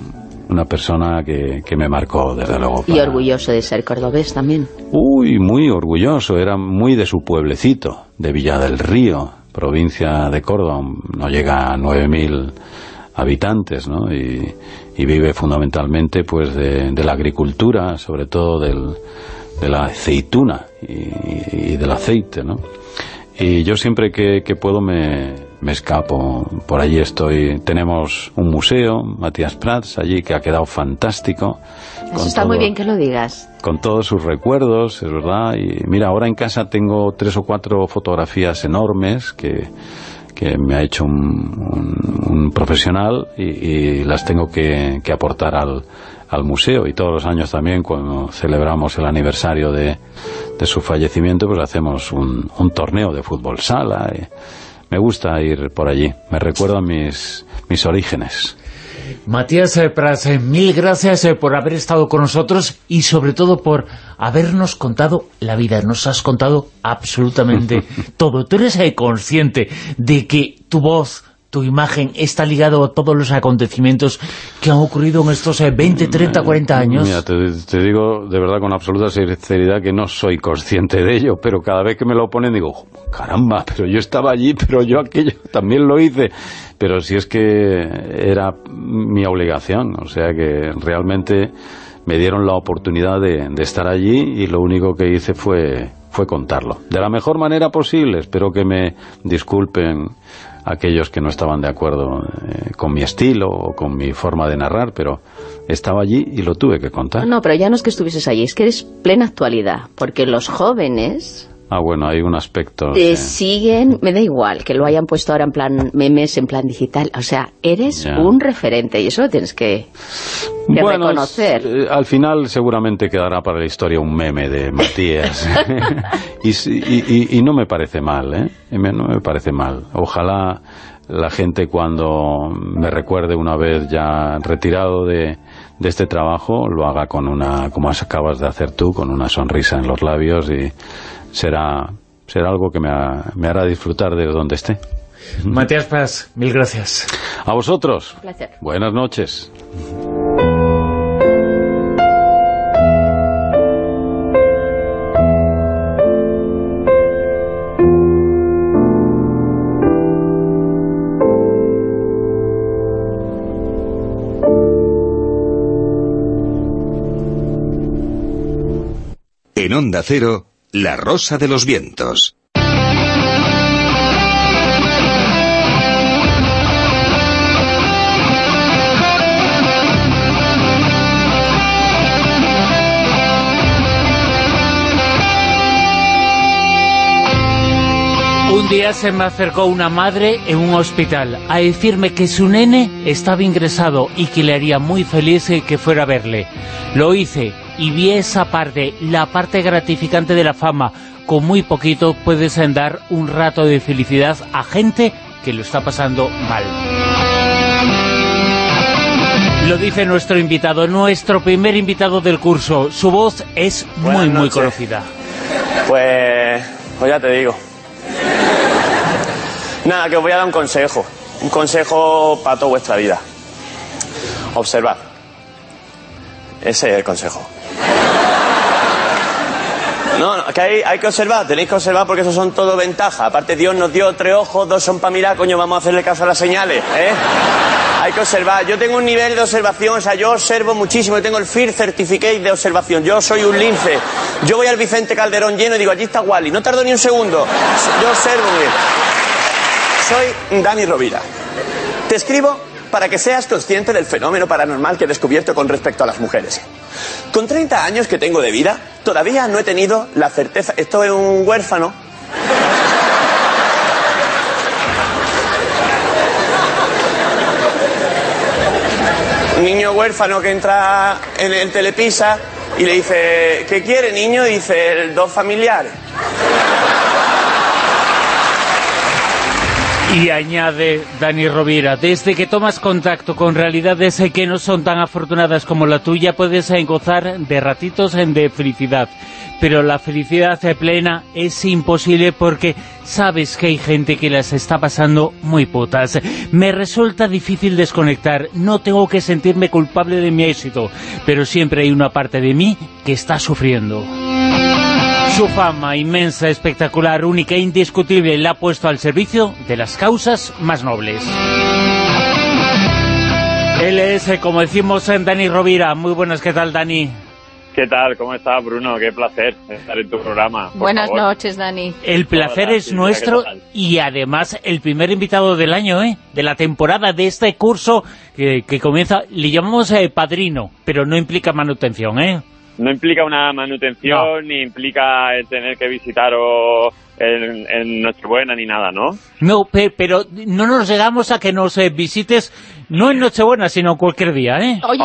una persona que, que, me marcó, desde luego. Para... Y orgulloso de ser cordobés también. Uy, muy orgulloso, era muy de su pueblecito, de Villa del Río, provincia de Córdoba, no llega a 9.000 habitantes, ¿no? Y, vive fundamentalmente pues de, de, la agricultura, sobre todo del, de la aceituna y, y, del aceite, ¿no? Y yo siempre que, que puedo me, me escapo, por allí estoy, tenemos un museo, Matías Prats, allí que ha quedado fantástico. Eso está todo, muy bien que lo digas. Con todos sus recuerdos, es verdad, y mira, ahora en casa tengo tres o cuatro fotografías enormes que, que me ha hecho un, un, un profesional y, y, las tengo que, que aportar al, al museo. Y todos los años también cuando celebramos el aniversario de, de su fallecimiento pues hacemos un, un torneo de fútbol sala y, me gusta ir por allí, me recuerda mis, mis orígenes. Matías Pras, mil gracias por haber estado con nosotros y sobre todo por habernos contado la vida. Nos has contado absolutamente todo. Tú eres consciente de que tu voz, tu imagen está ligado a todos los acontecimientos que han ocurrido en estos 20, 30, 40 años? Mira, te, te, digo de verdad con absoluta sinceridad que no soy consciente de ello, pero cada vez que me lo ponen digo, caramba, pero yo estaba allí, pero yo aquello también lo hice. Pero si es que era mi obligación, o sea que realmente me dieron la oportunidad de, de estar allí y lo único que hice fue, fue contarlo. De la mejor manera posible, espero que me disculpen aquellos que no estaban de acuerdo eh, con mi estilo o con mi forma de narrar, pero estaba allí y lo tuve que contar. No, pero ya no es que estuvieses allí, es que eres plena actualidad, porque los jóvenes... Ah, bueno, hay un aspecto... Te sí. siguen, me da igual, que lo hayan puesto ahora en plan memes, en plan digital, o sea, eres un referente y eso lo tienes que, que bueno, reconocer. Eh, al final seguramente quedará para la historia un meme de Matías. y, y, y, no me parece mal, ¿eh? No me parece mal. Ojalá la gente cuando me recuerde una vez ya retirado de, de este trabajo lo haga con una, como acabas de hacer tú, con una sonrisa en los labios y será, será algo que me, ha, me hará disfrutar de donde esté. Matías Paz, mil gracias. A vosotros. Un placer. Buenas noches. En Onda Cero, La Rosa de los Vientos. Un día se me acercó una madre en un hospital a decirme que su nene estaba ingresado y que le haría muy feliz que fuera a verle. Lo hice y vi esa parte, la parte gratificante de la fama. Con muy poquito puedes dar un rato de felicidad a gente que lo está pasando mal. Lo dice nuestro invitado, nuestro primer invitado del curso. Su voz es muy, muy conocida. Pues, pues ya te digo. Nada, que os voy a dar un consejo. Un consejo para toda vuestra vida. Observad. Ese es el consejo. No, que hay, hay que observar, tenéis que observar porque eso son todo ventajas. Aparte Dios nos dio tres ojos, dos son para mirar, coño, vamos a hacerle caso a las señales, ¿eh? Hay que observar. Yo tengo un nivel de observación, o sea, yo observo muchísimo, yo tengo el FIR Certificate de observación. Yo soy un lince. Yo voy al Vicente Calderón lleno y digo, allí está Wally. No tardo ni un segundo. Yo observo bien. Soy Dani Rovira. Te escribo para que seas consciente del fenómeno paranormal que he descubierto con respecto a las mujeres. Con 30 años que tengo de vida, todavía no he tenido la certeza... Esto es un huérfano. Un niño huérfano que entra en el telepisa y le dice, ¿qué quiere niño? Y dice, dos familiares. Y añade Dani Rovira, desde que tomas contacto con realidades que no son tan afortunadas como la tuya, puedes gozar de ratitos de felicidad. Pero la felicidad plena es imposible porque sabes que hay gente que las está pasando muy putas. Me resulta difícil desconectar, no tengo que sentirme culpable de mi éxito, pero siempre hay una parte de mí que está sufriendo. Su fama inmensa, espectacular, única e indiscutible la ha puesto al servicio de las causas más nobles. Él es, eh, como decimos, en Dani Rovira. Muy buenas, ¿qué tal, Dani? ¿Qué tal? ¿Cómo estás, Bruno? Qué placer estar en tu programa. Buenas noches, Dani. El placer es nuestro y además el primer invitado del año, ¿eh? De la temporada, de este curso que, comienza, le llamamos eh, padrino, pero no implica manutención, ¿eh? No implica una manutención, ni implica el tener que visitar en, en, Nochebuena ni nada, ¿no? No, pero no nos llegamos a que nos eh, visites no en Nochebuena, sino cualquier día, ¿eh? Oye,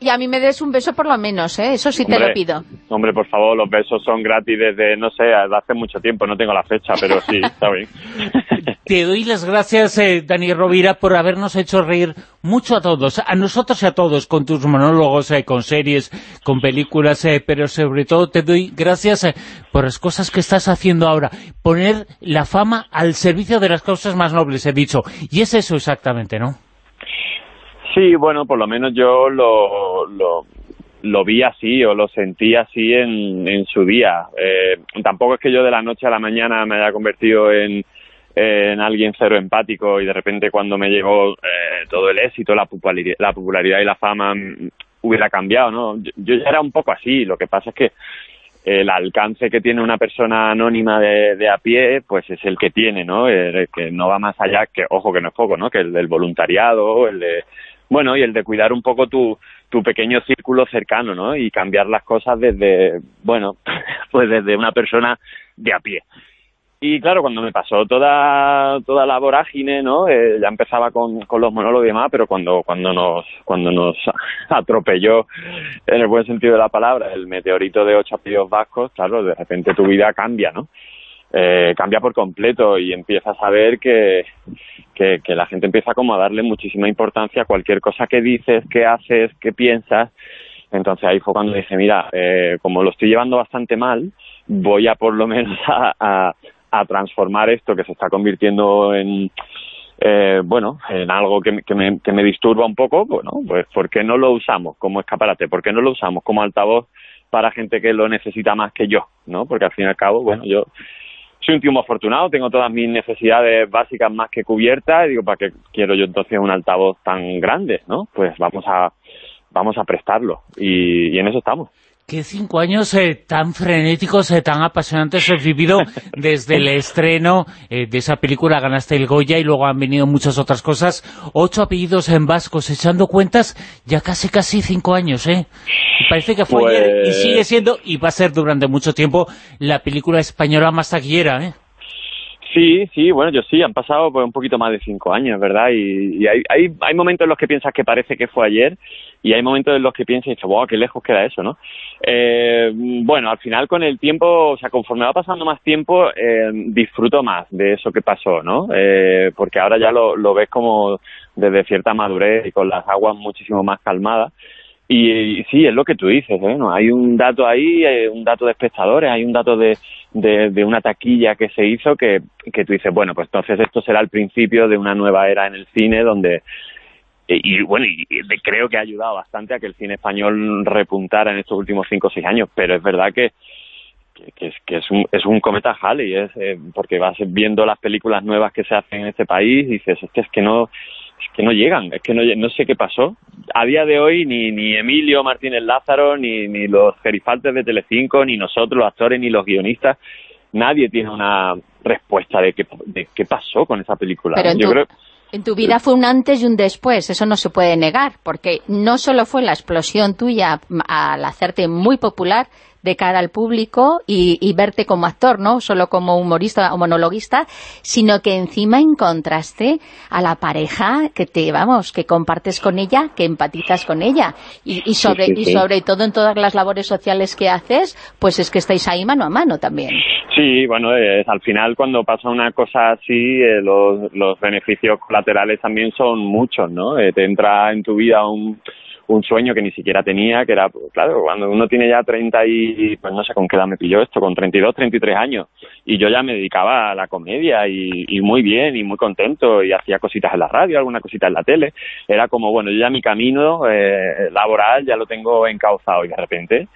y, a, mí me des un beso por lo menos, ¿eh? Eso sí te lo pido. Hombre, por favor, los besos son gratis desde, no sé, desde hace mucho tiempo, no tengo la fecha, pero sí, está bien. Te doy las gracias, eh, Dani Rovira, por habernos hecho reír mucho a todos, a nosotros y a todos, con tus monólogos, eh, con series, con películas, eh, pero sobre todo te doy gracias eh, por las cosas que estás haciendo ahora, poner la fama al servicio de las causas más nobles, he dicho, y es eso exactamente, ¿no? Sí, bueno, por lo menos yo lo, lo, lo vi así o lo sentí así en, en su día. Eh, tampoco es que yo de la noche a la mañana me haya convertido en, en alguien cero empático y de repente cuando me llegó eh, todo el éxito, la popularidad, la popularidad y la fama mm, hubiera cambiado, ¿no? Yo, yo, ya era un poco así, lo que pasa es que el alcance que tiene una persona anónima de, de a pie, pues es el que tiene, ¿no? El, que no va más allá, que ojo que no es poco, ¿no? Que el del voluntariado, el de bueno, y el de cuidar un poco tu, tu pequeño círculo cercano, ¿no? Y cambiar las cosas desde, bueno, pues desde una persona de a pie. Y claro, cuando me pasó toda, toda la vorágine, ¿no? Eh, ya empezaba con, con los monólogos y demás, pero cuando, cuando nos, cuando nos atropelló, en el buen sentido de la palabra, el meteorito de ocho apellidos vascos, claro, de repente tu vida cambia, ¿no? Eh, cambia por completo y empiezas a ver que, que, la gente empieza como a darle muchísima importancia a cualquier cosa que dices, que haces, que piensas. Entonces ahí fue cuando dije, mira, eh, como lo estoy llevando bastante mal, voy a por lo menos a transformar esto que se está convirtiendo en, eh, bueno, en algo que, que, me, que me disturba un poco, bueno, pues ¿por qué no lo usamos como escaparate? ¿Por qué no lo usamos como altavoz para gente que lo necesita más que yo? ¿no? Porque al fin y al cabo, bueno, yo soy un tío muy afortunado, tengo todas mis necesidades básicas más que cubiertas y digo, ¿para qué quiero yo entonces un altavoz tan grande? ¿no? Pues vamos a, vamos a prestarlo y, y en eso estamos. Qué cinco años eh, tan frenéticos, eh, tan apasionantes he vivido desde el estreno eh, de esa película Ganaste el Goya y luego han venido muchas otras cosas. Ocho apellidos en vascos, echando cuentas, ya casi casi cinco años, ¿eh? Parece que fue ayer y pues sigue siendo, y va a ser durante mucho tiempo, la película española más taquillera, ¿eh? Sí, sí, bueno, yo sí, han pasado pues, un poquito más de cinco años, ¿verdad? Y, y hay, hay, hay momentos en los que piensas que parece que fue ayer y hay momentos en los que piensas wow, qué lejos queda eso, ¿no? Eh, bueno, al final con el tiempo, o sea, conforme va pasando más tiempo, eh, disfruto más de eso que pasó, ¿no? Eh, porque ahora ya lo, lo ves como desde cierta madurez y con las aguas muchísimo más calmadas. Y, sí, es lo que tú dices, ¿eh? ¿no? Hay un dato ahí, hay un dato de espectadores, hay un dato de, de, una taquilla que se hizo que, que tú dices, bueno, pues entonces esto será el principio de una nueva era en el cine donde... Y, bueno, y, creo que ha ayudado bastante a que el cine español repuntara en estos últimos cinco o seis años, pero es verdad que que, es, que es, un, es un cometa Halley, es, eh, porque vas viendo las películas nuevas que se hacen en este país y dices, es que, es que no es que no llegan, es que no, no sé qué pasó. A día de hoy ni, ni Emilio Martínez Lázaro, ni, ni los gerifaltes de Telecinco, ni nosotros los actores, ni los guionistas, nadie tiene una respuesta de qué, de qué pasó con esa película. Yo creo en tu vida fue un antes y un después, eso no se puede negar, porque no solo fue la explosión tuya al hacerte muy popular, de cara al público y, verte como actor, no solo como humorista o monologuista, sino que encima encontraste a la pareja que te, vamos, que compartes con ella, que empatizas con ella. Y, sobre, y sobre todo en todas las labores sociales que haces, pues es que estáis ahí mano a mano también. Sí, bueno, al final cuando pasa una cosa así, eh, los, los beneficios colaterales también son muchos, ¿no? Eh, te entra en tu vida un un sueño que ni siquiera tenía, que era, claro, cuando uno tiene ya 30 y, pues no sé con qué edad me pilló esto, con 32, 33 años, y yo ya me dedicaba a la comedia y, muy bien y muy contento y hacía cositas en la radio, alguna cosita en la tele, era como, bueno, yo ya mi camino eh, laboral ya lo tengo encauzado y de repente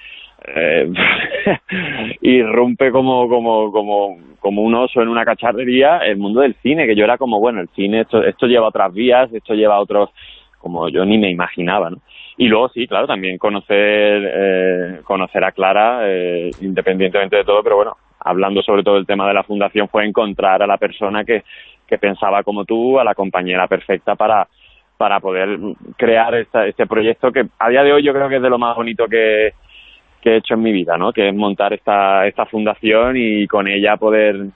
eh, irrumpe como, como, como, como un oso en una cacharrería el mundo del cine, que yo era como, bueno, el cine, esto, esto lleva otras vías, esto lleva otros, como yo ni me imaginaba, ¿no? Y luego sí, claro, también conocer, eh, conocer a Clara, eh, independientemente de todo, pero bueno, hablando sobre todo del tema de la fundación, fue encontrar a la persona que, que pensaba como tú, a la compañera perfecta para, para poder crear este proyecto que a día de hoy yo creo que es de lo más bonito que, que he hecho en mi vida, ¿no? Que es montar esta, esta fundación y con ella poder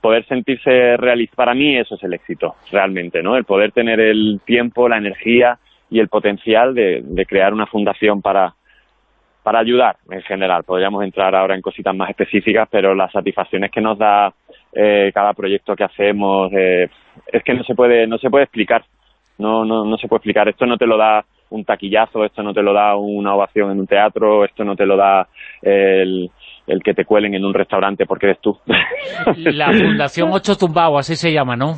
poder sentirse realista. Para mí eso es el éxito, realmente, ¿no? El poder tener el tiempo, la energía y el potencial de, crear una fundación para, para ayudar en general. Podríamos entrar ahora en cositas más específicas, pero las satisfacciones que nos da eh, cada proyecto que hacemos eh, es que no se puede no se puede explicar. No, no, no se puede explicar. Esto no te lo da un taquillazo, esto no te lo da una ovación en un teatro, esto no te lo da el, el que te cuelen en un restaurante porque eres tú. La Fundación Ocho Tumbao, así se llama, ¿no?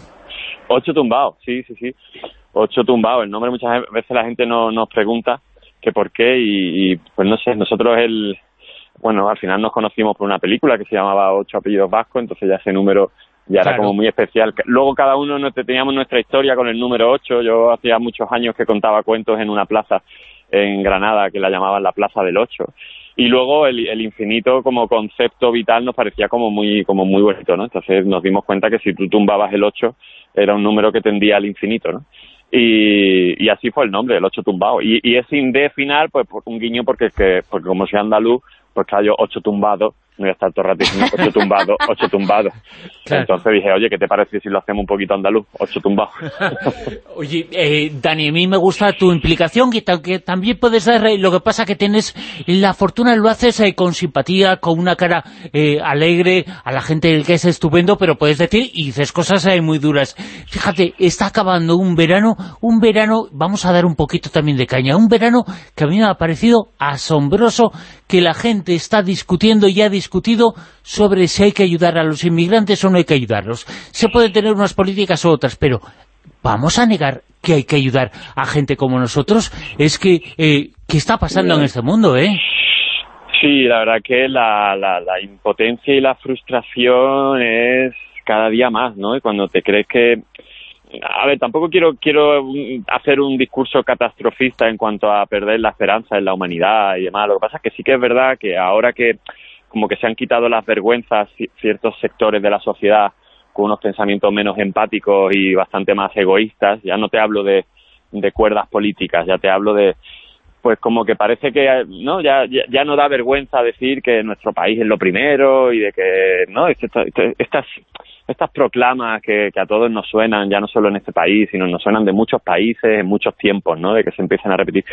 Ocho Tumbao, sí, sí, sí ocho tumbados. El nombre muchas veces la gente no, nos pregunta que por qué y, pues no sé, nosotros el... Bueno, al final nos conocimos por una película que se llamaba Ocho apellidos vascos, entonces ya ese número ya era como muy especial. Luego cada uno nos, teníamos nuestra historia con el número ocho. Yo hacía muchos años que contaba cuentos en una plaza en Granada que la llamaban la Plaza del Ocho. Y luego el, el, infinito como concepto vital nos parecía como muy como muy bonito, ¿no? Entonces nos dimos cuenta que si tú tumbabas el ocho era un número que tendía al infinito, ¿no? Y, así fue el nombre, el ocho tumbado. Y, y ese inde final, pues un guiño porque, que, porque como soy andaluz, pues yo ocho tumbados no voy a estar todo el rato diciendo ocho tumbados, ocho tumbados. Entonces dije, oye, ¿qué te parece si lo hacemos un poquito andaluz? Ocho tumbados. oye, eh, Dani, a mí me gusta tu implicación, que, que también puedes dar, lo que pasa que tienes la fortuna, lo haces eh, con simpatía, con una cara eh, alegre, a la gente que es estupendo, pero puedes decir, y dices cosas eh, muy duras. Fíjate, está acabando un verano, un verano, vamos a dar un poquito también de caña, un verano que a mí me ha parecido asombroso, que la gente está discutiendo y ha discutido sobre si hay que ayudar a los inmigrantes o no hay que ayudarlos. Se pueden tener unas políticas u otras, pero ¿vamos a negar que hay que ayudar a gente como nosotros? Es que, eh, ¿qué está pasando en este mundo, eh? Sí, la verdad que la, la, la impotencia y la frustración es cada día más, ¿no? Y cuando te crees que a ver, tampoco quiero quiero hacer un discurso catastrofista en cuanto a perder la esperanza en la humanidad y demás. Lo que pasa es que sí que es verdad que ahora que como que se han quitado las vergüenzas ciertos sectores de la sociedad con unos pensamientos menos empáticos y bastante más egoístas, ya no te hablo de, cuerdas políticas, ya te hablo de pues como que parece que no ya, ya, no da vergüenza decir que nuestro país es lo primero y de que no estas estas proclamas que, que, a todos nos suenan, ya no solo en este país, sino nos suenan de muchos países, en muchos tiempos, ¿no? De que se empiezan a repetir.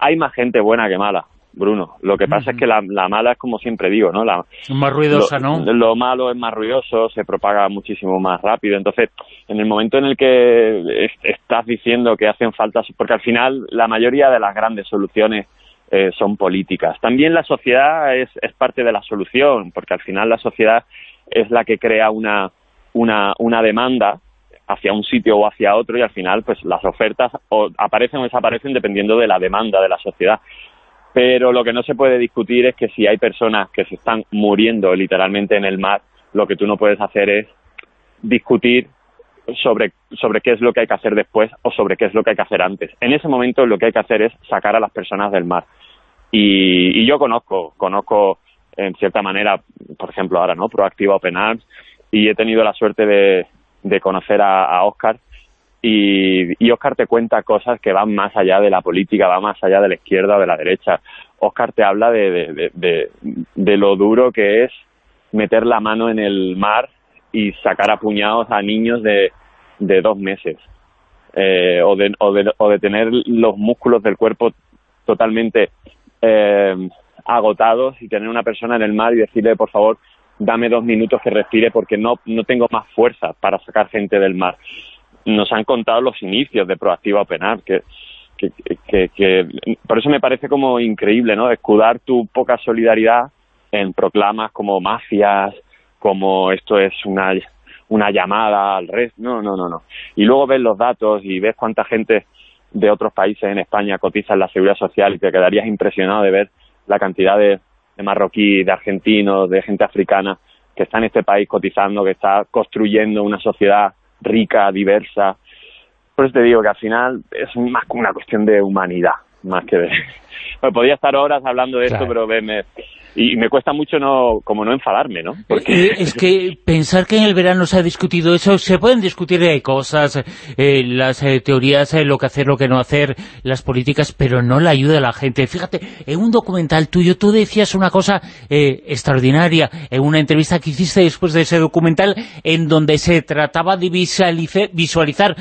Hay más gente buena que mala, Bruno. Lo que pasa es que la, la, mala es como siempre digo, ¿no? La, más ruidosa, lo, ¿no? Lo malo es más ruidoso, se propaga muchísimo más rápido. Entonces, en el momento en el que estás diciendo que hacen falta, porque al final la mayoría de las grandes soluciones eh, son políticas. También la sociedad es, es parte de la solución, porque al final la sociedad es la que crea una una, una demanda hacia un sitio o hacia otro y al final pues las ofertas o aparecen o desaparecen dependiendo de la demanda de la sociedad. Pero lo que no se puede discutir es que si hay personas que se están muriendo literalmente en el mar, lo que tú no puedes hacer es discutir sobre, sobre qué es lo que hay que hacer después o sobre qué es lo que hay que hacer antes. En ese momento lo que hay que hacer es sacar a las personas del mar. Y, yo conozco, conozco en cierta manera, por ejemplo ahora, ¿no? Proactiva Open Arms, y he tenido la suerte de, de conocer a, a Oscar y, y Oscar te cuenta cosas que van más allá de la política, va más allá de la izquierda o de la derecha. Oscar te habla de, de, de, lo duro que es meter la mano en el mar y sacar a puñados a niños de, de dos meses. Eh, o, de, o, de, o de tener los músculos del cuerpo totalmente eh, agotados y tener una persona en el mar y decirle, por favor, dame dos minutos que respire porque no, no tengo más fuerza para sacar gente del mar nos han contado los inicios de Proactiva Open que, que, que, por eso me parece como increíble, ¿no? Escudar tu poca solidaridad en proclamas como mafias, como esto es una, una llamada al resto. No, no, no, no. Y luego ves los datos y ves cuánta gente de otros países en España cotiza en la seguridad social y te quedarías impresionado de ver la cantidad de, de marroquíes, de argentinos, de gente africana que está en este país cotizando, que está construyendo una sociedad rica, diversa. Por eso te digo que al final es más como una cuestión de humanidad, más que de... Bueno, podría estar horas hablando de esto, pero me, y me cuesta mucho no como no enfadarme, ¿no? Porque... Eh, es que pensar que en el verano se ha discutido eso, se pueden discutir cosas, eh, las eh, teorías, lo que hacer, lo que no hacer, las políticas, pero no la ayuda a la gente. Fíjate, en un documental tuyo tú decías una cosa extraordinaria, en una entrevista que hiciste después de ese documental, en donde se trataba de visualizar,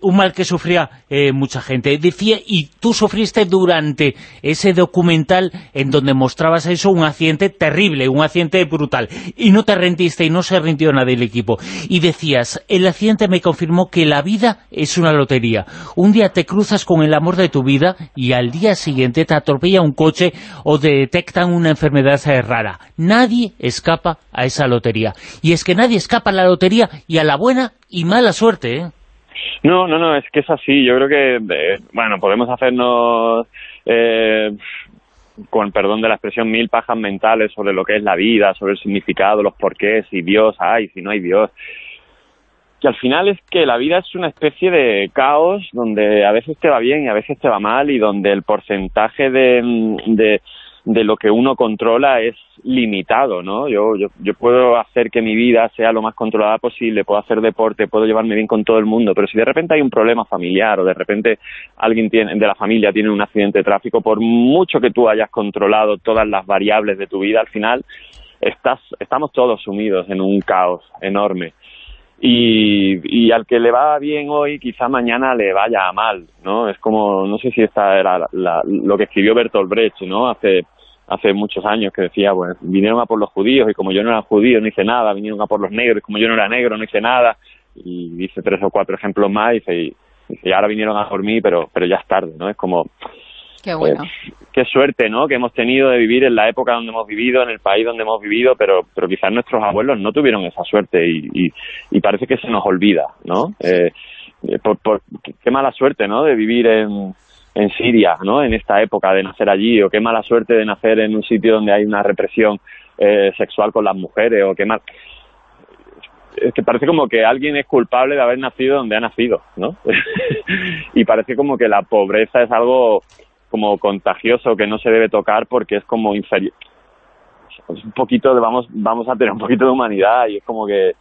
un mal que sufría mucha gente. Decía, y tú sufriste durante ese documental en donde mostrabas eso, accidente terrible, un accidente brutal, y no te rendiste y no se rindió nadie del equipo. Y decías, el accidente me confirmó que la vida es una lotería. Un día te cruzas con el amor de tu vida y al día siguiente te atropella un coche o detectan una enfermedad rara. Nadie escapa a esa lotería. Y es que nadie escapa a la lotería y a la buena y mala suerte, ¿eh? No, no, no, es que es así. Yo creo que, eh, bueno, podemos hacernos eh, con perdón de la expresión, mil pajas mentales sobre lo que es la vida, sobre el significado, los porqués, si Dios hay, si no hay Dios. Que al final es que la vida es una especie de caos donde a veces te va bien y a veces te va mal y donde el porcentaje de, de de lo que uno controla es limitado, ¿no? Yo, yo, yo puedo hacer que mi vida sea lo más controlada posible, puedo hacer deporte, puedo llevarme bien con todo el mundo, pero si de repente hay un problema familiar o de repente alguien tiene, de la familia tiene un accidente de tráfico, por mucho que tú hayas controlado todas las variables de tu vida, al final estás, estamos todos sumidos en un caos enorme. Y, y, al que le va bien hoy, quizá mañana le vaya mal, ¿no? Es como, no sé si esta era lo que escribió Bertolt Brecht, ¿no? Hace, hace muchos años que decía, bueno, vinieron a por los judíos y como yo no era judío no hice nada, vinieron a por los negros y como yo no era negro no hice nada, y dice tres o cuatro ejemplos más y dice, y, ahora vinieron a por mí, pero, pero ya es tarde, ¿no? Es como, Qué bueno. Qué suerte, ¿no?, que hemos tenido de vivir en la época donde hemos vivido, en el país donde hemos vivido, pero, pero quizás nuestros abuelos no tuvieron esa suerte y, y, parece que se nos olvida, ¿no? Eh, por, por, qué mala suerte, ¿no?, de vivir en, en Siria, ¿no?, en esta época, de nacer allí, o qué mala suerte de nacer en un sitio donde hay una represión eh, sexual con las mujeres, o qué mal es que parece como que alguien es culpable de haber nacido donde ha nacido, ¿no? y parece como que la pobreza es algo como contagioso que no se debe tocar porque es como inferior. Un poquito vamos, vamos a tener un poquito de humanidad y es como que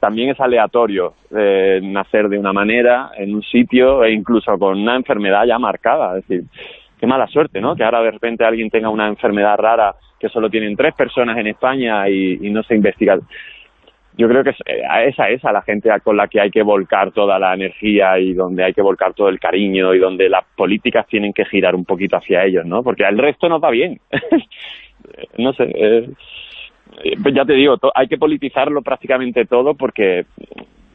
también es aleatorio eh, nacer de una manera en un sitio e incluso con una enfermedad ya marcada. Decir, qué mala suerte, ¿no? Que ahora de repente alguien tenga una enfermedad rara que solo tienen tres personas en España y no se investiga yo creo que es, eh, esa es a la gente con la que hay que volcar toda la energía y donde hay que volcar todo el cariño y donde las políticas tienen que girar un poquito hacia ellos, ¿no? Porque al resto nos va bien. no sé, eh, pues ya te digo, hay que politizarlo prácticamente todo porque...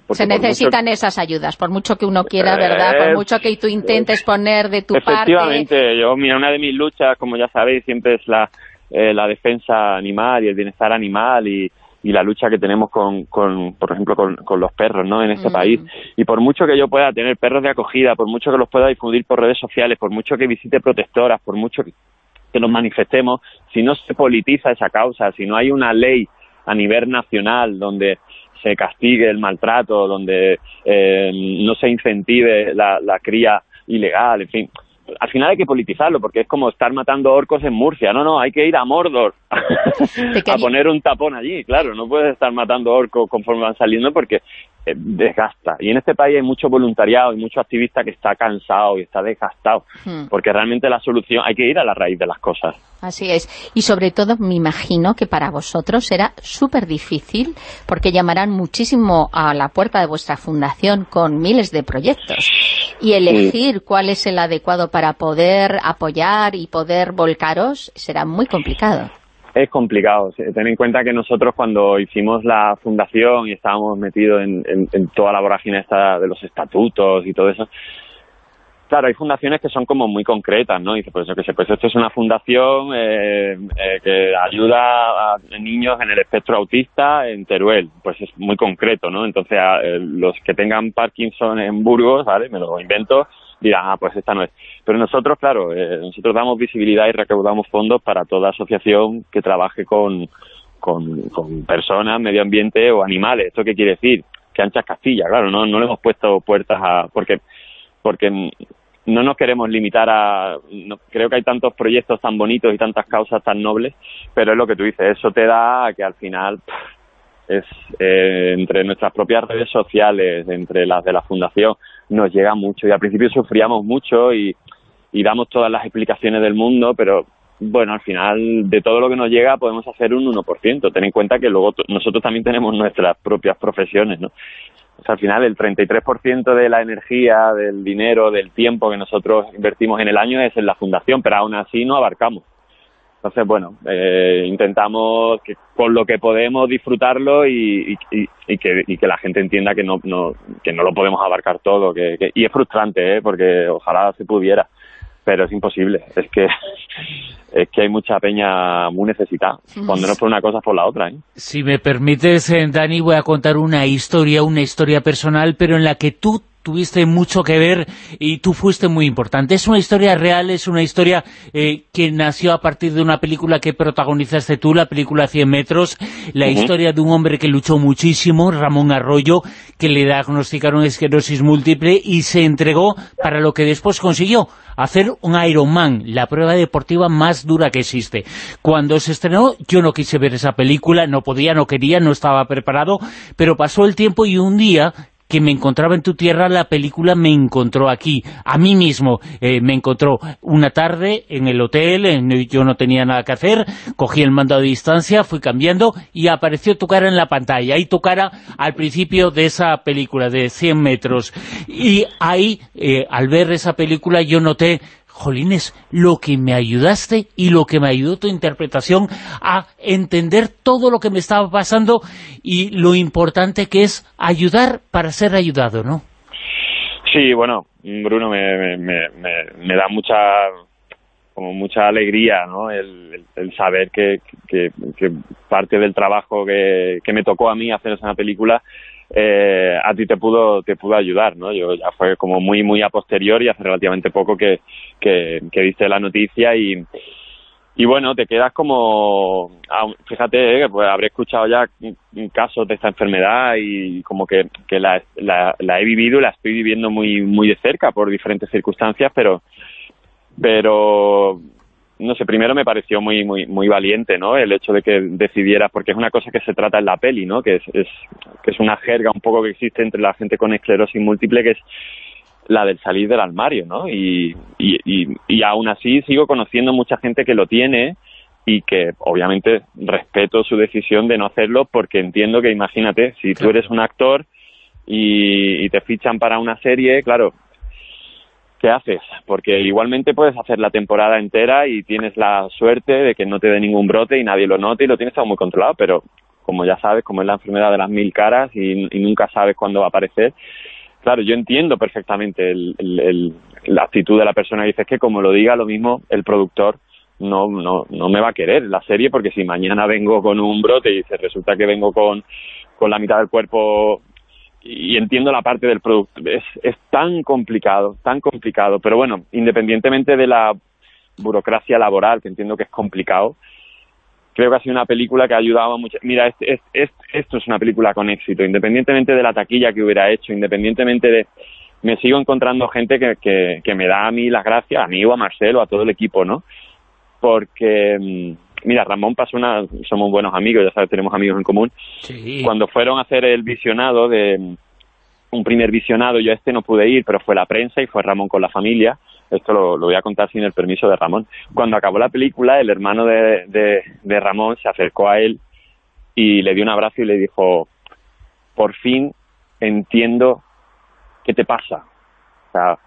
Se necesitan esas ayudas, por mucho que uno quiera, ¿verdad? Por eh, mucho que tú intentes poner de tu parte... Efectivamente, yo, mira, una de mis luchas, como ya sabéis, siempre es la, la defensa animal y el bienestar animal y y la lucha que tenemos con, con por ejemplo, con, los perros ¿no? en este país. Y por mucho que yo pueda tener perros de acogida, por mucho que los pueda difundir por redes sociales, por mucho que visite protectoras, por mucho que, que nos manifestemos, si no se politiza esa causa, si no hay una ley a nivel nacional donde se castigue el maltrato, donde eh, no se incentive la, la cría ilegal, en fin, al final hay que politizarlo, porque es como estar matando orcos en Murcia. No, no, hay que ir a Mordor a poner un tapón allí. Claro, no puedes estar matando orcos conforme van saliendo porque eh, desgasta. Y en este país hay mucho voluntariado y mucho activista que está cansado y está desgastado, hmm. porque realmente la solución, hay que ir a la raíz de las cosas. Así es. Y sobre todo me imagino que para vosotros será súper difícil, porque llamarán muchísimo a la puerta de vuestra fundación con miles de proyectos. Y elegir cuál es el adecuado para poder apoyar y poder volcaros será muy complicado es complicado. Ten en cuenta que nosotros cuando hicimos la fundación y estábamos metidos en, toda la vorágine esta de los estatutos y todo eso, claro, hay fundaciones que son como muy concretas, ¿no? Dice, pues, que sé, pues esto es una fundación eh, eh, que ayuda a niños en el espectro autista en Teruel. Pues es muy concreto, ¿no? Entonces, eh, los que tengan Parkinson en Burgos, ¿vale? Me lo invento, dirán, ah, pues esta no es. Pero nosotros, claro, eh, nosotros damos visibilidad y recaudamos fondos para toda asociación que trabaje con, con, personas, medio ambiente o animales. ¿Esto qué quiere decir? Que anchas Castilla, claro, no, no le hemos puesto puertas a... porque porque no nos queremos limitar a... creo que hay tantos proyectos tan bonitos y tantas causas tan nobles, pero es lo que tú dices, eso te da que al final es eh, entre nuestras propias redes sociales, entre las de la fundación, nos llega mucho y al principio sufríamos mucho y, damos todas las explicaciones del mundo, pero bueno, al final de todo lo que nos llega podemos hacer un 1%. Ten en cuenta que luego nosotros también tenemos nuestras propias profesiones, ¿no? Al final el 33% de la energía, del dinero, del tiempo que nosotros invertimos en el año es en la fundación, pero aún así no abarcamos. Entonces, bueno, eh, intentamos que con lo que podemos disfrutarlo y, que, la gente entienda que no, que no lo podemos abarcar todo. Que, y es frustrante, ¿eh? porque ojalá se pudiera, pero es imposible. Es que es que hay mucha peña muy necesitada, cuando no es por una cosa, es por la otra. ¿eh? Si me permites, eh, Dani, voy a contar una historia, una historia personal, pero en la que tú tuviste mucho que ver y tú fuiste muy importante. Es una historia real, es una historia eh, que nació a partir de una película que protagonizaste tú, la película 100 metros, la historia de un hombre que luchó muchísimo, Ramón Arroyo, que le diagnosticaron esclerosis múltiple y se entregó para lo que después consiguió, hacer un Ironman, la prueba deportiva más dura que existe. Cuando se estrenó, yo no quise ver esa película, no podía, no quería, no estaba preparado, pero pasó el tiempo y un día que me encontraba en tu tierra, la película me encontró aquí, a mí mismo, eh, me encontró una tarde en el hotel, yo no tenía nada que hacer, cogí el mando a distancia, fui cambiando y apareció tu cara en la pantalla, ahí tu cara al principio de esa película de 100 metros, y ahí, eh, al ver esa película, yo noté jolines, lo que me ayudaste y lo que me ayudó tu interpretación a entender todo lo que me estaba pasando y lo importante que es ayudar para ser ayudado, ¿no? Sí, bueno, Bruno, me, me, da mucha como mucha alegría, ¿no? El, saber que, que, parte del trabajo que, que me tocó a mí hacer esa película eh, a ti te pudo te pudo ayudar, ¿no? Yo ya fue como muy muy a posteriori, hace relativamente poco que, que, viste la noticia y, y bueno, te quedas como, fíjate, eh, pues habré escuchado ya casos de esta enfermedad y como que, que la, la, la, he vivido y la estoy viviendo muy muy de cerca por diferentes circunstancias, pero pero no sé, primero me pareció muy muy muy valiente, ¿no? El hecho de que decidieras, porque es una cosa que se trata en la peli, ¿no? Que es, es que es una jerga un poco que existe entre la gente con esclerosis múltiple, que es la del salir del armario, ¿no? Y, y, y, aún así sigo conociendo mucha gente que lo tiene y que obviamente respeto su decisión de no hacerlo porque entiendo que imagínate, si tú eres un actor y, y te fichan para una serie, claro, ¿qué haces? Porque igualmente puedes hacer la temporada entera y tienes la suerte de que no te dé ningún brote y nadie lo note y lo tienes todo muy controlado, pero como ya sabes, como es la enfermedad de las mil caras y, nunca sabes cuándo va a aparecer, claro, yo entiendo perfectamente la actitud de la persona que dice que como lo diga lo mismo el productor no, no, no me va a querer la serie porque si mañana vengo con un brote y se resulta que vengo con, con la mitad del cuerpo y entiendo la parte del producto. Es, es tan complicado, tan complicado. Pero bueno, independientemente de la burocracia laboral, que entiendo que es complicado, creo que ha sido una película que ha ayudado mucho. Mira, esto es una película con éxito, independientemente de la taquilla que hubiera hecho, independientemente de... Me sigo encontrando gente que, que, me da a mí las gracias, a mí o a Marcelo, a todo el equipo, ¿no? Porque, mm, mira, Ramón pasó una... Somos buenos amigos, ya sabes, tenemos amigos en común. Cuando fueron a hacer el visionado de... Un primer visionado, yo a este no pude ir, pero fue la prensa y fue Ramón con la familia esto lo, voy a contar sin el permiso de Ramón. Cuando acabó la película, el hermano de, de, Ramón se acercó a él y le dio un abrazo y le dijo, por fin entiendo qué te pasa. O sea,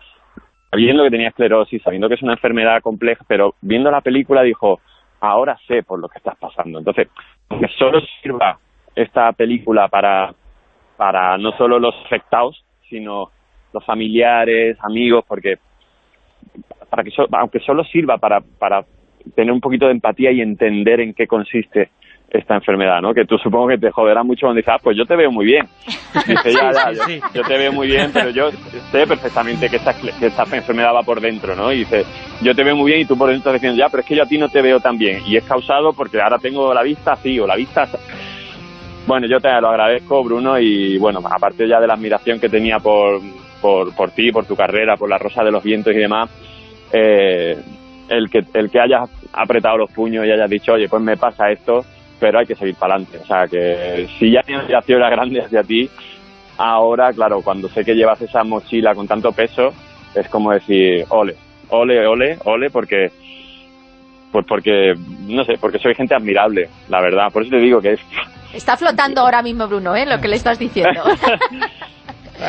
sabiendo que tenía esclerosis, sabiendo que es una enfermedad compleja, pero viendo la película dijo, ahora sé por lo que estás pasando. Entonces, que solo sirva esta película para, para no solo los afectados, sino los familiares, amigos, porque para que aunque solo sirva para, para tener un poquito de empatía y entender en qué consiste esta enfermedad, ¿no? Que tú supongo que te joderá mucho cuando dices, ah, pues yo te veo muy bien. Dice, ya, ya, yo, te veo muy bien, pero yo sé perfectamente que esta, que esta enfermedad va por dentro, ¿no? Y dice, yo te veo muy bien y tú por dentro estás diciendo, ya, pero es que yo a ti no te veo tan bien. Y es causado porque ahora tengo la vista así o la vista... Bueno, yo te lo agradezco, Bruno, y bueno, aparte ya de la admiración que tenía por, por, por ti, por tu carrera, por la Rosa de los Vientos y demás, eh, el, que, el que hayas apretado los puños y hayas dicho, oye, pues me pasa esto, pero hay que seguir para adelante. O sea, que si ya tienes admiración era grande hacia ti, ahora, claro, cuando sé que llevas esa mochila con tanto peso, es como decir, ole, ole, ole, ole, porque pues porque, no sé, porque soy gente admirable, la verdad. Por eso te digo que es... Está flotando ahora mismo Bruno, ¿eh? Lo que le estás diciendo.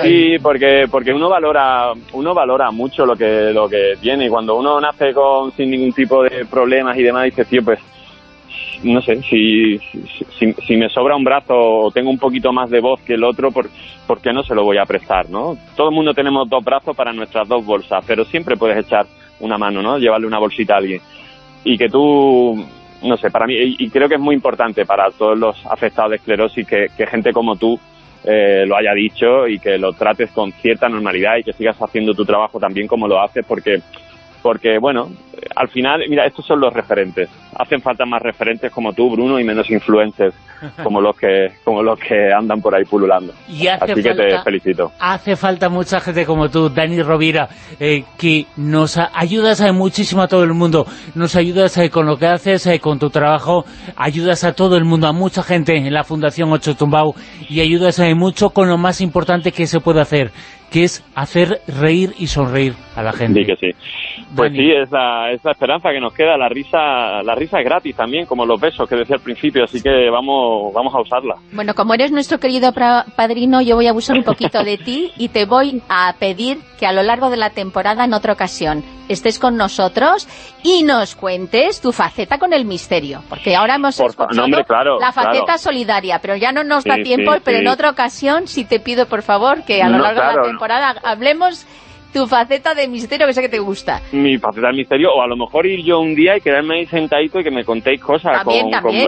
Sí, porque porque uno valora uno valora mucho lo que lo que tiene y cuando uno nace con sin ningún tipo de problemas y demás dice tío pues no sé si, si, me sobra un brazo o tengo un poquito más de voz que el otro por, ¿por qué no se lo voy a prestar no todo el mundo tenemos dos brazos para nuestras dos bolsas pero siempre puedes echar una mano no llevarle una bolsita a alguien. Y que tú no sé para mí y, creo que es muy importante para todos los afectados de esclerosis que, que gente como tú eh, lo haya dicho y que lo trates con cierta normalidad y que sigas haciendo tu trabajo también como lo haces porque porque bueno, al final, mira, estos son los referentes. Hacen falta más referentes como tú, Bruno, y menos influencers como los que como los que andan por ahí pululando. Así que te felicito. Hace falta mucha gente como tú, Dani Rovira, eh, que nos ayudas a muchísimo a todo el mundo, nos ayudas eh, con lo que haces, eh, con tu trabajo, ayudas a todo el mundo, a mucha gente en la Fundación Ocho Tumbao, y ayudas mucho con lo más importante que se puede hacer, que es hacer reír y sonreír a la gente. Sí, que sí. Pues sí, es la, es la, esperanza que nos queda. La risa la risa es gratis también, como los besos que decía al principio, así que vamos, vamos a usarla. Bueno, como eres nuestro querido padrino, yo voy a abusar un poquito de ti y te voy a pedir que a lo largo de la temporada, en otra ocasión, estés con nosotros y nos cuentes tu faceta con el misterio. Porque ahora hemos escuchado la faceta solidaria, pero ya no nos da tiempo, pero en otra ocasión sí te pido, por favor, que a lo largo de la temporada hablemos tu faceta de misterio que sé que te gusta. Mi faceta de misterio, o a lo mejor ir yo un día y quedarme ahí sentadito y que me contéis cosas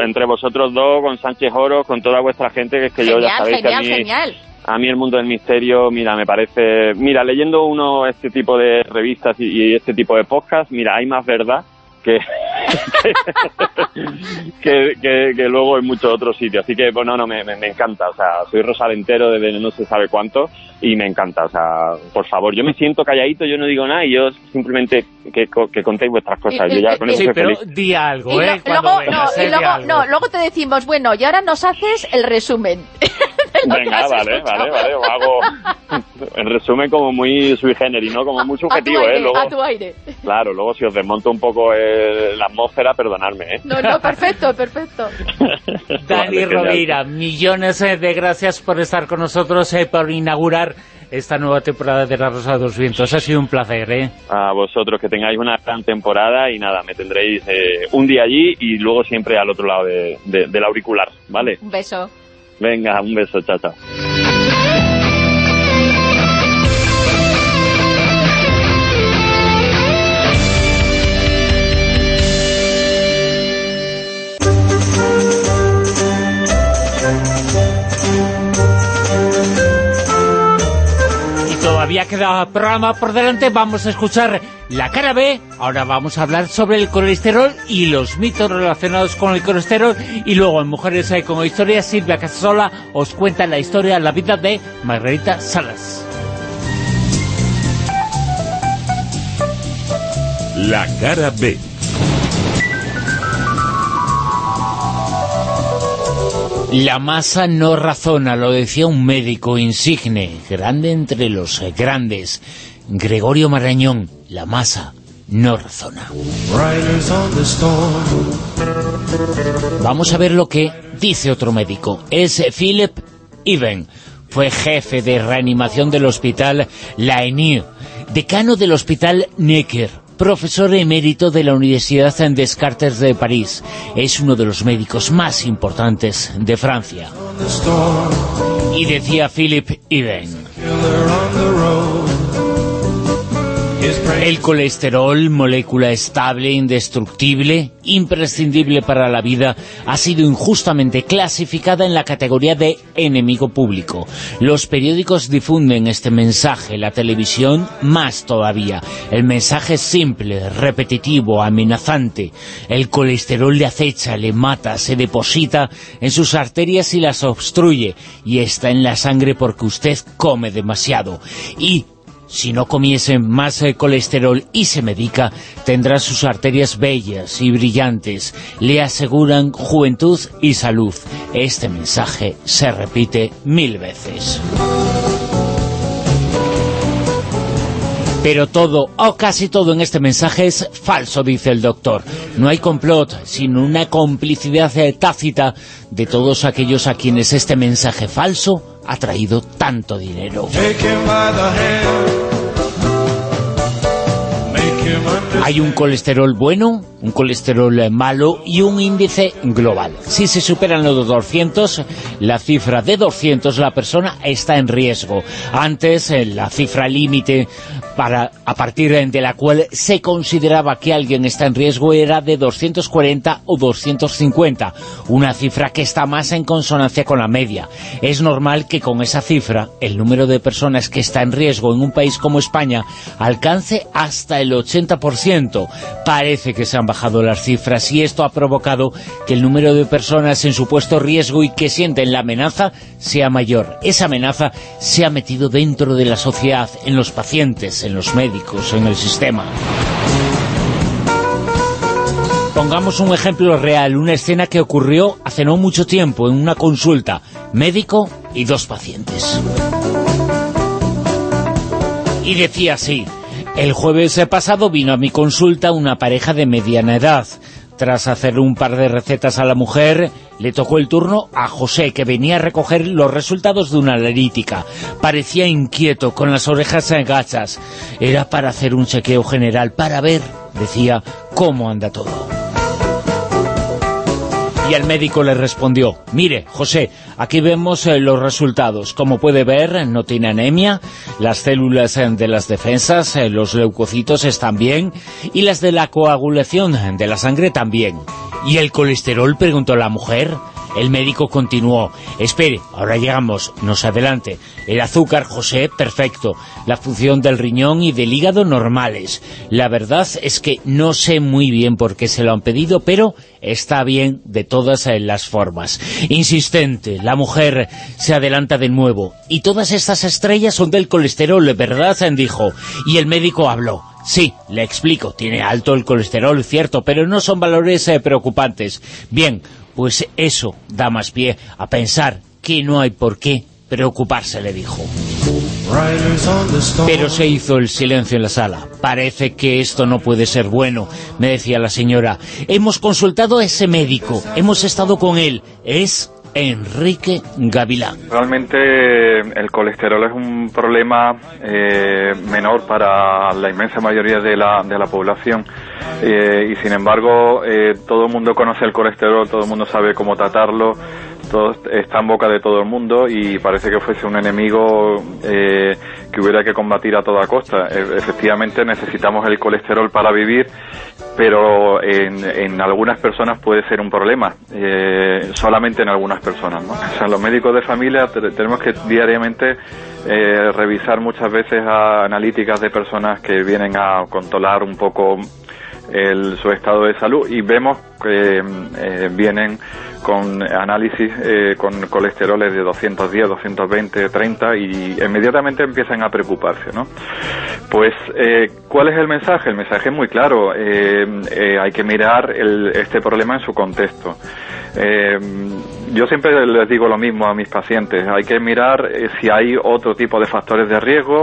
entre vosotros dos, con Sánchez Oro, con toda vuestra gente, que es que yo ya sabéis que a mí, genial. a mí el mundo del misterio, mira, me parece... Mira, leyendo uno este tipo de revistas y, y este tipo de podcasts, mira, hay más verdad que, que, que, luego en muchos otros sitios. Así que, bueno, no, me, me, encanta. O sea, soy rosalentero desde no se sabe cuánto y me encanta. O sea, por favor, yo me siento calladito, yo no digo nada y yo simplemente que, que contéis vuestras cosas. Yo ya con sí, pero di algo, ¿eh? luego, no, y luego, no, luego te decimos, bueno, y ahora nos haces el resumen. Venga, vale, vale, vale, hago en resumen como muy sui generis, ¿no? Como muy subjetivo, ¿eh? Luego, a tu aire. Claro, luego si os desmonto un poco la atmósfera, perdonadme, ¿eh? No, no, perfecto, perfecto. Dani Rovira, millones eh, de gracias por estar con nosotros, eh, por inaugurar esta nueva temporada de La Rosa de los Vientos. Ha sido un placer, ¿eh? A vosotros, que tengáis una gran temporada y nada, me tendréis eh, un día allí y luego siempre al otro lado de, del auricular, ¿vale? Un beso. Venga, un beso, chao, chao. Todavía queda programa por delante, vamos a escuchar la cara B, ahora vamos a hablar sobre el colesterol y los mitos relacionados con el colesterol, y luego en Mujeres como historia, Silvia Casasola os cuenta la historia, la vida de Margarita Salas. La cara B. La masa no razona, lo decía un médico insigne, grande entre los grandes. Gregorio Marañón, la masa no razona. Vamos a ver lo que dice otro médico. Es Philip Even. Fue jefe de reanimación del hospital Laeniu, decano del hospital Necker profesor emérito de la Universidad en Descartes de París. Es uno de los médicos más importantes de Francia. Y decía Philip Eden. El colesterol, molécula estable, indestructible, imprescindible para la vida, ha sido injustamente clasificada en la categoría de enemigo público. Los periódicos difunden este mensaje, la televisión más todavía. El mensaje es simple, repetitivo, amenazante. El colesterol le acecha, le mata, se deposita en sus arterias y las obstruye, y está en la sangre porque usted come demasiado. Y si no comiese más eh, colesterol y se medica, tendrá sus arterias bellas y brillantes. Le aseguran juventud y salud. Este mensaje se repite mil veces. Pero todo, o casi todo en este mensaje es falso, dice el doctor. No hay complot, sino una complicidad eh, tácita de todos aquellos a quienes este mensaje falso ha traído tanto dinero. Hay un colesterol bueno, un colesterol malo y un índice global. Si se superan los 200, la cifra de 200, la persona está en riesgo. Antes, eh, la cifra límite para a partir de la cual se consideraba que alguien está en riesgo era de 240 o 250, una cifra que está más en consonancia con la media. Es normal que con esa cifra el número de personas que está en riesgo en un país como España alcance hasta el 80%. Parece que se han bajado las cifras y esto ha provocado que el número de personas en supuesto riesgo y que sienten la amenaza sea mayor. Esa amenaza se ha metido dentro de la sociedad, en los pacientes, en los médicos, en el sistema. Pongamos un ejemplo real, una escena que ocurrió hace no mucho tiempo en una consulta, médico y dos pacientes. Y decía así, el jueves pasado vino a mi consulta una pareja de mediana edad. Tras hacer un par de recetas a la mujer, le tocó el turno a José, que venía a recoger los resultados de una analítica. Parecía inquieto, con las orejas agachas. Era para hacer un chequeo general, para ver, decía, cómo anda todo. Y el médico le respondió, mire, José, aquí vemos eh, los resultados. Como puede ver, no tiene anemia, las células eh, de las defensas, eh, los leucocitos están bien, y las de la coagulación de la sangre también. ¿Y el colesterol? preguntó la mujer. El médico continuó, espere, ahora llegamos, nos adelante. El azúcar, José, perfecto. La función del riñón y del hígado normales. La verdad es que no sé muy bien por qué se lo han pedido, pero está bien de todas las formas. Insistente, la mujer se adelanta de nuevo. Y todas estas estrellas son del colesterol, ¿verdad? Dijo. Y el médico habló. Sí, le explico, tiene alto el colesterol, cierto, pero no son valores eh, preocupantes. Bien, pues eso da más pie a pensar que no hay por qué preocuparse, le dijo. Pero se hizo el silencio en la sala. Parece que esto no puede ser bueno, me decía la señora. Hemos consultado a ese médico, hemos estado con él. Es Enrique Gavilán. Realmente el colesterol es un problema eh, menor para la inmensa mayoría de la, de la población eh, y sin embargo eh, todo el mundo conoce el colesterol, todo el mundo sabe cómo tratarlo, todo está en boca de todo el mundo y parece que fuese un enemigo eh, que hubiera que combatir a toda costa. E, efectivamente necesitamos el colesterol para vivir, pero en, algunas personas puede ser un problema, eh, solamente en algunas personas. ¿no? O sea, los médicos de familia tenemos que diariamente eh, revisar muchas veces a analíticas de personas que vienen a controlar un poco el, su estado de salud y vemos que eh, vienen con análisis eh, con colesteroles de 210, 220, 30 y inmediatamente empiezan a preocuparse, ¿no? Pues, eh, ¿cuál es el mensaje? El mensaje es muy claro. hay que mirar este problema en su contexto. Yo siempre les digo lo mismo a mis pacientes. Hay que mirar si hay otro tipo de factores de riesgo.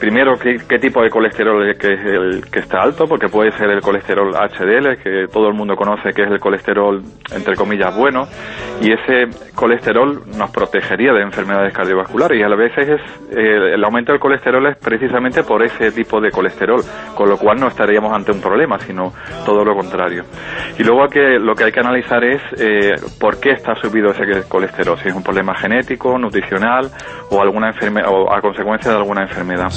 primero, ¿qué, qué, tipo de colesterol es que, es el que está alto, porque puede ser el colesterol HDL, que todo el mundo conoce que es el colesterol entre comillas, bueno, y ese colesterol nos protegería de enfermedades cardiovasculares y a veces es, eh, el aumento del colesterol es precisamente por ese tipo de colesterol, con lo cual no estaríamos ante un problema, sino todo lo contrario. Y luego que, lo que hay que analizar es eh, por qué está subido ese colesterol, si es un problema genético, nutricional o, alguna enferme o a consecuencia de alguna enfermedad.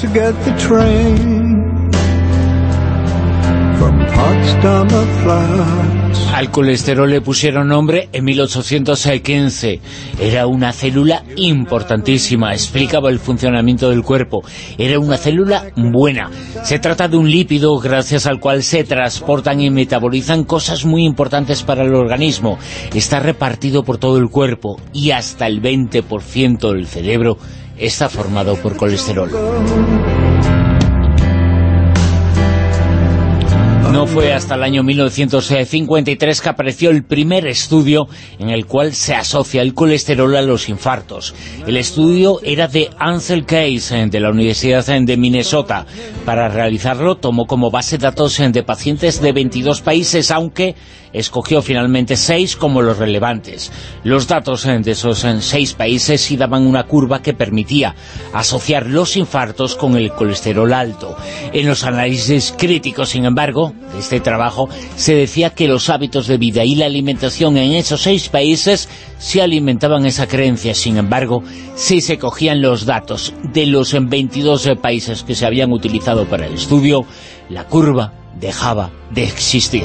Al colesterol le pusieron nombre en 1815. Era una célula importantísima, explicaba el funcionamiento del cuerpo. Era una célula buena. Se trata de un lípido gracias al cual se transportan y metabolizan cosas muy importantes para el organismo. Está repartido por todo el cuerpo y hasta el 20% del cerebro está formado por colesterol. No fue hasta el año 1953 que apareció el primer estudio en el cual se asocia el colesterol a los infartos. El estudio era de Ansel Case, de la Universidad de Minnesota. Para realizarlo tomó como base datos de pacientes de 22 países, aunque escogió finalmente seis como los relevantes. Los datos de esos seis países sí daban una curva que permitía asociar los infartos con el colesterol alto. En los análisis críticos, sin embargo, de este trabajo, se decía que los hábitos de vida y la alimentación en esos seis países se alimentaban esa creencia. Sin embargo, si se cogían los datos de los 22 países que se habían utilizado para el estudio, la curva dejaba de existir.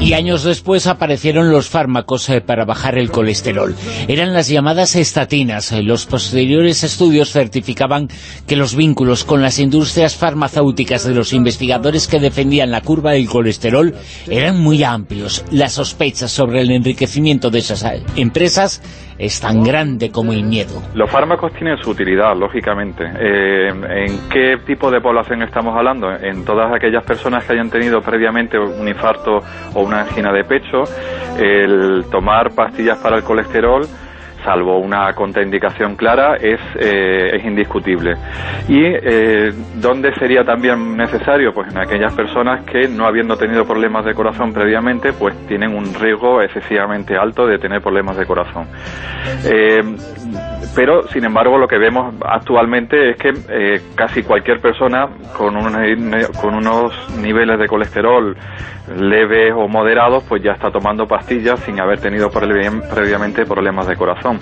Y años después aparecieron los fármacos eh, para bajar el colesterol. Eran las llamadas estatinas. Eh, los posteriores estudios certificaban que los vínculos con las industrias farmacéuticas de los investigadores que defendían la curva del colesterol eran muy amplios. Las sospechas sobre el enriquecimiento de esas eh, empresas es tan grande como el miedo. Los fármacos tienen su utilidad, lógicamente. Eh, ¿En qué tipo de población estamos hablando? En todas aquellas personas que hayan tenido previamente un infarto o una angina de pecho, el tomar pastillas para el colesterol salvo una contraindicación clara, es, eh, indiscutible. ¿Y eh, dónde sería también necesario? Pues en aquellas personas que, no habiendo tenido problemas de corazón previamente, pues tienen un riesgo excesivamente alto de tener problemas de corazón. Eh, pero, sin embargo, lo que vemos actualmente es que casi cualquier persona con, con unos niveles de colesterol leves o moderados, pues ya está tomando pastillas sin haber tenido previamente problemas de corazón.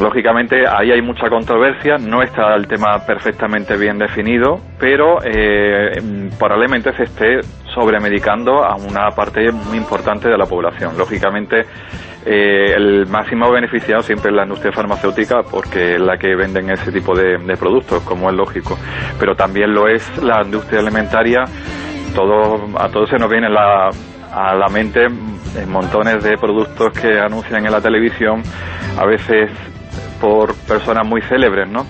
Lógicamente ahí hay mucha controversia, no está el tema perfectamente bien definido, pero eh, probablemente se esté sobremedicando a una parte muy importante de la población. Lógicamente eh, el máximo beneficiado siempre es la industria farmacéutica porque es la que venden ese tipo de, de productos, como es lógico, pero también lo es la industria alimentaria a todos se nos viene a la mente montones de productos que anuncian en la televisión, a veces por personas muy célebres, ¿no?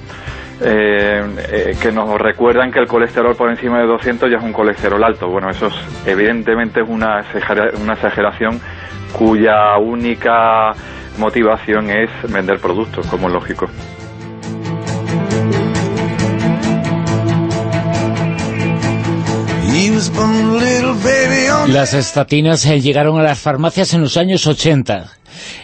Eh, eh, que nos recuerdan que el colesterol por encima de 200 ya es un colesterol alto. Bueno, eso evidentemente es una, una exageración cuya única motivación es vender productos, como es lógico. Las estatinas eh, llegaron a las farmacias en los años 80.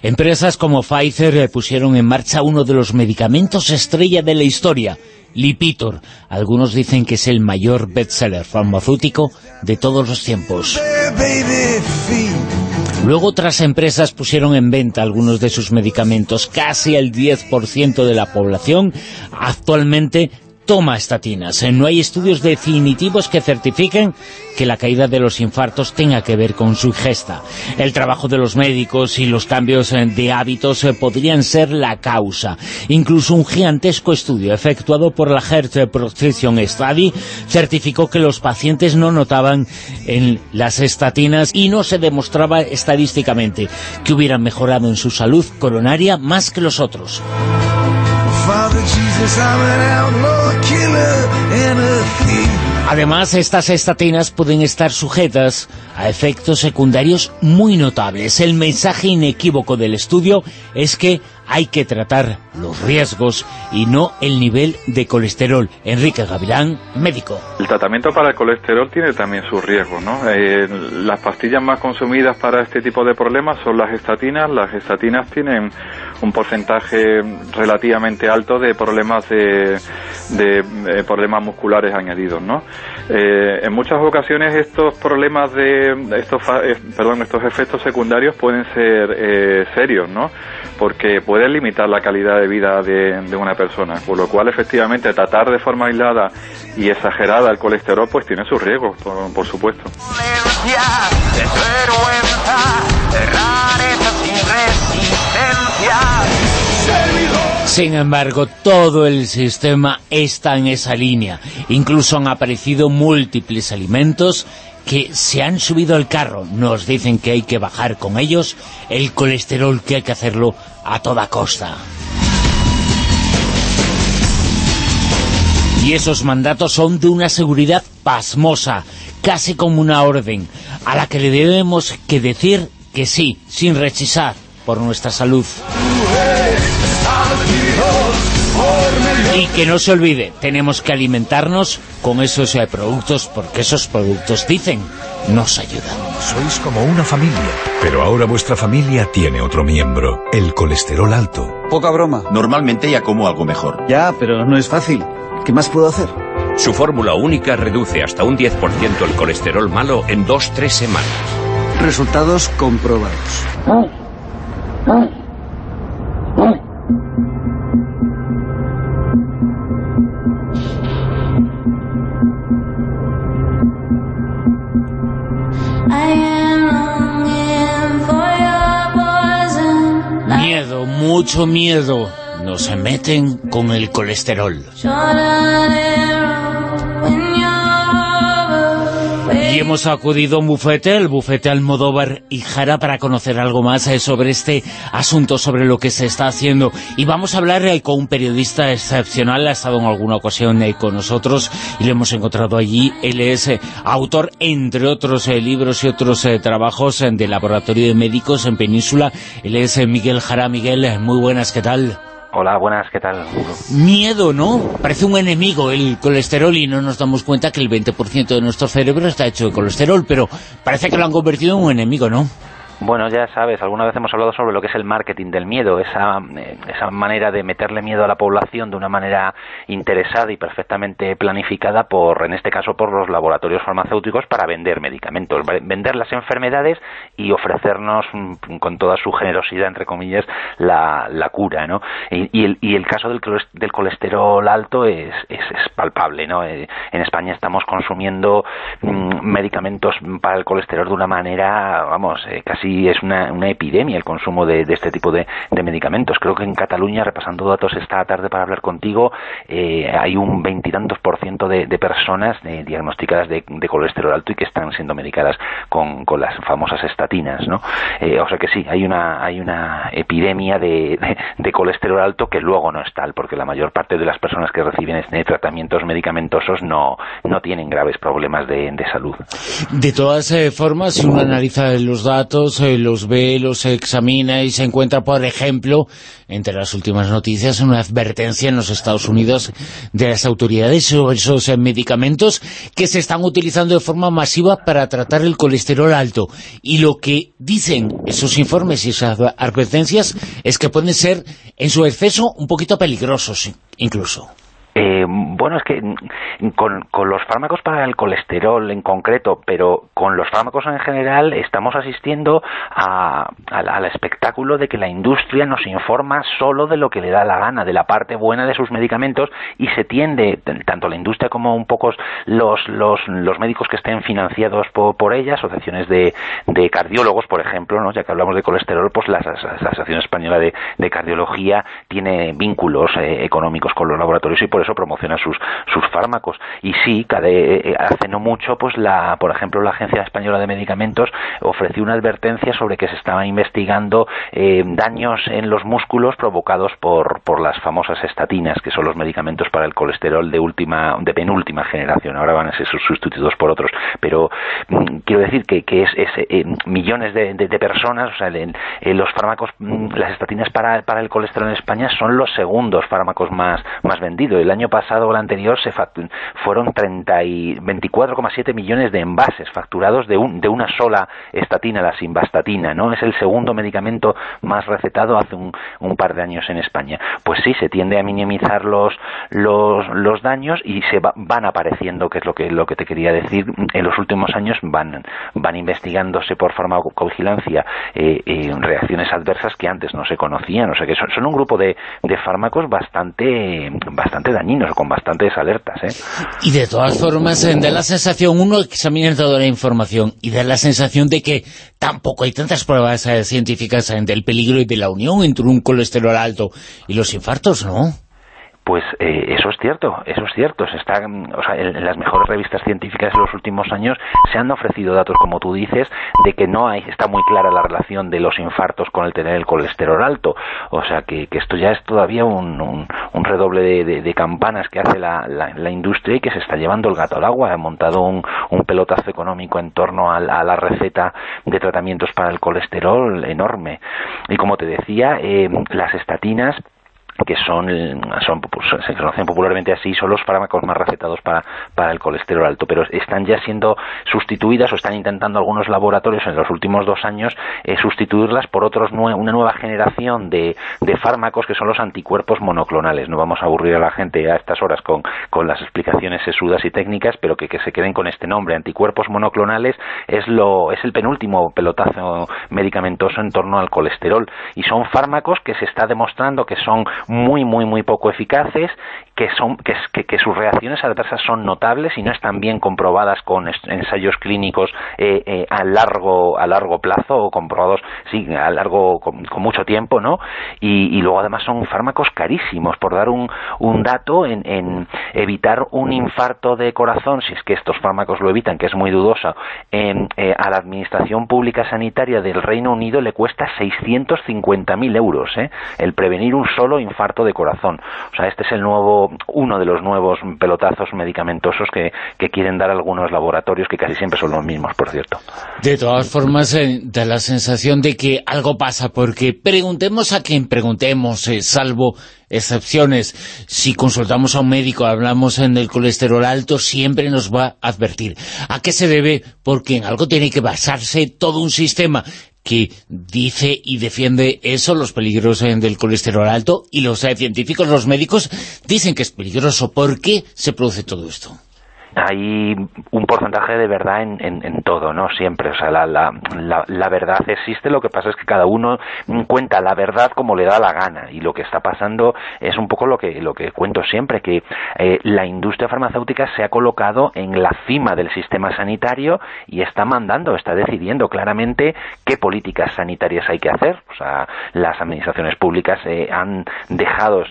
Empresas como Pfizer eh, pusieron en marcha uno de los medicamentos estrella de la historia, Lipitor. Algunos dicen que es el mayor bestseller farmacéutico de todos los tiempos. Luego otras empresas pusieron en venta algunos de sus medicamentos. Casi el 10% de la población actualmente toma estatinas. No hay estudios definitivos que certifiquen que la caída de los infartos tenga que ver con su ingesta. El trabajo de los médicos y los cambios eh, de hábitos eh, podrían ser la causa. Incluso un gigantesco estudio efectuado por la Heart Protection Study certificó que los pacientes no notaban en las estatinas y no se demostraba estadísticamente que hubieran mejorado en su salud coronaria más que los otros. Además, estas estatinas pueden estar sujetas a efectos secundarios muy notables. El mensaje inequívoco del estudio es que hay que tratar los riesgos y no el nivel de colesterol. Enrique Gavilán, médico. El tratamiento para el colesterol tiene también sus riesgos, ¿no? Eh, las pastillas más consumidas para este tipo de problemas son las estatinas. Las estatinas tienen un porcentaje relativamente alto de problemas de, eh, problemas musculares añadidos, ¿no? Eh, en muchas ocasiones estos problemas de estos perdón estos efectos secundarios pueden ser serios, ¿no? Porque puede limitar la calidad de vida de, una persona, por lo cual efectivamente tratar de forma aislada y exagerada el colesterol pues tiene sus riesgos, por, supuesto. Sin embargo, todo el sistema está en esa línea. Incluso han aparecido múltiples alimentos que se han subido al carro. Nos dicen que hay que bajar con ellos el colesterol, que hay que hacerlo a toda costa. Y esos mandatos son de una seguridad pasmosa, casi como una orden, a la que le debemos que decir que sí, sin rechisar, por nuestra salud. Y que no se olvide, tenemos que alimentarnos con esos eh, productos, porque esos productos, dicen, nos ayudan. Sois como una familia. Pero ahora vuestra familia tiene otro miembro, el colesterol alto. Poca broma. Normalmente ya como algo mejor. Ya, pero no es fácil. ¿Qué más puedo hacer? Su fórmula única reduce hasta un 10% el colesterol malo en 2-3 semanas. Resultados comprobados. Mucho miedo. Nos meten con el colesterol. Hemos acudido a un bufete, el bufete Almodóvar y Jara, para conocer algo más eh, sobre este asunto, sobre lo que se está haciendo. Y vamos a hablar eh, con un periodista excepcional, ha estado en alguna ocasión eh, con nosotros y lo hemos encontrado allí. Él es autor, entre otros libros y otros trabajos, de Laboratorio de Médicos en Península. Él es Miguel Jara. Miguel, muy buenas, ¿qué tal? Hola, buenas, ¿qué tal? Miedo, ¿no? Parece un enemigo el colesterol y no nos damos cuenta que el 20% de nuestro cerebro está hecho de colesterol, pero parece que lo han convertido en un enemigo, ¿no? Bueno, ya sabes, alguna vez hemos hablado sobre lo que es el marketing del miedo, esa, eh, esa manera de meterle miedo a la población de una manera interesada y perfectamente planificada por, en este caso, por los laboratorios farmacéuticos para vender medicamentos, vender las enfermedades y ofrecernos mm, con toda su generosidad, entre comillas, la, la cura, ¿no? Y, el, y el caso del, colesterol alto es, es, palpable, ¿no? Eh, en España estamos consumiendo mm, medicamentos para el colesterol de una manera, vamos, eh, casi es una, una epidemia el consumo de, este tipo de, medicamentos. Creo que en Cataluña, repasando datos esta tarde para hablar contigo, eh, hay un veintitantos por ciento de, personas eh, diagnosticadas de, colesterol alto y que están siendo medicadas con, las famosas estatinas, ¿no? Eh, o sea que sí, hay una, hay una epidemia de, colesterol alto que luego no es tal, porque la mayor parte de las personas que reciben este tratamientos medicamentosos no, no tienen graves problemas de, salud. De todas formas, si uno analiza los datos, los ve, los examina y se encuentra, por ejemplo, entre las últimas noticias, una advertencia en los Estados Unidos de las autoridades sobre esos eh, medicamentos que se están utilizando de forma masiva para tratar el colesterol alto. Y lo que dicen esos informes y esas advertencias es que pueden ser, en su exceso, un poquito peligrosos, incluso. Eh, bueno, es que con, los fármacos para el colesterol en concreto, pero con los fármacos en general, estamos asistiendo al espectáculo de que la industria nos informa solo de lo que le da la gana, de la parte buena de sus medicamentos, y se tiende, tanto la industria como un poco los, los, médicos que estén financiados por, por ella, asociaciones de, de, cardiólogos, por ejemplo, ¿no? ya que hablamos de colesterol, pues la, Asociación Española de, de Cardiología tiene vínculos eh, económicos con los laboratorios y por eso promociona sus, sus fármacos. Y sí, eh, eh, hace no mucho, pues la, por ejemplo, la Agencia Española de Medicamentos ofreció una advertencia sobre que se estaba investigando eh, daños en los músculos provocados por, por las famosas estatinas, que son los medicamentos para el colesterol de última, de penúltima generación. Ahora van a ser sustituidos por otros. Pero mm, quiero decir que, que es, millones de, personas, o sea, los fármacos, mm, las estatinas para, para el colesterol en España son los segundos fármacos más, más vendidos. Año pasado o el anterior se fueron 24,7 millones de envases facturados de, un, de una sola estatina, la simvastatina, ¿no? Es el segundo medicamento más recetado hace un, par de años en España. Pues sí, se tiende a minimizar los, los, los daños y se van apareciendo, que es lo que, lo que te quería decir, en los últimos años van, van investigándose por farmacovigilancia eh, eh, reacciones adversas que antes no se conocían, o sea que son, son un grupo de, de fármacos bastante, bastante dañinos con bastantes alertas. ¿eh? Y de todas formas, eh, da la sensación, uno examina toda la información y da la sensación de que tampoco hay tantas pruebas eh, científicas del peligro y de la unión entre un colesterol alto y los infartos, ¿no? Pues eh, eso es cierto, eso es cierto. Se está, o sea, en, las mejores revistas científicas de los últimos años se han ofrecido datos, como tú dices, de que no hay, está muy clara la relación de los infartos con el tener el colesterol alto. O sea, que, esto ya es todavía un, un, redoble de, campanas que hace la, la, industria y que se está llevando el gato al agua. Ha montado un, un pelotazo económico en torno a, la receta de tratamientos para el colesterol enorme. Y como te decía, eh, las estatinas que son, son, pues, se conocen popularmente así, son los fármacos más recetados para, para el colesterol alto, pero están ya siendo sustituidas o están intentando algunos laboratorios en los últimos dos años eh, sustituirlas por otros una nueva generación de, de, fármacos que son los anticuerpos monoclonales. No vamos a aburrir a la gente a estas horas con, con las explicaciones sesudas y técnicas, pero que, que, se queden con este nombre. Anticuerpos monoclonales es, lo, es el penúltimo pelotazo medicamentoso en torno al colesterol y son fármacos que se está demostrando que son muy, muy, muy poco eficaces, que, son, que, que, sus reacciones adversas son notables y no están bien comprobadas con ensayos clínicos eh, eh, a, largo, a largo plazo o comprobados sí, a largo, con, mucho tiempo, ¿no? Y, luego además son fármacos carísimos. Por dar un, un dato, en, en, evitar un infarto de corazón, si es que estos fármacos lo evitan, que es muy dudoso, en, eh, a la Administración Pública Sanitaria del Reino Unido le cuesta 650.000 euros, ¿eh? El prevenir un solo infarto de corazón. O sea, este es el nuevo, uno de los nuevos pelotazos medicamentosos que, quieren dar algunos laboratorios, que casi siempre son los mismos, por cierto. De todas formas, eh, da la sensación de que algo pasa, porque preguntemos a quien preguntemos, eh, salvo excepciones. Si consultamos a un médico, hablamos en el colesterol alto, siempre nos va a advertir. ¿A qué se debe? Porque en algo tiene que basarse todo un sistema que dice y defiende eso, los peligros del colesterol alto, y los eh, científicos, los médicos, dicen que es peligroso. ¿Por qué se produce todo esto? Hay un porcentaje de verdad en, en, todo, ¿no? Siempre, o sea, la, la, la, verdad existe, lo que pasa es que cada uno cuenta la verdad como le da la gana, y lo que está pasando es un poco lo que, lo que cuento siempre, que eh, la industria farmacéutica se ha colocado en la cima del sistema sanitario y está mandando, está decidiendo claramente qué políticas sanitarias hay que hacer, o sea, las administraciones públicas eh, han dejado,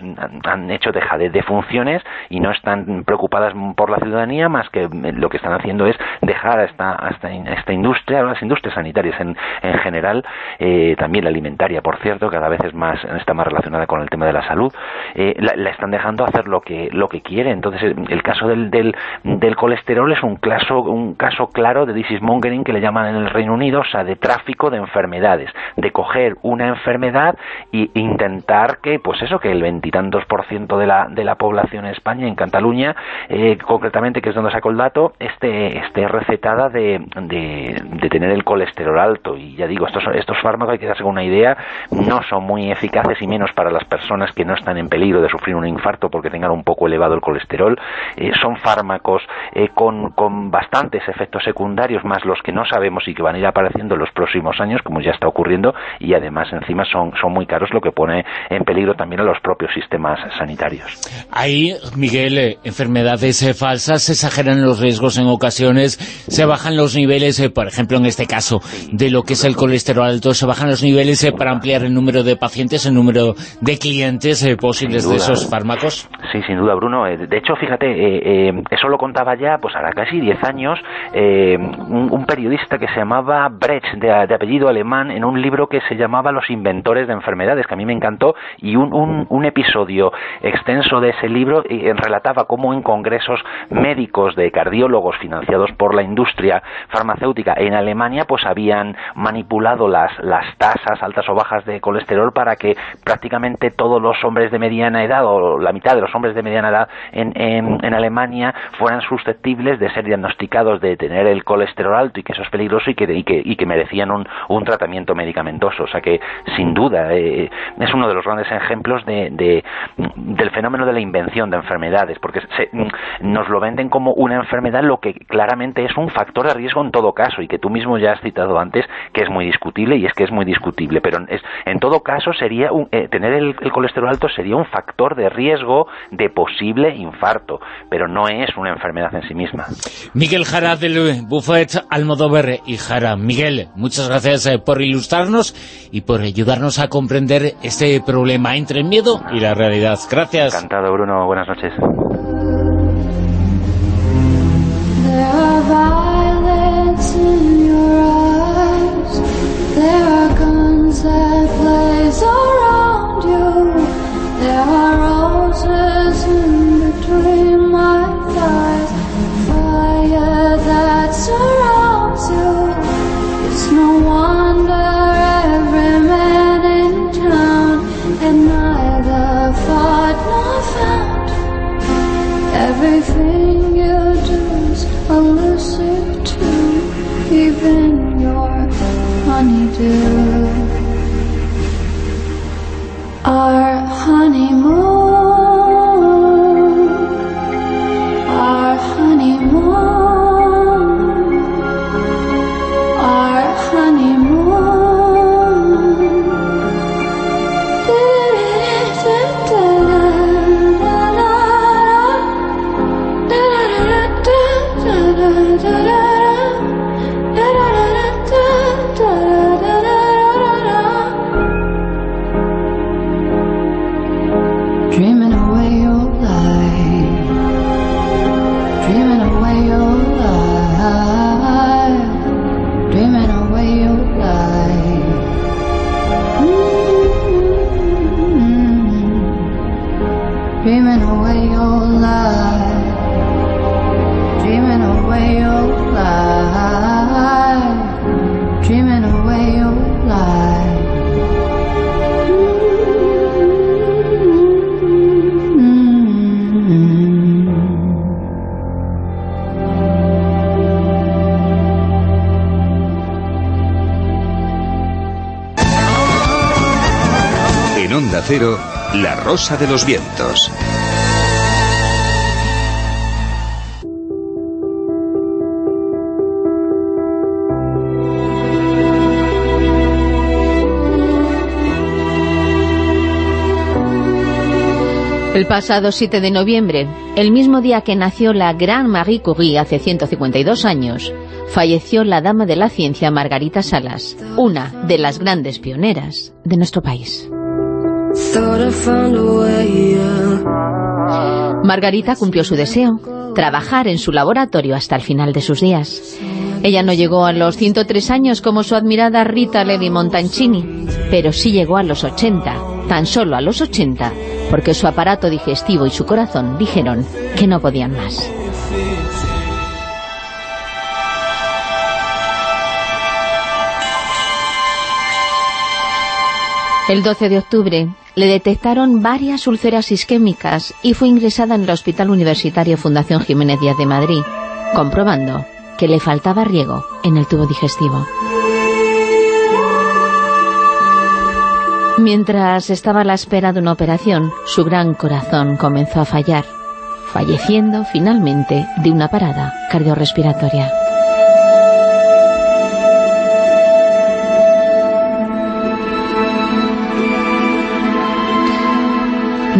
han, hecho dejadez de funciones y no están preocupadas por la ciudadanía más que lo que están haciendo es dejar a esta, esta, industria, a las industrias sanitarias en, en general, eh, también la alimentaria, por cierto, cada vez es más, está más relacionada con el tema de la salud, eh, la, están dejando hacer lo que, lo que quiere. Entonces, el caso del, del, del colesterol es un caso, un caso claro de disease mongering que le llaman en el Reino Unido, o sea, de tráfico de enfermedades, de coger una enfermedad e intentar que, pues eso, que el veintitantos por ciento de la, de la población en España, en Cataluña, eh, concretamente, que es dónde saco el dato, este, esté recetada de, tener el colesterol alto. Y ya digo, estos, fármacos, hay que darse una idea, no son muy eficaces y menos para las personas que no están en peligro de sufrir un infarto porque tengan un poco elevado el colesterol. Eh, son fármacos eh, con, con bastantes efectos secundarios, más los que no sabemos y que van a ir apareciendo en los próximos años, como ya está ocurriendo, y además encima son, muy caros, lo que pone en peligro también a los propios sistemas sanitarios. Hay, Miguel, eh, enfermedades falsas, se exageran los riesgos en ocasiones, se bajan los niveles, por ejemplo, en este caso, de lo que es el colesterol alto, se bajan los niveles para ampliar el número de pacientes, el número de clientes posibles de esos fármacos. Sí, sin duda, Bruno. De hecho, fíjate, eso lo contaba ya, pues ahora casi 10 años, un, periodista que se llamaba Brecht, de, apellido alemán, en un libro que se llamaba Los inventores de enfermedades, que a mí me encantó, y un, un, episodio extenso de ese libro eh, relataba cómo en congresos médicos de cardiólogos financiados por la industria farmacéutica en Alemania, pues habían manipulado las, las tasas altas o bajas de colesterol para que prácticamente todos los hombres de mediana edad, o la mitad de los hombres de mediana edad en, en, Alemania, fueran susceptibles de ser diagnosticados de tener el colesterol alto y que eso es peligroso y que, y que, y que merecían un, un tratamiento medicamentoso. O sea que, sin duda, eh, es uno de los grandes ejemplos de, del fenómeno de la invención de enfermedades, porque nos lo venden como una enfermedad, lo que claramente es un factor de riesgo en todo caso, y que tú mismo ya has citado antes, que es muy discutible, y es que es muy discutible, pero es, en todo caso sería eh, tener el, colesterol alto sería un factor de riesgo de posible infarto, pero no es una enfermedad en sí misma. Miguel Jara del Buffet Almodóvar y Jara. Miguel, muchas gracias eh, por ilustrarnos y por ayudarnos a comprender este problema entre el miedo y la realidad. Gracias. Encantado, Bruno. Buenas noches. Everything you do's elusive to even your honeydew. Our honeymoon. De los Vientos. El pasado 7 de noviembre, el mismo día que nació la gran Marie Curie hace 152 años, falleció la dama de la ciencia Margarita Salas, una de las grandes pioneras de nuestro país. Margarita cumplió su deseo, trabajar en su laboratorio hasta el final de sus días. Ella no llegó a los 103 años como su admirada Rita Levi Montancini, pero sí llegó a los 80, tan solo a los 80, porque su aparato digestivo y su corazón dijeron que no podían más. El 12 de octubre le detectaron varias úlceras isquémicas y fue ingresada en el Hospital Universitario Fundación Jiménez Díaz de Madrid, comprobando que le faltaba riego en el tubo digestivo. Mientras estaba a la espera de una operación, su gran corazón comenzó a fallar, falleciendo finalmente de una parada cardiorrespiratoria.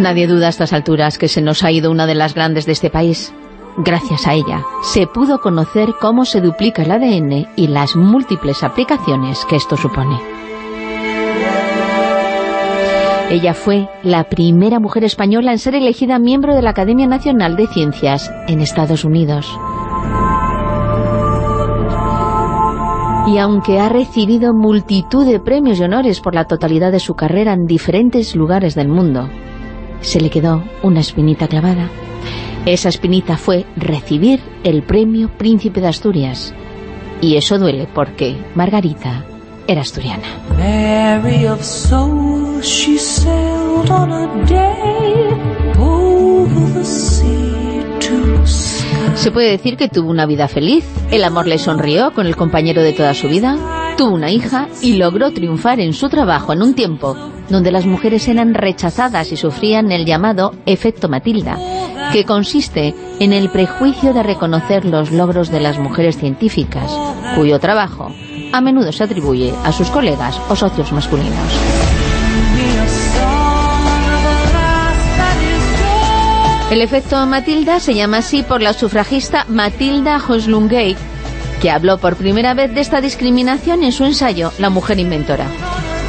Nadie duda a estas alturas que se nos ha ido una de las grandes de este país. Gracias a ella, se pudo conocer cómo se duplica el ADN y las múltiples aplicaciones que esto supone. Ella fue la primera mujer española en ser elegida miembro de la Academia Nacional de Ciencias en Estados Unidos. Y aunque ha recibido multitud de premios y honores por la totalidad de su carrera en diferentes lugares del mundo, se le quedó una espinita clavada. Esa espinita fue recibir el premio Príncipe de Asturias. Y eso duele porque Margarita era asturiana. Se puede decir que tuvo una vida feliz, el amor le sonrió con el compañero de toda su vida, tuvo una hija y logró triunfar en su trabajo en un tiempo donde las mujeres eran rechazadas y sufrían el llamado efecto Matilda, que consiste en el prejuicio de reconocer los logros de las mujeres científicas, cuyo trabajo a menudo se atribuye a sus colegas o socios masculinos. El efecto Matilda se llama así por la sufragista Matilda Hoslungay, que habló por primera vez de esta discriminación en su ensayo La mujer inventora.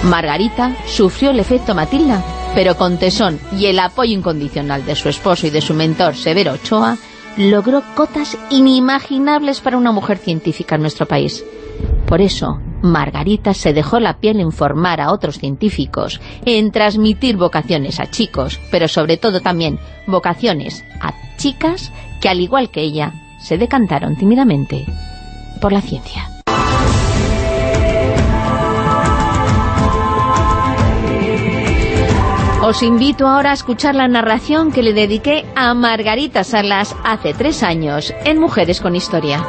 Margarita sufrió el efecto Matilda, pero con tesón y el apoyo incondicional de su esposo y de su mentor Severo Ochoa, logró cotas inimaginables para una mujer científica en nuestro país. Por eso, Margarita se dejó la piel en formar a otros científicos, en transmitir vocaciones a chicos, pero sobre todo también vocaciones a chicas que, al igual que ella, se decantaron tímidamente por la ciencia. Os invito ahora a escuchar la narración que le dediqué a Margarita Salas hace tres años en Mujeres con Historia.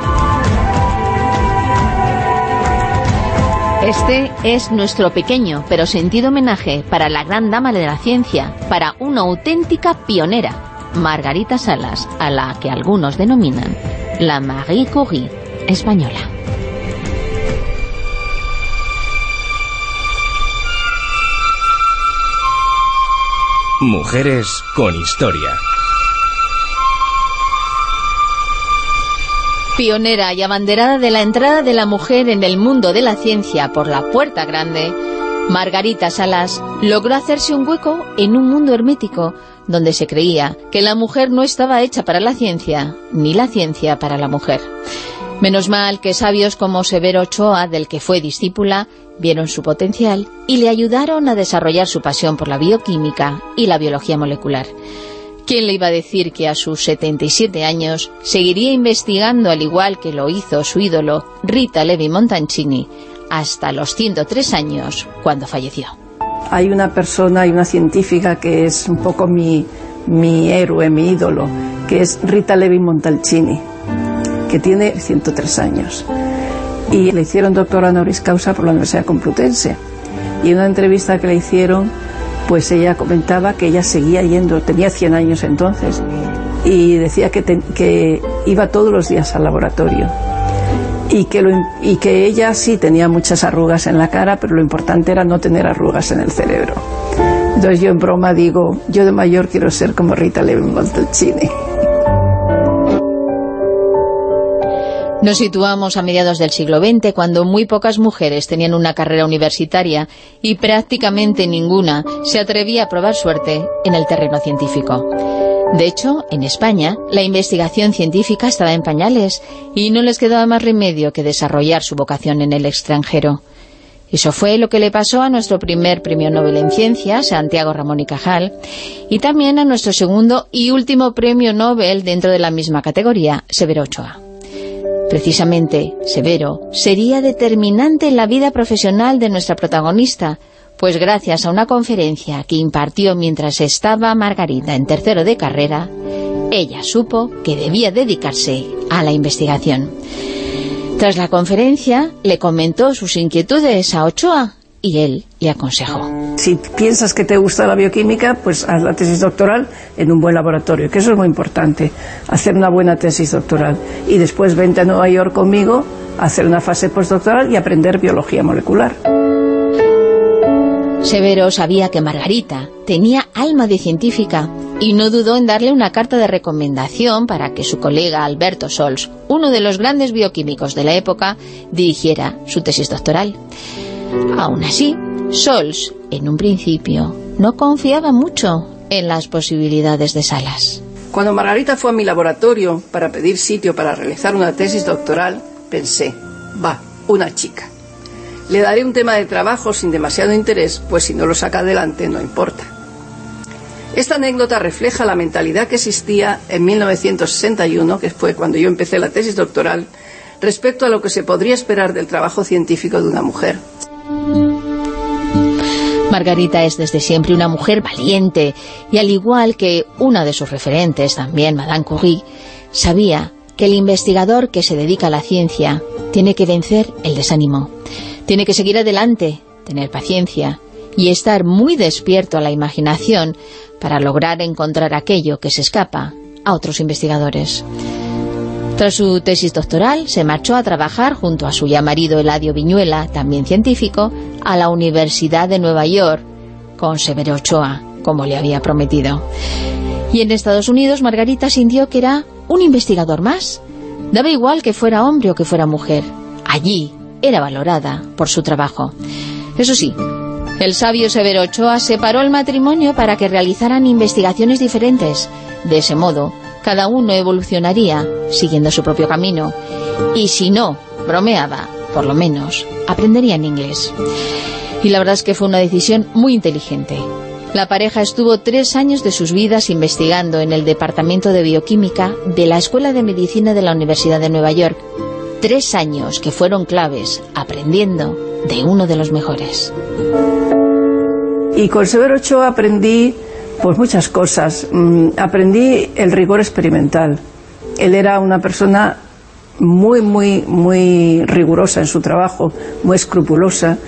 Este es nuestro pequeño pero sentido homenaje para la gran dama de la ciencia, para una auténtica pionera, Margarita Salas, a la que algunos denominan la Marie Curie española. Mujeres con historia. Pionera y abanderada de la entrada de la mujer en el mundo de la ciencia por la puerta grande, Margarita Salas logró hacerse un hueco en un mundo hermético donde se creía que la mujer no estaba hecha para la ciencia, ni la ciencia para la mujer. Menos mal que sabios como Severo Ochoa, del que fue discípula, vieron su potencial y le ayudaron a desarrollar su pasión por la bioquímica y la biología molecular. ¿Quién le iba a decir que a sus 77 años seguiría investigando al igual que lo hizo su ídolo Rita Levi Montancini hasta los 103 años cuando falleció? Hay una persona, hay una científica que es un poco mi, mi héroe, mi ídolo, que es Rita Levi Montalcini, que tiene 103 años. Y le hicieron doctora honoris causa por la Universidad Complutense. Y en una entrevista que le hicieron pues ella comentaba que ella seguía yendo, tenía 100 años entonces, y decía que, que iba todos los días al laboratorio. Y que, y que ella sí tenía muchas arrugas en la cara, pero lo importante era no tener arrugas en el cerebro. Entonces yo en broma digo, yo de mayor quiero ser como Rita Levi Montalcini. Nos situamos a mediados del siglo XX, cuando muy pocas mujeres tenían una carrera universitaria y prácticamente ninguna se atrevía a probar suerte en el terreno científico. De hecho, en España, la investigación científica estaba en pañales y no les quedaba más remedio que desarrollar su vocación en el extranjero. Eso fue lo que le pasó a nuestro primer premio Nobel en Ciencias, Santiago Ramón y Cajal, y también a nuestro segundo y último premio Nobel dentro de la misma categoría, Severo Ochoa. Precisamente, Severo sería determinante en la vida profesional de nuestra protagonista, Pues gracias a una conferencia que impartió mientras estaba Margarita en tercero de carrera, ella supo que debía dedicarse a la investigación. Tras la conferencia, le comentó sus inquietudes a Ochoa y él le aconsejó. Si piensas que te gusta la bioquímica, pues haz la tesis doctoral en un buen laboratorio, que eso es muy importante, hacer una buena tesis doctoral. Y después vente a Nueva York conmigo a hacer una fase postdoctoral y aprender biología molecular. Severo sabía que Margarita tenía alma de científica y no dudó en darle una carta de recomendación para que su colega Alberto Sols, uno de los grandes bioquímicos de la época, dirigiera su tesis doctoral. Aún así, Sols, en un principio, no confiaba mucho en las posibilidades de Salas. Cuando Margarita fue a mi laboratorio para pedir sitio para realizar una tesis doctoral, pensé, va, una chica. Le daré un tema de trabajo sin demasiado interés, pues si no lo saca adelante no importa. Esta anécdota refleja la mentalidad que existía en 1961, que fue cuando yo empecé la tesis doctoral, respecto a lo que se podría esperar del trabajo científico de una mujer. Margarita es desde siempre una mujer valiente y al igual que una de sus referentes, también Madame Curie, sabía que el investigador que se dedica a la ciencia tiene que vencer el desánimo. Tiene que seguir adelante, tener paciencia y estar muy despierto a la imaginación para lograr encontrar aquello que se escapa a otros investigadores. Tras su tesis doctoral, se marchó a trabajar junto a su ya marido Eladio Viñuela, también científico, a la Universidad de Nueva York, con Severo Ochoa, como le había prometido. Y en Estados Unidos, Margarita sintió que era un investigador más. Daba igual que fuera hombre o que fuera mujer. Allí, era valorada por su trabajo. Eso sí, el sabio Severo Ochoa separó el matrimonio para que realizaran investigaciones diferentes. De ese modo, cada uno evolucionaría siguiendo su propio camino. Y si no, bromeaba, por lo menos, aprendería en inglés. Y la verdad es que fue una decisión muy inteligente. La pareja estuvo tres años de sus vidas investigando en el Departamento de Bioquímica de la Escuela de Medicina de la Universidad de Nueva York tres años que fueron claves aprendiendo de uno de los mejores. Y con Severo Ochoa aprendí pues muchas cosas. Mm, aprendí el rigor experimental. Él era una persona muy, muy, muy rigurosa en su trabajo, muy escrupulosa,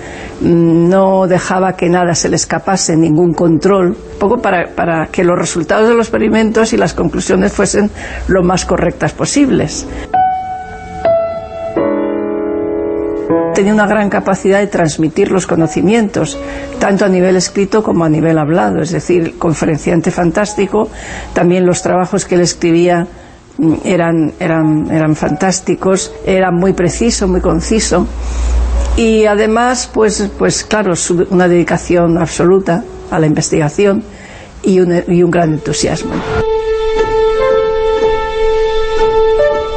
mm, no dejaba que nada se le escapase, ningún control, poco para, para que los resultados de los experimentos y las conclusiones fuesen lo más correctas posibles. Tenía una gran capacidad de transmitir los conocimientos, tanto a nivel escrito como a nivel hablado, es decir, conferenciante fantástico, también los trabajos que él escribía mm, eran, eran, eran fantásticos, era muy preciso, muy conciso, y además, pues, pues claro, una dedicación absoluta a la investigación y un, y un gran entusiasmo.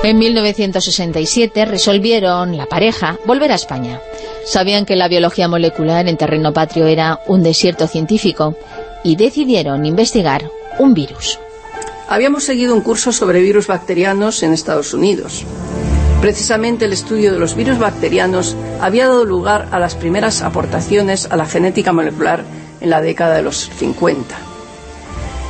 En 1967 resolvieron la pareja volver a España. Sabían que la biología molecular en terreno patrio era un desierto científico y decidieron investigar un virus. Habíamos seguido un curso sobre virus bacterianos en Estados Unidos. Precisamente el estudio de los virus bacterianos había dado lugar a las primeras aportaciones a la genética molecular en la década de los 50.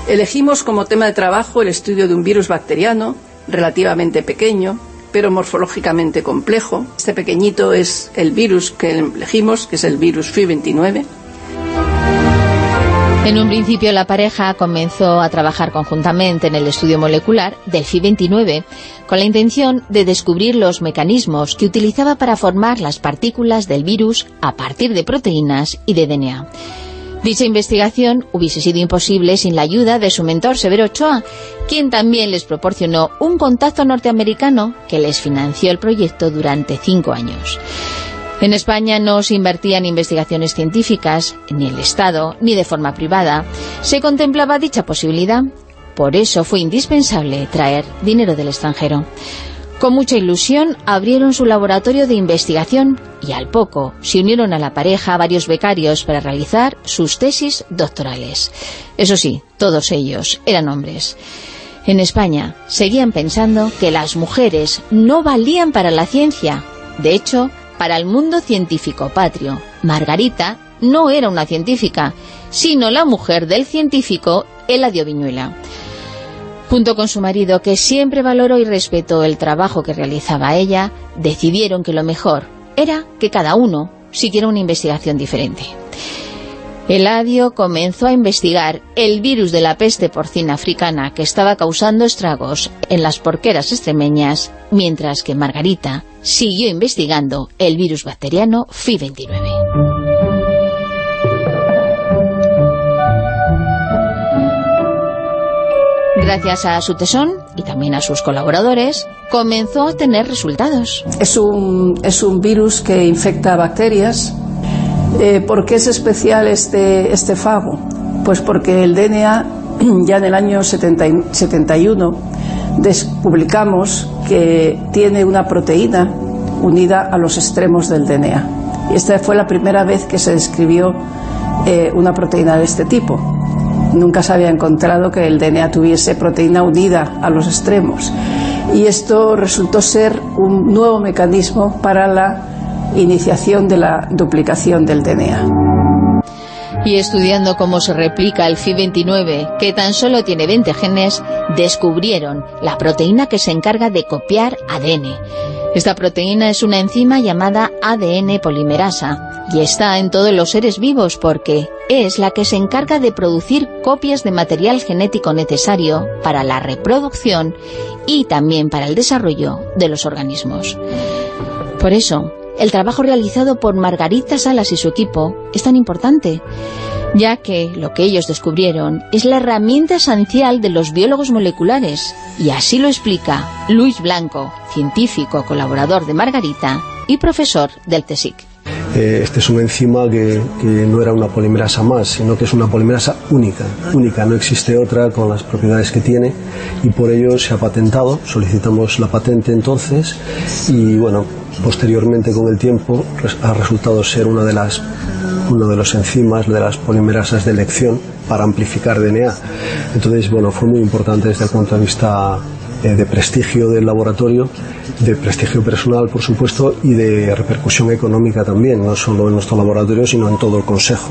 Elegimos como tema de trabajo el estudio de un virus bacteriano relativamente pequeño, pero morfológicamente complejo. Este pequeñito es el virus que elegimos, que es el virus FI29. En un principio la pareja comenzó a trabajar conjuntamente en el estudio molecular del FI29 con la intención de descubrir los mecanismos que utilizaba para formar las partículas del virus a partir de proteínas y de DNA. Dicha investigación hubiese sido imposible sin la ayuda de su mentor Severo Ochoa, quien también les proporcionó un contacto norteamericano que les financió el proyecto durante cinco años. En España no se invertía investigaciones científicas, ni el Estado, ni de forma privada. Se contemplaba dicha posibilidad. Por eso fue indispensable traer dinero del extranjero. Con mucha ilusión abrieron su laboratorio de investigación y al poco se unieron a la pareja varios becarios para realizar sus tesis doctorales. Eso sí, todos ellos eran hombres. En España seguían pensando que las mujeres no valían para la ciencia. De hecho, para el mundo científico patrio, Margarita no era una científica, sino la mujer del científico Eladio Viñuela. Junto con su marido, que siempre valoró y respetó el trabajo que realizaba ella, decidieron que lo mejor era que cada uno siguiera una investigación diferente. Eladio comenzó a investigar el virus de la peste porcina africana que estaba causando estragos en las porqueras extremeñas, mientras que Margarita siguió investigando el virus bacteriano FI29. Gracias a su tesón y también a sus colaboradores, comenzó a tener resultados. Es un, es un virus que infecta bacterias. Eh, ¿Por qué es especial este, este fago? Pues porque el DNA, ya en el año 71, publicamos que tiene una proteína unida a los extremos del DNA. Y esta fue la primera vez que se describió eh, una proteína de este tipo nunca se había encontrado que el DNA tuviese proteína unida a los extremos. Y esto resultó ser un nuevo mecanismo para la iniciación de la duplicación del DNA. Y estudiando cómo se replica el FI29, que tan solo tiene 20 genes, descubrieron la proteína que se encarga de copiar ADN. Esta proteína es una enzima llamada ADN polimerasa y está en todos los seres vivos porque es la que se encarga de producir copias de material genético necesario para la reproducción y también para el desarrollo de los organismos. Por eso, el trabajo realizado por Margarita Salas y su equipo es tan importante, ya que lo que ellos descubrieron es la herramienta esencial de los biólogos moleculares, y así lo explica Luis Blanco, científico colaborador de Margarita y profesor del CSIC. Eh, este es una enzima que, no era una polimerasa más, sino que es una polimerasa única, única, no existe otra con las propiedades que tiene y por ello se ha patentado, solicitamos la patente entonces y bueno, posteriormente con el tiempo ha resultado ser una de las uno de los enzimas de las polimerasas de elección para amplificar DNA. Entonces, bueno, fue muy importante desde el punto de vista eh, de prestigio del laboratorio, de prestigio personal, por supuesto, y de repercusión económica también, no solo en nuestro laboratorio, sino en todo el Consejo.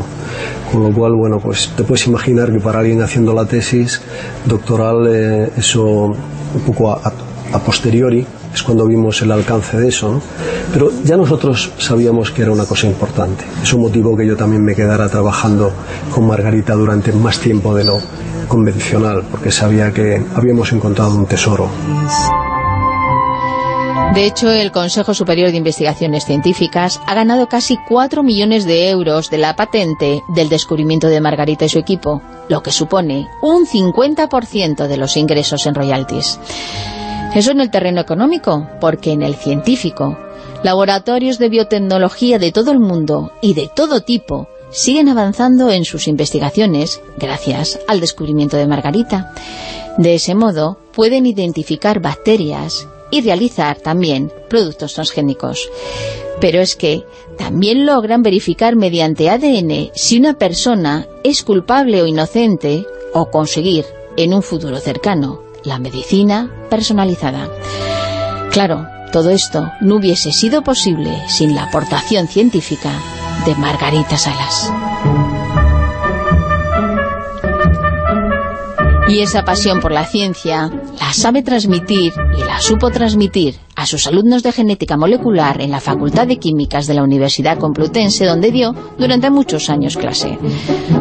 Con lo cual, bueno, pues te puedes imaginar que para alguien haciendo la tesis doctoral, eh, eso un poco a, a posteriori, es cuando vimos el alcance de eso, ¿no? Pero ya nosotros sabíamos que era una cosa importante. Es un motivo que yo también me quedara trabajando con Margarita durante más tiempo de lo convencional, porque sabía que habíamos encontrado un tesoro. De hecho, el Consejo Superior de Investigaciones Científicas ha ganado casi 4 millones de euros de la patente del descubrimiento de Margarita y su equipo, lo que supone un 50% de los ingresos en royalties. Eso en el terreno económico, porque en el científico, laboratorios de biotecnología de todo el mundo y de todo tipo siguen avanzando en sus investigaciones gracias al descubrimiento de Margarita. De ese modo, pueden identificar bacterias y realizar también productos transgénicos. Pero es que también logran verificar mediante ADN si una persona es culpable o inocente o conseguir, en un futuro cercano, la medicina personalizada. Claro, todo esto no hubiese sido posible sin la aportación científica de Margarita Salas. Y esa pasión por la ciencia la sabe transmitir y la supo transmitir a sus alumnos de genética molecular en la Facultad de Químicas de la Universidad Complutense, donde dio durante muchos años clase.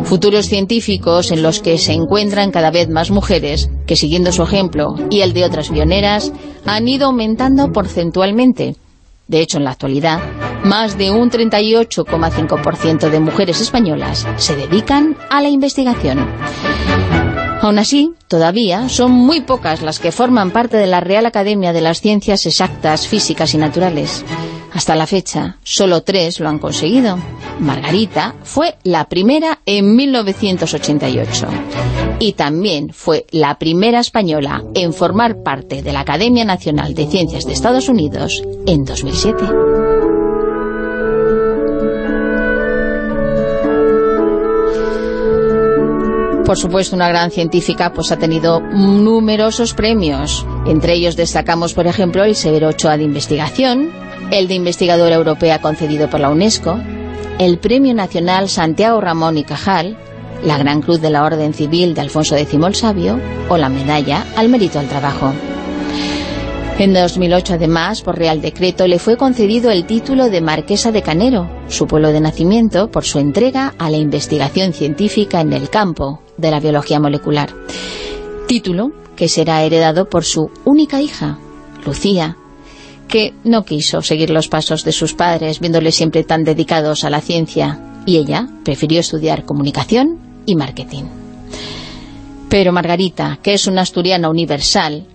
Futuros científicos en los que se encuentran cada vez más mujeres que, siguiendo su ejemplo y el de otras pioneras, han ido aumentando porcentualmente. De hecho, en la actualidad, más de un 38,5% de mujeres españolas se dedican a la investigación. Aún así, todavía son muy pocas las que forman parte de la Real Academia de las Ciencias Exactas, Físicas y Naturales. Hasta la fecha, solo tres lo han conseguido. Margarita fue la primera en 1988 y también fue la primera española en formar parte de la Academia Nacional de Ciencias de Estados Unidos en 2007. Por supuesto, una gran científica, pues ha tenido numerosos premios. Entre ellos destacamos, por ejemplo, el Severo Ochoa de Investigación, el de Investigadora Europea concedido por la UNESCO, el Premio Nacional Santiago Ramón y Cajal, la Gran Cruz de la Orden Civil de Alfonso X el Sabio o la Medalla al Mérito al Trabajo. En 2008, además, por Real Decreto, le fue concedido el título de Marquesa de Canero, su pueblo de nacimiento, por su entrega a la investigación científica en el campo de la biología molecular. Título que será heredado por su única hija, Lucía, que no quiso seguir los pasos de sus padres, viéndoles siempre tan dedicados a la ciencia, y ella prefirió estudiar comunicación y marketing. Pero Margarita, que es una asturiana universal,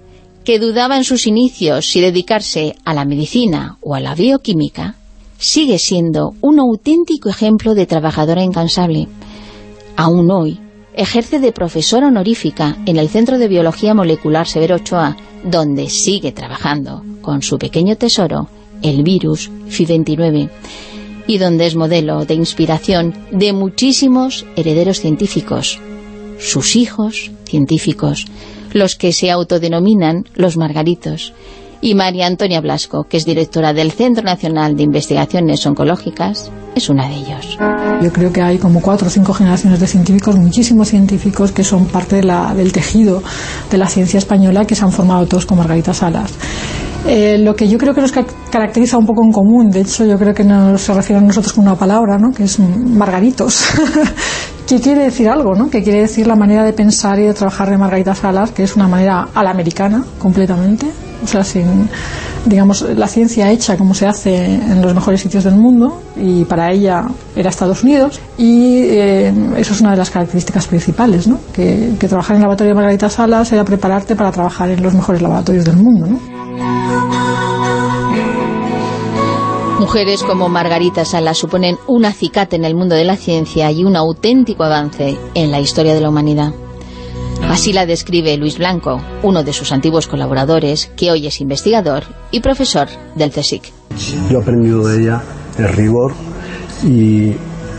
que dudaba en sus inicios si dedicarse a la medicina o a la bioquímica, sigue siendo un auténtico ejemplo de trabajadora incansable. Aún hoy, ejerce de profesora honorífica en el Centro de Biología Molecular Severo Ochoa, donde sigue trabajando con su pequeño tesoro, el virus FI-29, y donde es modelo de inspiración de muchísimos herederos científicos, sus hijos científicos, los que se autodenominan los Margaritos, y María Antonia Blasco, que es directora del Centro Nacional de Investigaciones Oncológicas, es una de ellos. Yo creo que hay como cuatro o cinco generaciones de científicos, muchísimos científicos que son parte del tejido de la ciencia española que se han formado todos con Margarita Salas. Eh, lo que yo creo que nos caracteriza un poco en común, de hecho yo creo que nos, se refiere a nosotros con una palabra, ¿no? que es margaritos, que quiere decir algo, ¿no? que quiere decir la manera de pensar y de trabajar de Margarita Salas, que es una manera a la americana completamente, o sea, sin, digamos, la ciencia hecha como se hace en los mejores sitios del mundo, y para ella era Estados Unidos, y eh, eso es una de las características principales, ¿no? que, que trabajar en el laboratorio de Margarita Salas era prepararte para trabajar en los mejores laboratorios del mundo. ¿no? Mujeres como Margarita Salas suponen un acicate en el mundo de la ciencia y un auténtico avance en la historia de la humanidad. Así la describe Luis Blanco, uno de sus antiguos colaboradores, que hoy es investigador y profesor del CSIC. Yo he aprendido de ella el rigor y,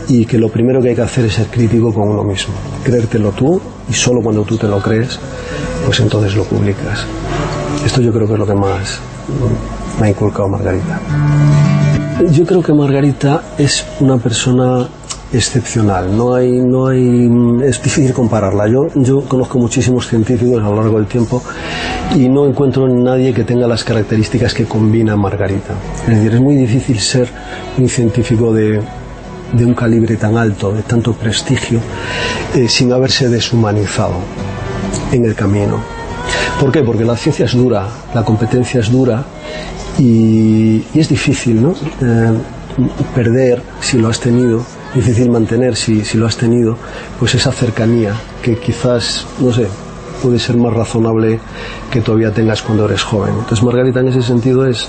y que lo primero que hay que hacer es ser crítico con uno mismo. Creértelo tú y solo cuando tú te lo crees, pues entonces lo publicas. Esto yo creo que es lo que más me ha inculcado Margarita. Yo creo que Margarita es una persona excepcional, no hay, no hay, es difícil compararla. Yo, yo conozco muchísimos científicos a lo largo del tiempo y no encuentro en nadie que tenga las características que combina Margarita. Es decir, es muy difícil ser un científico de, de un calibre tan alto, de tanto prestigio, eh, sin haberse deshumanizado en el camino. ¿Por qué? Porque la ciencia es dura, la competencia es dura y, es difícil ¿no? Eh, perder si lo has tenido, difícil mantener si, si lo has tenido, pues esa cercanía que quizás, no sé, puede ser más razonable que todavía tengas cuando eres joven. Entonces Margarita en ese sentido es,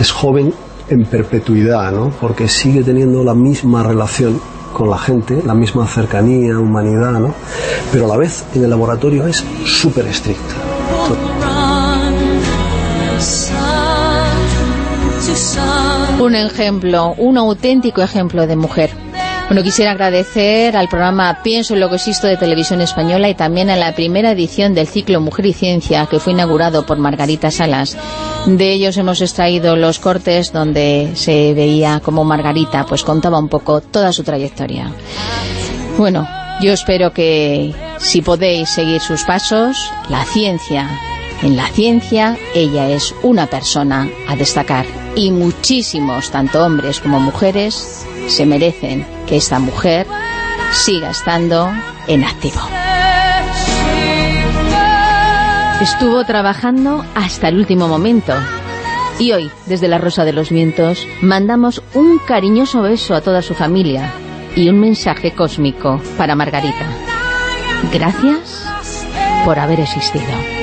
es joven en perpetuidad, ¿no? porque sigue teniendo la misma relación con la gente, la misma cercanía, humanidad, ¿no? pero a la vez en el laboratorio es súper estricta. Un ejemplo, un auténtico ejemplo de mujer. Bueno, quisiera agradecer al programa Pienso en lo que existo de Televisión Española y también a la primera edición del ciclo Mujer y Ciencia que fue inaugurado por Margarita Salas. De ellos hemos extraído los cortes donde se veía como Margarita pues contaba un poco toda su trayectoria. Bueno, yo espero que si podéis seguir sus pasos, la ciencia en la ciencia ella es una persona a destacar y muchísimos, tanto hombres como mujeres, se merecen que esta mujer siga estando en activo. Estuvo trabajando hasta el último momento y hoy, desde la Rosa de los Vientos, mandamos un cariñoso beso a toda su familia y un mensaje cósmico para Margarita. Gracias por haber existido.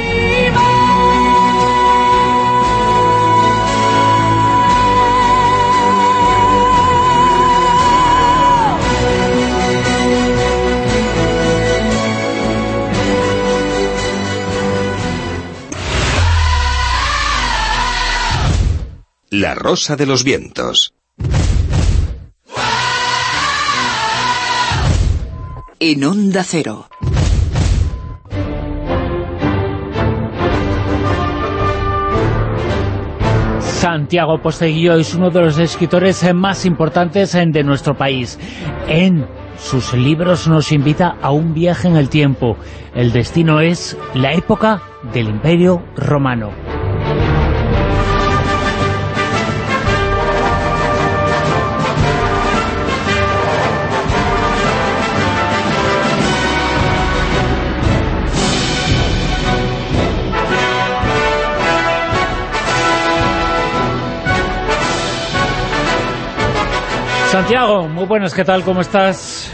La Rosa de los Vientos. En Onda Cero. Santiago Posteguillo es uno de los escritores más importantes de nuestro país. En sus libros nos invita a un viaje en el tiempo. El destino es la época del Imperio Romano. Santiago, muy buenas, ¿qué tal? ¿Cómo estás?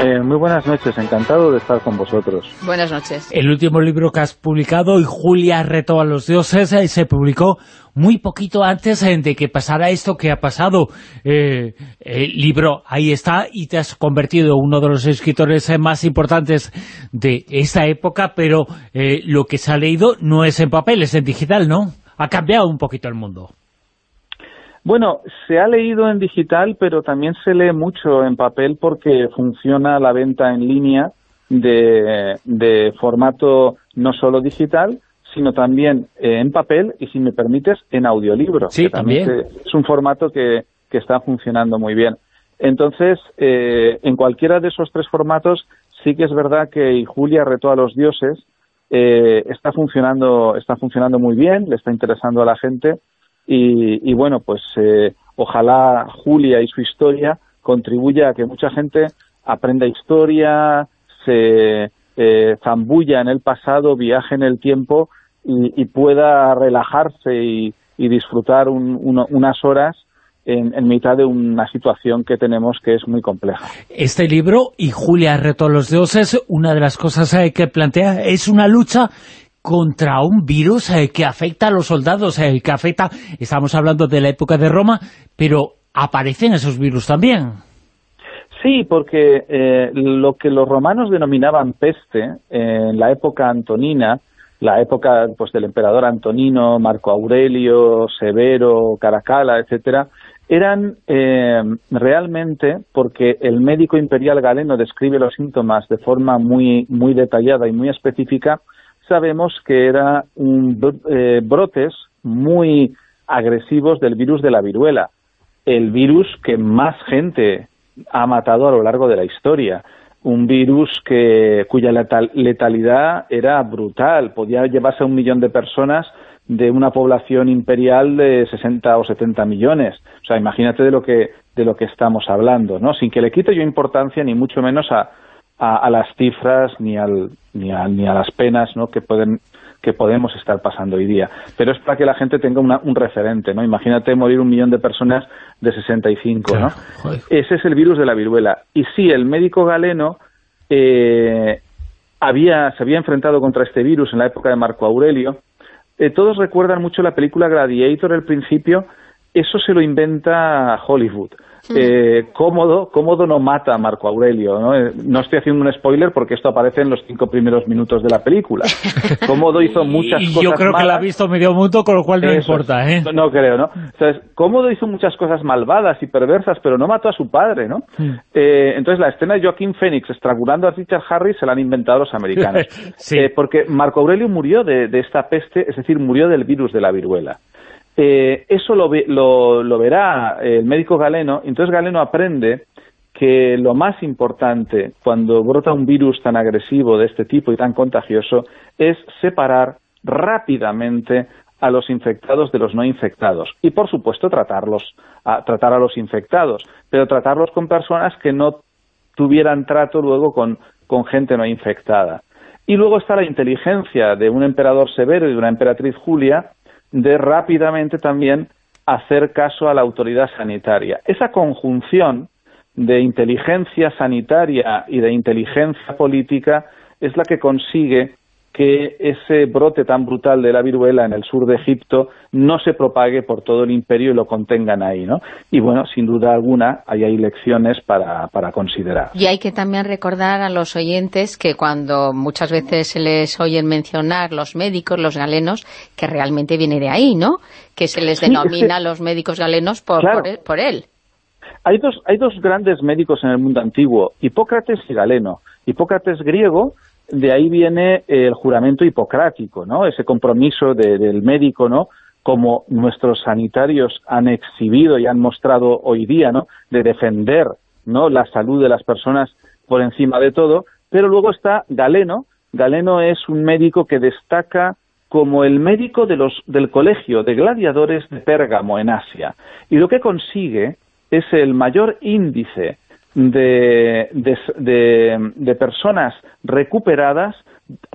Eh, muy buenas noches, encantado de estar con vosotros. Buenas noches. El último libro que has publicado, y Julia retó a los dioses, eh, se publicó muy poquito antes eh, de que pasara esto que ha pasado. el libro ahí está y te has convertido en uno de los escritores más importantes de esta época, pero lo que se ha leído no es en papel, es en digital, ¿no? Ha cambiado un poquito el mundo. Bueno, se ha leído en digital, pero también se lee mucho en papel porque funciona la venta en línea de, formato no solo digital, sino también eh, en papel y, si me permites, en audiolibro. Sí, también. Es un formato que, está funcionando muy bien. Entonces, eh, en cualquiera de esos tres formatos, sí que es verdad que Julia retó a los dioses, eh, está funcionando está funcionando muy bien, le está interesando a la gente y, bueno, pues eh, ojalá Julia y su historia contribuya a que mucha gente aprenda historia, se eh, zambulla en el pasado, viaje en el tiempo y, pueda relajarse y, disfrutar unas horas en, en, mitad de una situación que tenemos que es muy compleja. Este libro, y Julia Reto a los Dioses, una de las cosas eh, que plantea es una lucha contra un virus eh, que afecta a los soldados, eh, que afecta, estamos hablando de la época de Roma, pero aparecen esos virus también. Sí, porque eh, lo que los romanos denominaban peste en la época antonina, la época pues del emperador Antonino, Marco Aurelio, Severo, Caracalla, etcétera, eran realmente porque el médico imperial galeno describe los síntomas de forma muy muy detallada y muy específica, sabemos que eran eh, brotes muy agresivos del virus de la viruela, el virus que más gente ha matado a lo largo de la historia, un virus que cuya letalidad era brutal, podía llevarse a un millón de personas de una población imperial de 60 o 70 millones. O sea, imagínate de lo que de lo que estamos hablando, ¿no? Sin que le quite yo importancia ni mucho menos a, a, las cifras ni, al, ni, a, ni a las penas ¿no? que pueden que podemos estar pasando hoy día. Pero es para que la gente tenga un referente, ¿no? Imagínate morir un millón de personas de 65, ¿no? Ese es el virus de la viruela. Y sí, el médico galeno eh, había, se había enfrentado contra este virus en la época de Marco Aurelio. Eh, todos recuerdan mucho la película Gladiator, el principio. Eso se lo inventa Hollywood. Eh, cómodo, cómodo no mata a Marco Aurelio. ¿no? Eh, no estoy haciendo un spoiler porque esto aparece en los cinco primeros minutos de la película. Cómodo hizo muchas cosas Yo creo que la ha visto medio mundo, con lo cual no importa. ¿eh? No, creo, ¿no? Entonces, Cómodo hizo muchas cosas malvadas y perversas, pero no mató a su padre, ¿no? Hmm. Eh, entonces, la escena de Joaquín Phoenix estrangulando a Richard Harris se la han inventado los americanos. porque Marco Aurelio murió de esta peste, es decir, murió del virus de la viruela. Eh, eso lo, lo, verá el médico galeno, entonces Galeno aprende que lo más importante cuando brota un virus tan agresivo de este tipo y tan contagioso es separar rápidamente a los infectados de los no infectados. Y por supuesto tratarlos a, tratar a los infectados pero tratarlos con personas que no tuvieran trato luego con, con gente no infectada. Y luego está la inteligencia de un emperador severo y de una emperatriz Julia de rápidamente también hacer caso a la autoridad sanitaria. Esa conjunción de inteligencia sanitaria y de inteligencia política es la que consigue que ese brote tan brutal de la viruela en el sur de Egipto no se propague por todo el imperio y lo contengan ahí, ¿no? Y bueno, sin duda alguna, ahí hay lecciones para, para considerar. Y hay que también recordar a los oyentes que cuando muchas veces se les oyen mencionar los médicos, los galenos, que realmente viene de ahí, ¿no? Que se les denomina los médicos galenos por, por él. Hay dos, hay dos grandes médicos en el mundo antiguo, Hipócrates y Galeno. Hipócrates griego de ahí viene el juramento hipocrático, ¿no? Ese compromiso del médico, ¿no? como nuestros sanitarios han exhibido y han mostrado hoy día, ¿no? de defender ¿no? la salud de las personas por encima de todo, pero luego está Galeno. Galeno es un médico que destaca como el médico de los, del colegio de gladiadores de Pérgamo en Asia. Y lo que consigue es el mayor índice de, de, personas recuperadas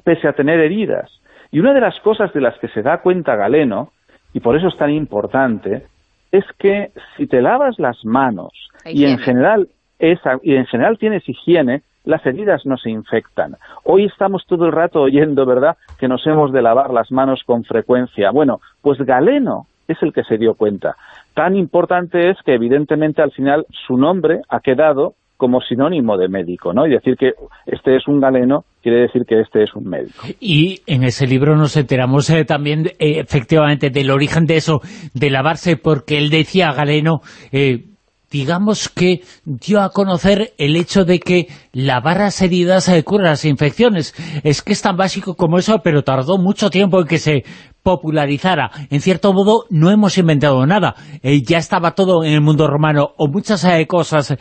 pese a tener heridas. Y una de las cosas de las que se da cuenta Galeno, y por eso es tan importante, es que si te lavas las manos y en general esa, y en general tienes higiene, las heridas no se infectan. Hoy estamos todo el rato oyendo, ¿verdad?, que nos hemos de lavar las manos con frecuencia. Bueno, pues Galeno es el que se dio cuenta. Tan importante es que evidentemente al final su nombre ha quedado como sinónimo de médico, ¿no? Y decir que este es un galeno quiere decir que este es un médico. Y en ese libro nos enteramos eh, también, eh, efectivamente, del origen de eso, de lavarse, porque él decía, Galeno, eh, digamos que dio a conocer el hecho de que lavar las heridas cura las infecciones. Es que es tan básico como eso, pero tardó mucho tiempo en que se popularizara. En cierto modo, no hemos inventado nada. ya estaba todo en el mundo romano, o muchas cosas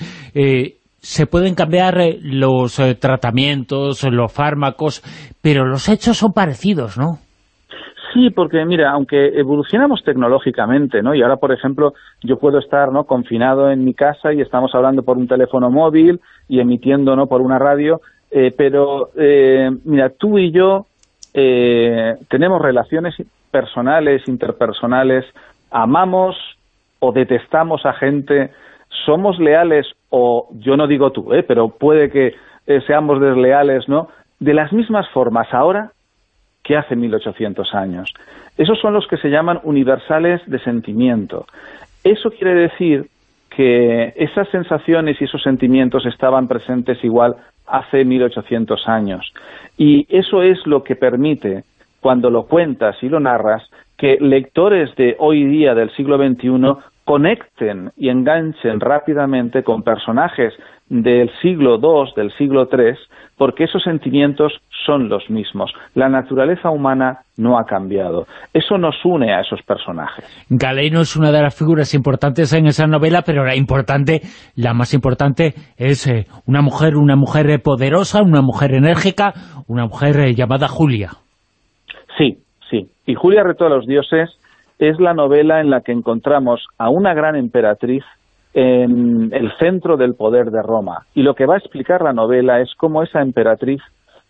se pueden cambiar eh, los eh, tratamientos, los fármacos, pero los hechos son parecidos, ¿no? Sí, porque mira, aunque evolucionamos tecnológicamente, ¿no? Y ahora, por ejemplo, yo puedo estar, ¿no? confinado en mi casa y estamos hablando por un teléfono móvil y emitiendo, ¿no? por una radio, eh, pero mira, tú y yo tenemos relaciones personales, interpersonales, amamos o detestamos a gente somos leales, o yo no digo tú, ¿eh? pero puede que eh, seamos desleales, ¿no? De las mismas formas ahora que hace 1800 años. Esos son los que se llaman universales de sentimiento. Eso quiere decir que esas sensaciones y esos sentimientos estaban presentes igual hace 1800 años. Y eso es lo que permite, cuando lo cuentas y lo narras, que lectores de hoy día del siglo XXI conecten y enganchen rápidamente con personajes del siglo II, del siglo III, porque esos sentimientos son los mismos. La naturaleza humana no ha cambiado. Eso nos une a esos personajes. Galeno es una de las figuras importantes en esa novela, pero la importante, la más importante, es eh, una mujer, una mujer poderosa, una mujer enérgica, una mujer eh, llamada Julia. Sí, sí. Y Julia retó a los dioses es la novela en la que encontramos a una gran emperatriz en el centro del poder de Roma. Y lo que va a explicar la novela es cómo esa emperatriz,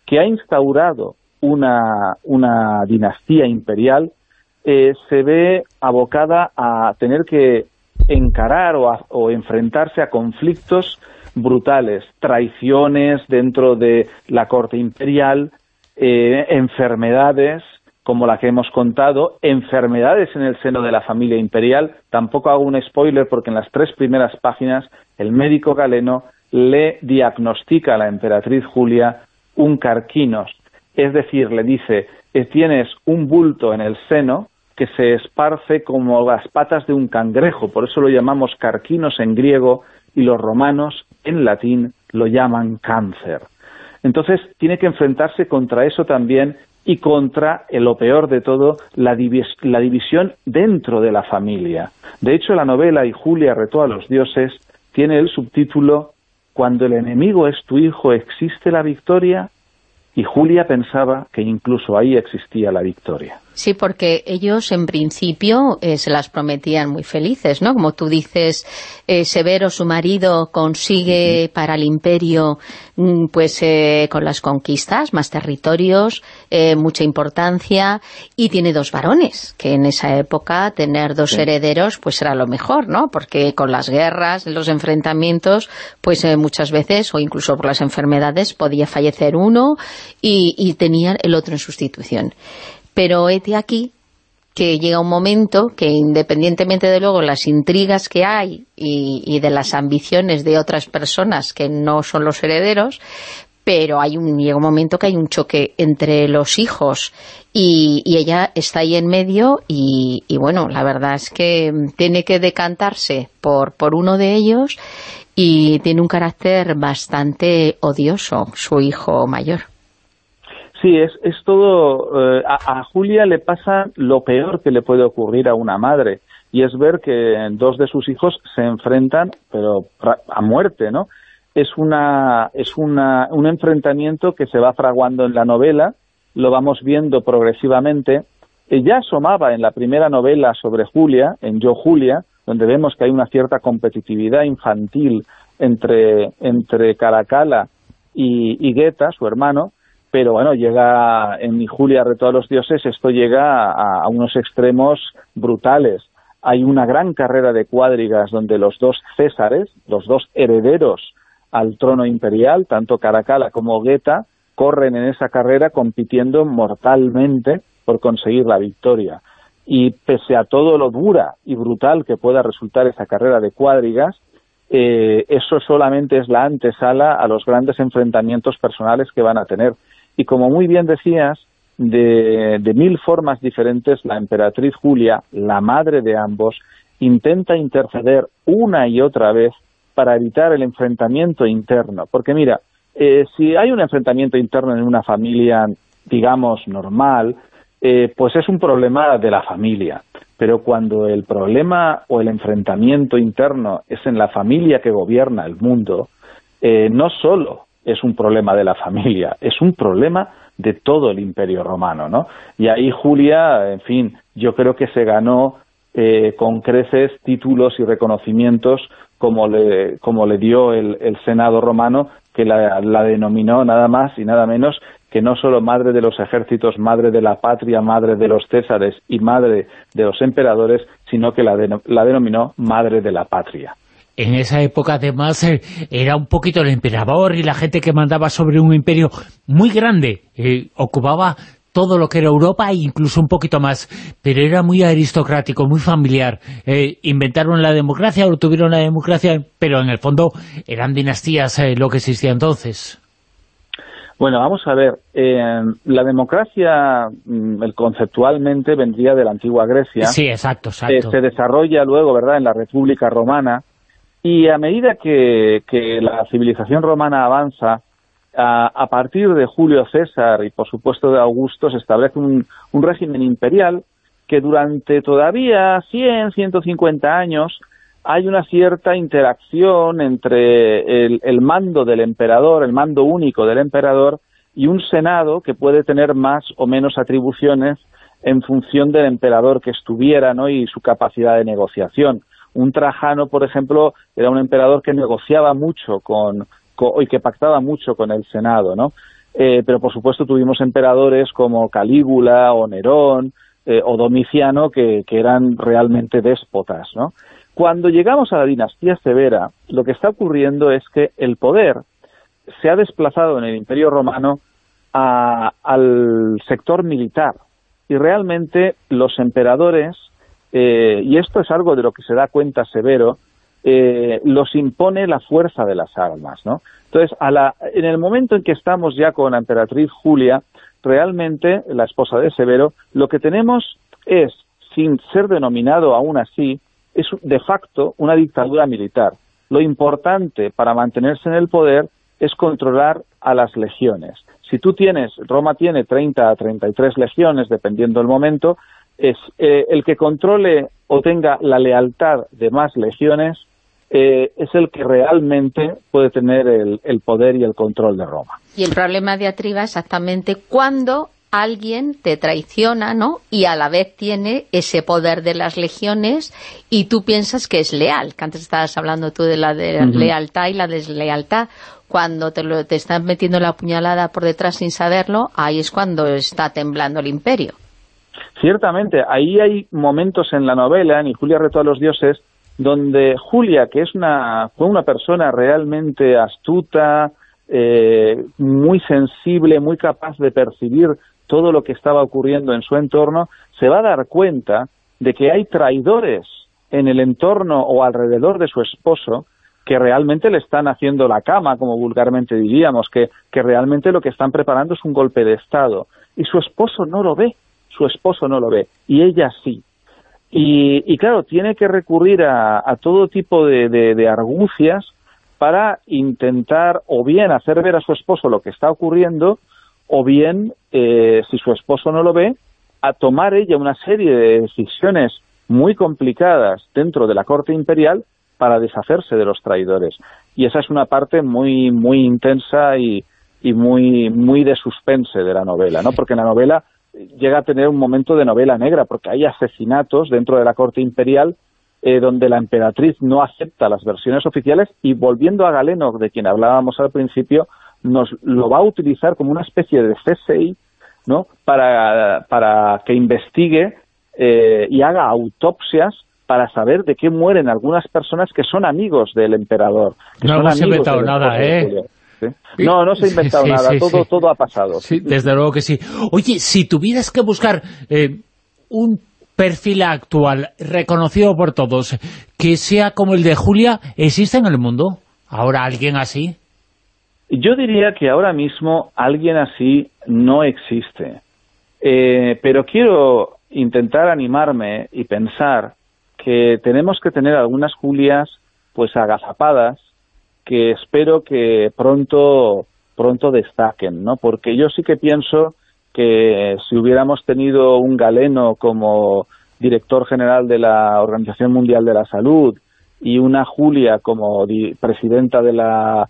que ha instaurado una, una dinastía imperial, eh, se ve abocada a tener que encarar o, enfrentarse a conflictos brutales, traiciones dentro de la corte imperial, eh, enfermedades, como la que hemos contado, enfermedades en el seno de la familia imperial. Tampoco hago un spoiler porque en las tres primeras páginas el médico galeno le diagnostica a la emperatriz Julia un carquinos, es decir, le dice, que tienes un bulto en el seno que se esparce como las patas de un cangrejo, por eso lo llamamos carquinos en griego y los romanos en latín lo llaman cáncer. Entonces tiene que enfrentarse contra eso también y contra, en lo peor de todo, la división dentro de la familia. De hecho, la novela Y Julia retó a los dioses tiene el subtítulo Cuando el enemigo es tu hijo, ¿existe la victoria? Y Julia pensaba que incluso ahí existía la victoria. Sí, porque ellos en principio eh, se las prometían muy felices, ¿no? Como tú dices, eh, Severo, su marido, consigue para el imperio, mm, pues eh, con las conquistas, más territorios, mucha importancia, y tiene dos varones, que en esa época tener dos herederos pues era lo mejor, ¿no? Porque con las guerras, los enfrentamientos, pues muchas veces, o incluso por las enfermedades, podía fallecer uno y, y tenía el otro en sustitución. Pero de aquí que llega un momento que independientemente de luego las intrigas que hay y, de las ambiciones de otras personas que no son los herederos, pero hay un, llega un momento que hay un choque entre los hijos y, ella está ahí en medio y, bueno, la verdad es que tiene que decantarse por, por uno de ellos y tiene un carácter bastante odioso, su hijo mayor. Sí, es, es todo... Eh, a, a, Julia le pasa lo peor que le puede ocurrir a una madre, y es ver que dos de sus hijos se enfrentan, pero a muerte, ¿no? Es, una, es una, un enfrentamiento que se va fraguando en la novela, lo vamos viendo progresivamente. Ya asomaba en la primera novela sobre Julia, en Yo Julia, donde vemos que hay una cierta competitividad infantil entre, entre Caracala y, y Guetta, su hermano, pero bueno, llega en mi Julia Reto a los Dioses, esto llega a, unos extremos brutales. Hay una gran carrera de cuadrigas donde los dos Césares, los dos herederos al trono imperial, tanto Caracalla como Guetta, corren en esa carrera compitiendo mortalmente por conseguir la victoria. Y pese a todo lo dura y brutal que pueda resultar esa carrera de cuadrigas, eh, eso solamente es la antesala a los grandes enfrentamientos personales que van a tener. Y como muy bien decías, de, mil formas diferentes, la emperatriz Julia, la madre de ambos, intenta interceder una y otra vez para evitar el enfrentamiento interno. Porque mira, eh, si hay un enfrentamiento interno en una familia, digamos, normal, eh, pues es un problema de la familia. Pero cuando el problema o el enfrentamiento interno es en la familia que gobierna el mundo, eh, no solo es un problema de la familia, es un problema de todo el imperio romano, ¿no? Y ahí Julia, en fin, yo creo que se ganó eh, con creces títulos y reconocimientos como le, como le dio el, el Senado romano, que la, la, denominó nada más y nada menos que no solo madre de los ejércitos, madre de la patria, madre de los césares y madre de los emperadores, sino que la, la denominó madre de la patria en esa época además eh, era un poquito el emperador y la gente que mandaba sobre un imperio muy grande, eh, ocupaba todo lo que era Europa e incluso un poquito más, pero era muy aristocrático, muy familiar. Eh, inventaron la democracia, o tuvieron la democracia, pero en el fondo eran dinastías lo que existía entonces. Bueno, vamos a ver, la democracia mm, conceptualmente vendría de la antigua Grecia. Sí, exacto, exacto. se desarrolla luego, ¿verdad?, en la República Romana, y a medida que, que la civilización romana avanza, a, partir de Julio César y por supuesto de Augusto se establece un, un régimen imperial que durante todavía 100, 150 años hay una cierta interacción entre el, el, mando del emperador, el mando único del emperador, y un senado que puede tener más o menos atribuciones en función del emperador que estuviera ¿no? y su capacidad de negociación. Un Trajano, por ejemplo, era un emperador que negociaba mucho con, y que pactaba mucho con el Senado, ¿no? Eh, pero por supuesto tuvimos emperadores como Calígula o Nerón eh, o Domiciano que, que, eran realmente déspotas, ¿no? Cuando llegamos a la dinastía severa, lo que está ocurriendo es que el poder se ha desplazado en el Imperio Romano a, al sector militar y realmente los emperadores eh, y esto es algo de lo que se da cuenta Severo, eh, los impone la fuerza de las armas, ¿no? Entonces, a la, en el momento en que estamos ya con la emperatriz Julia, realmente, la esposa de Severo, lo que tenemos es, sin ser denominado aún así, es de facto una dictadura militar. Lo importante para mantenerse en el poder es controlar a las legiones. Si tú tienes, Roma tiene 30 a 33 legiones, dependiendo del momento, es eh, el que controle o tenga la lealtad de más legiones eh, es el que realmente puede tener el, el, poder y el control de Roma. Y el problema de Atriba exactamente cuando alguien te traiciona, ¿no? Y a la vez tiene ese poder de las legiones y tú piensas que es leal, que antes estabas hablando tú de la de uh -huh. lealtad y la deslealtad. Cuando te, lo, te están metiendo la puñalada por detrás sin saberlo, ahí es cuando está temblando el imperio. Ciertamente, ahí hay momentos en la novela, en Julia retó a los dioses, donde Julia, que es una, fue una persona realmente astuta, eh, muy sensible, muy capaz de percibir todo lo que estaba ocurriendo en su entorno, se va a dar cuenta de que hay traidores en el entorno o alrededor de su esposo que realmente le están haciendo la cama, como vulgarmente diríamos, que realmente lo que están preparando es un golpe de Estado. Y su esposo no lo ve, su esposo no lo ve, y ella sí. Y, claro, tiene que recurrir a, a todo tipo de, argucias para intentar o bien hacer ver a su esposo lo que está ocurriendo o bien, eh, si su esposo no lo ve, a tomar ella una serie de decisiones muy complicadas dentro de la corte imperial para deshacerse de los traidores. Y esa es una parte muy muy intensa y, muy muy de suspense de la novela, ¿no? Porque la novela llega a tener un momento de novela negra, porque hay asesinatos dentro de la corte imperial eh, donde la emperatriz no acepta las versiones oficiales y volviendo a Galeno, de quien hablábamos al principio, nos lo va a utilizar como una especie de CSI ¿no? para, para que investigue eh, y haga autopsias para saber de qué mueren algunas personas que son amigos del emperador. no hemos inventado nada, ¿eh? No, no se ha inventado nada, todo, todo ha pasado. Sí, desde luego que sí. Oye, si tuvieras que buscar eh, un perfil actual, reconocido por todos, que sea como el de Julia, ¿existe en el mundo ahora alguien así? Yo diría que ahora mismo alguien así no existe. Eh, pero quiero intentar animarme y pensar que tenemos que tener algunas Julias pues agazapadas que espero que pronto pronto destaquen, ¿no? Porque yo sí que pienso que si hubiéramos tenido un galeno como director general de la Organización Mundial de la Salud y una Julia como presidenta de la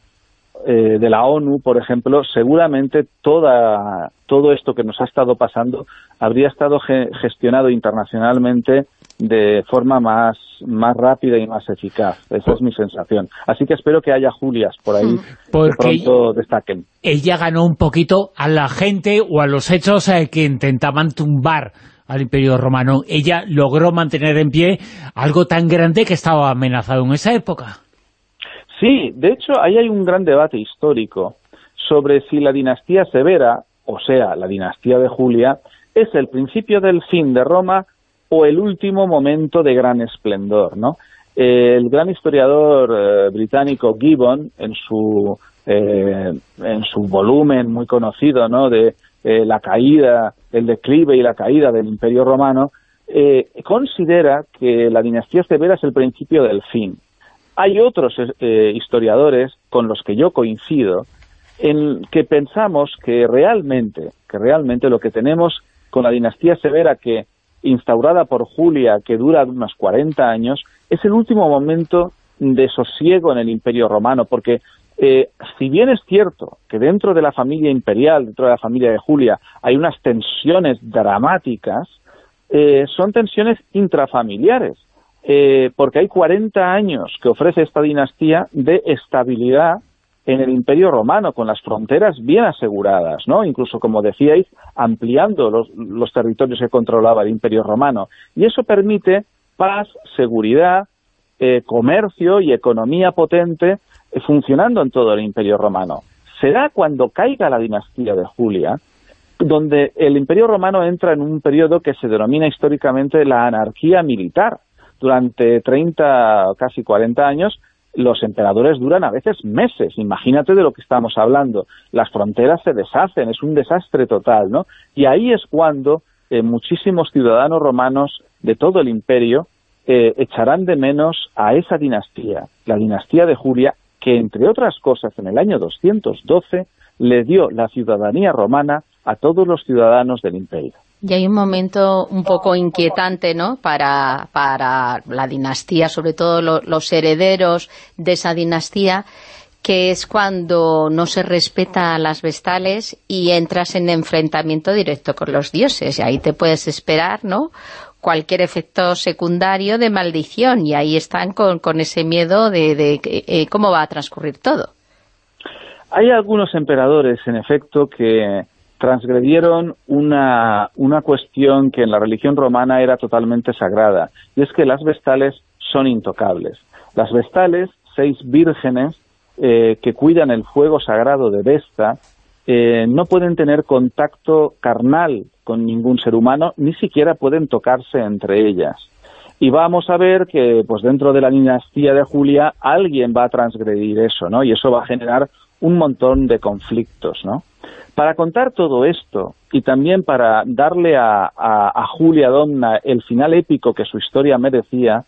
eh, de la ONU, por ejemplo, seguramente toda, todo esto que nos ha estado pasando habría estado gestionado internacionalmente de forma más, más rápida y más eficaz. Esa es mi sensación. Así que espero que haya Julias por ahí que pronto destaquen. Ella ganó un poquito a la gente o a los hechos eh, que intentaban tumbar al Imperio Romano. Ella logró mantener en pie algo tan grande que estaba amenazado en esa época. Sí, de hecho, ahí hay un gran debate histórico sobre si la dinastía severa, o sea, la dinastía de Julia, es el principio del fin de Roma o el último momento de gran esplendor, ¿no? el gran historiador eh, británico Gibbon, en su, eh, en su volumen muy conocido, ¿no?, de eh, la caída, el declive y la caída del Imperio Romano, considera que la dinastía severa es el principio del fin. Hay otros historiadores con los que yo coincido en que pensamos que realmente, que realmente lo que tenemos con la dinastía severa que instaurada por Julia, que dura unos 40 años, es el último momento de sosiego en el Imperio Romano, porque eh, si bien es cierto que dentro de la familia imperial, dentro de la familia de Julia, hay unas tensiones dramáticas, eh, son tensiones intrafamiliares. Eh, porque hay 40 años que ofrece esta dinastía de estabilidad en el Imperio Romano, con las fronteras bien aseguradas, ¿no? Incluso, como decíais, ampliando los, territorios que controlaba el Imperio Romano. Y eso permite paz, seguridad, eh, comercio y economía potente eh, funcionando en todo el Imperio Romano. Será cuando caiga la dinastía de Julia, donde el Imperio Romano entra en un periodo que se denomina históricamente la anarquía militar, durante 30, casi 40 años, los emperadores duran a veces meses, imagínate de lo que estamos hablando, las fronteras se deshacen, es un desastre total, ¿no? Y ahí es cuando eh, muchísimos ciudadanos romanos de todo el imperio eh, echarán de menos a esa dinastía, la dinastía de Julia, que entre otras cosas en el año 212 le dio la ciudadanía romana a todos los ciudadanos del imperio. Y hay un momento un poco inquietante, ¿no?, para, para la dinastía, sobre todo los herederos de esa dinastía, que es cuando no se respeta a las vestales y entras en enfrentamiento directo con los dioses. Y ahí te puedes esperar, ¿no?, cualquier efecto secundario de maldición. Y ahí están con, con ese miedo de, de, eh, cómo va a transcurrir todo. Hay algunos emperadores, en efecto, que transgredieron una, una cuestión que en la religión romana era totalmente sagrada, y es que las vestales son intocables. Las vestales, seis vírgenes eh, que cuidan el fuego sagrado de Vesta, eh, no pueden tener contacto carnal con ningún ser humano, ni siquiera pueden tocarse entre ellas. Y vamos a ver que pues dentro de la dinastía de Julia alguien va a transgredir eso, ¿no? Y eso va a generar un montón de conflictos, ¿no? Para contar todo esto y también para darle a, Julia Domna el final épico que su historia merecía,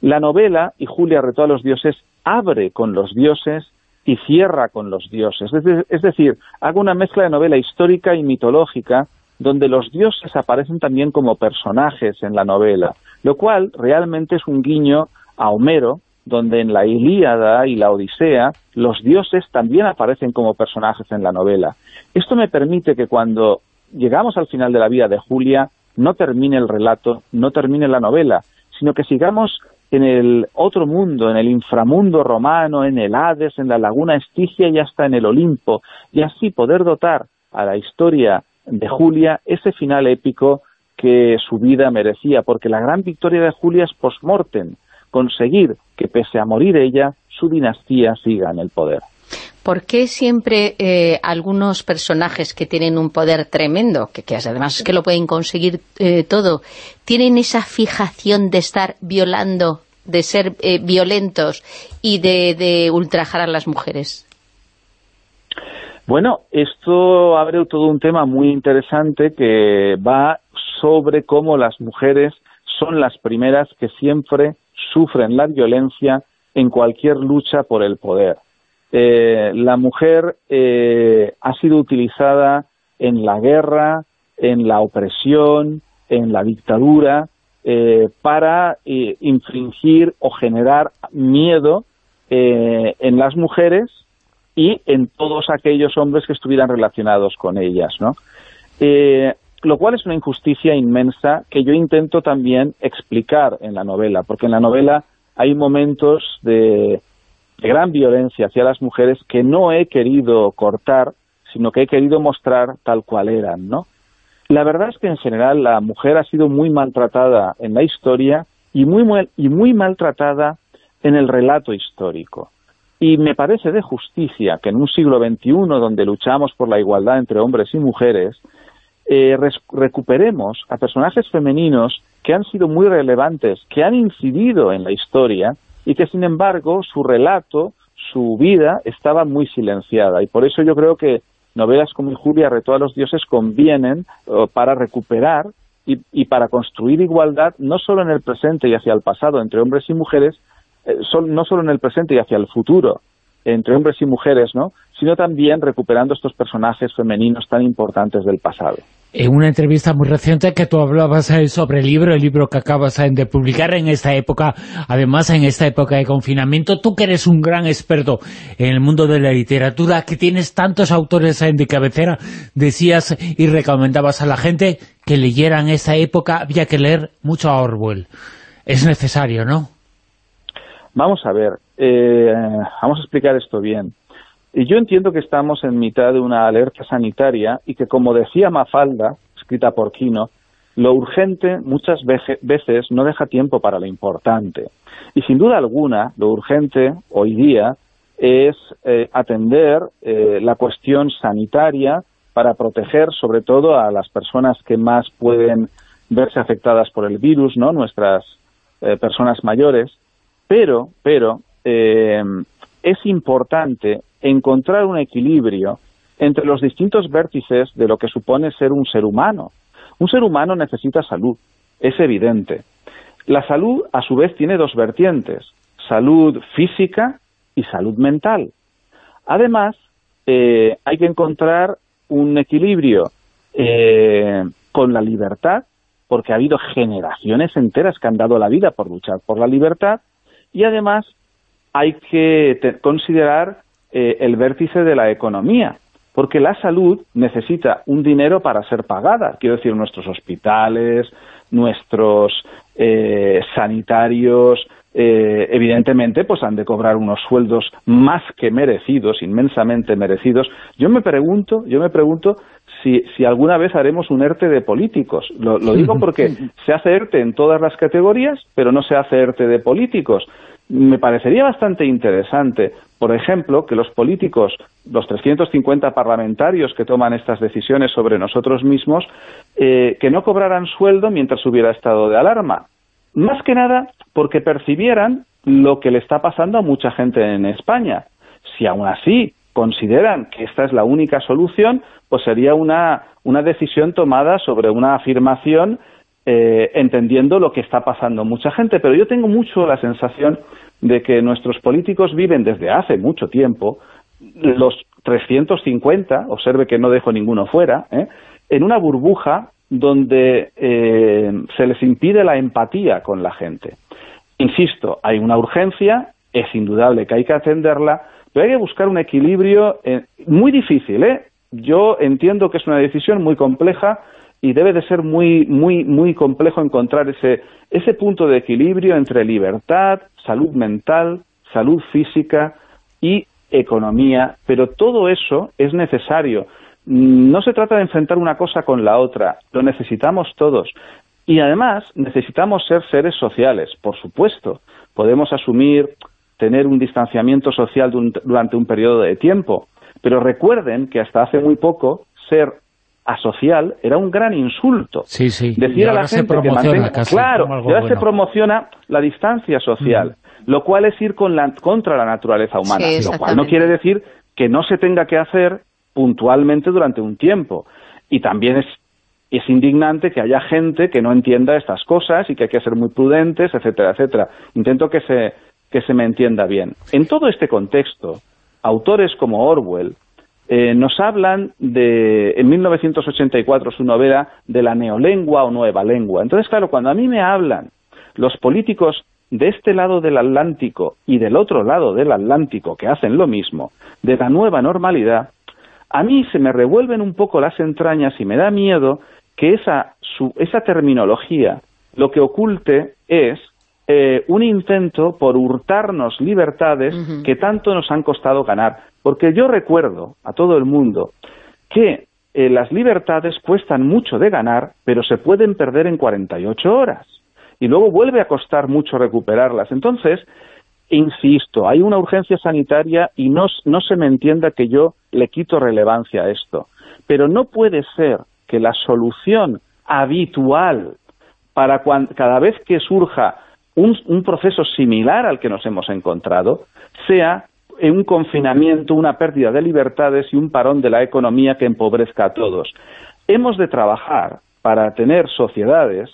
la novela, y Julia retó a los dioses, abre con los dioses y cierra con los dioses. Es decir, hago una mezcla de novela histórica y mitológica donde los dioses aparecen también como personajes en la novela, lo cual realmente es un guiño a Homero, donde en la Ilíada y la Odisea los dioses también aparecen como personajes en la novela. Esto me permite que cuando llegamos al final de la vida de Julia, no termine el relato, no termine la novela, sino que sigamos en el otro mundo, en el inframundo romano, en el Hades, en la laguna Estigia y hasta en el Olimpo, y así poder dotar a la historia de Julia ese final épico que su vida merecía, porque la gran victoria de Julia es post-mortem, conseguir que pese a morir ella, su dinastía siga en el poder. ¿Por qué siempre eh, algunos personajes que tienen un poder tremendo, que, además es que lo pueden conseguir eh, todo, tienen esa fijación de estar violando, de ser eh, violentos y de, ultrajar a las mujeres? Bueno, esto abre todo un tema muy interesante que va sobre cómo las mujeres son las primeras que siempre sufren la violencia en cualquier lucha por el poder. Eh, la mujer eh, ha sido utilizada en la guerra, en la opresión, en la dictadura, eh, para infringir o generar miedo en las mujeres y en todos aquellos hombres que estuvieran relacionados con ellas, ¿no? Lo cual es una injusticia inmensa que yo intento también explicar en la novela, porque en la novela hay momentos de, gran violencia hacia las mujeres que no he querido cortar, sino que he querido mostrar tal cual eran, ¿no? La verdad es que en general la mujer ha sido muy maltratada en la historia y muy, y muy maltratada en el relato histórico. Y me parece de justicia que en un siglo XXI, donde luchamos por la igualdad entre hombres y mujeres, eh, recuperemos a personajes femeninos que han sido muy relevantes, que han incidido en la historia y que sin embargo su relato, su vida estaba muy silenciada y por eso yo creo que novelas como Julia Reto a los dioses convienen para recuperar y, para construir igualdad no solo en el presente y hacia el pasado entre hombres y mujeres, eh, no solo en el presente y hacia el futuro entre hombres y mujeres, ¿no? sino también recuperando estos personajes femeninos tan importantes del pasado en una entrevista muy reciente que tú hablabas eh, sobre el libro, el libro que acabas eh, de publicar en esta época, además en esta época de confinamiento, tú que eres un gran experto en el mundo de la literatura, que tienes tantos autores eh, de cabecera, decías y recomendabas a la gente que leyeran esta época, había que leer mucho a Orwell. Es necesario, ¿no? Vamos a ver, vamos a explicar esto bien. Y yo entiendo que estamos en mitad de una alerta sanitaria y que, como decía Mafalda, escrita por Quino, lo urgente muchas veces no deja tiempo para lo importante. Y sin duda alguna, lo urgente hoy día es eh, atender eh, la cuestión sanitaria para proteger sobre todo a las personas que más pueden verse afectadas por el virus, ¿no? nuestras eh, personas mayores, pero, pero es importante encontrar un equilibrio entre los distintos vértices de lo que supone ser un ser humano. Un ser humano necesita salud, es evidente. La salud, a su vez, tiene dos vertientes, salud física y salud mental. Además, eh, hay que encontrar un equilibrio eh, con la libertad, porque ha habido generaciones enteras que han dado la vida por luchar por la libertad, y además hay que considerar eh, el vértice de la economía, porque la salud necesita un dinero para ser pagada, quiero decir, nuestros hospitales, nuestros eh, sanitarios, eh, evidentemente, pues han de cobrar unos sueldos más que merecidos, inmensamente merecidos. Yo me pregunto, yo me pregunto si, si alguna vez haremos un ERTE de políticos. Lo, lo digo porque se hace ERTE en todas las categorías, pero no se hace ERTE de políticos me parecería bastante interesante, por ejemplo, que los políticos, los 350 parlamentarios que toman estas decisiones sobre nosotros mismos, eh, que no cobraran sueldo mientras hubiera estado de alarma. Más que nada porque percibieran lo que le está pasando a mucha gente en España. Si aún así consideran que esta es la única solución, pues sería una, una decisión tomada sobre una afirmación eh, entendiendo lo que está pasando mucha gente. Pero yo tengo mucho la sensación de que nuestros políticos viven desde hace mucho tiempo, los 350, observe que no dejo ninguno fuera, ¿eh? en una burbuja donde eh, se les impide la empatía con la gente. Insisto, hay una urgencia, es indudable que hay que atenderla, pero hay que buscar un equilibrio eh, muy difícil. ¿eh? Yo entiendo que es una decisión muy compleja y debe de ser muy, muy, muy complejo encontrar ese, ese punto de equilibrio entre libertad, salud mental, salud física y economía, pero todo eso es necesario. No se trata de enfrentar una cosa con la otra, lo necesitamos todos. Y además necesitamos ser seres sociales, por supuesto. Podemos asumir tener un distanciamiento social durante un periodo de tiempo, pero recuerden que hasta hace muy poco ser asocial era un gran insulto. Sí, sí. Decir a la gente que mantenga... Claro, ahora se promociona la distancia social, lo cual es ir con la, contra la naturaleza humana, lo cual no quiere decir que no se tenga que hacer puntualmente durante un tiempo. Y también es, es indignante que haya gente que no entienda estas cosas y que hay que ser muy prudentes, etcétera, etcétera. Intento que se, que se me entienda bien. En todo este contexto, autores como Orwell eh, nos hablan de, en 1984, su novela, de la neolengua o nueva lengua. Entonces, claro, cuando a mí me hablan los políticos de este lado del Atlántico y del otro lado del Atlántico, que hacen lo mismo, de la nueva normalidad, a mí se me revuelven un poco las entrañas y me da miedo que esa, esa terminología lo que oculte es eh, un intento por hurtarnos libertades que tanto nos han costado ganar. Porque yo recuerdo a todo el mundo que eh, las libertades cuestan mucho de ganar, pero se pueden perder en 48 horas. Y luego vuelve a costar mucho recuperarlas. Entonces, insisto, hay una urgencia sanitaria y no, no se me entienda que yo le quito relevancia a esto. Pero no puede ser que la solución habitual para cada vez que surja un, proceso similar al que nos hemos encontrado sea un confinamiento, una pérdida de libertades y un parón de la economía que empobrezca a todos. Hemos de trabajar para tener sociedades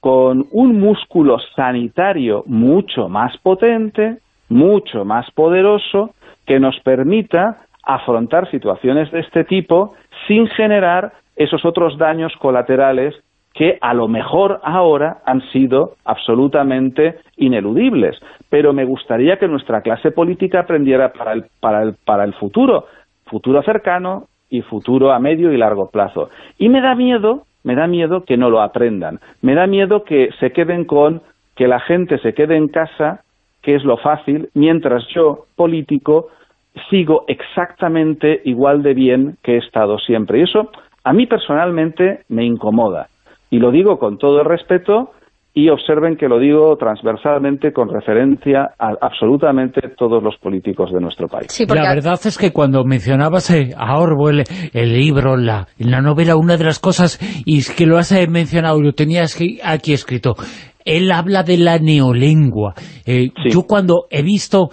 con un músculo sanitario mucho más potente, mucho más poderoso, que nos permita afrontar situaciones de este tipo sin generar esos otros daños colaterales que a lo mejor ahora han sido absolutamente ineludibles. Pero me gustaría que nuestra clase política aprendiera para el, para el, para el futuro, futuro cercano y futuro a medio y largo plazo. Y me da miedo, me da miedo que no lo aprendan. Me da miedo que se queden con que la gente se quede en casa, que es lo fácil, mientras yo, político, sigo exactamente igual de bien que he estado siempre. Y eso a mí personalmente me incomoda. Y lo digo con todo el respeto y observen que lo digo transversalmente con referencia a absolutamente todos los políticos de nuestro país. La verdad es que cuando mencionabas eh, a Orwell, el libro, la, la novela, una de las cosas, y es que lo has eh, mencionado, lo tenías aquí escrito, él habla de la neolengua. Eh, yo cuando he visto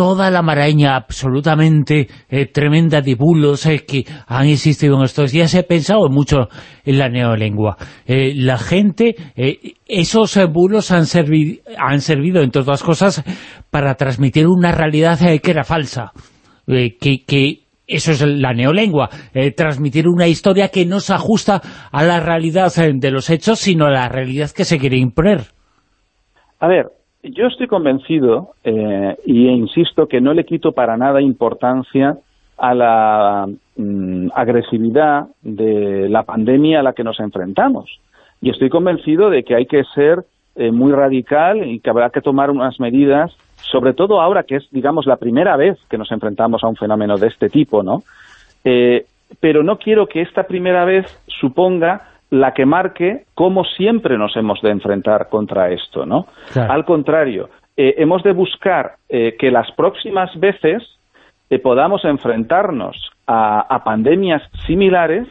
toda la maraña absolutamente eh, tremenda de bulos eh, que han existido en estos días. He pensado mucho en la neolengua. Eh, la gente, esos bulos han, han servido, entre otras cosas, para transmitir una realidad que era falsa. que eso es la neolengua, transmitir una historia que no se ajusta a la realidad de los hechos, sino a la realidad que se quiere imponer. A ver, yo estoy convencido, eh, y insisto que no le quito para nada importancia a la mm, agresividad de la pandemia a la que nos enfrentamos. Y estoy convencido de que hay que ser eh, muy radical y que habrá que tomar unas medidas, sobre todo ahora que es, digamos, la primera vez que nos enfrentamos a un fenómeno de este tipo, ¿no? Eh, pero no quiero que esta primera vez suponga la que marque cómo siempre nos hemos de enfrentar contra esto, ¿no? Al contrario, eh, hemos de buscar eh, que las próximas veces eh, podamos enfrentarnos a, a, pandemias similares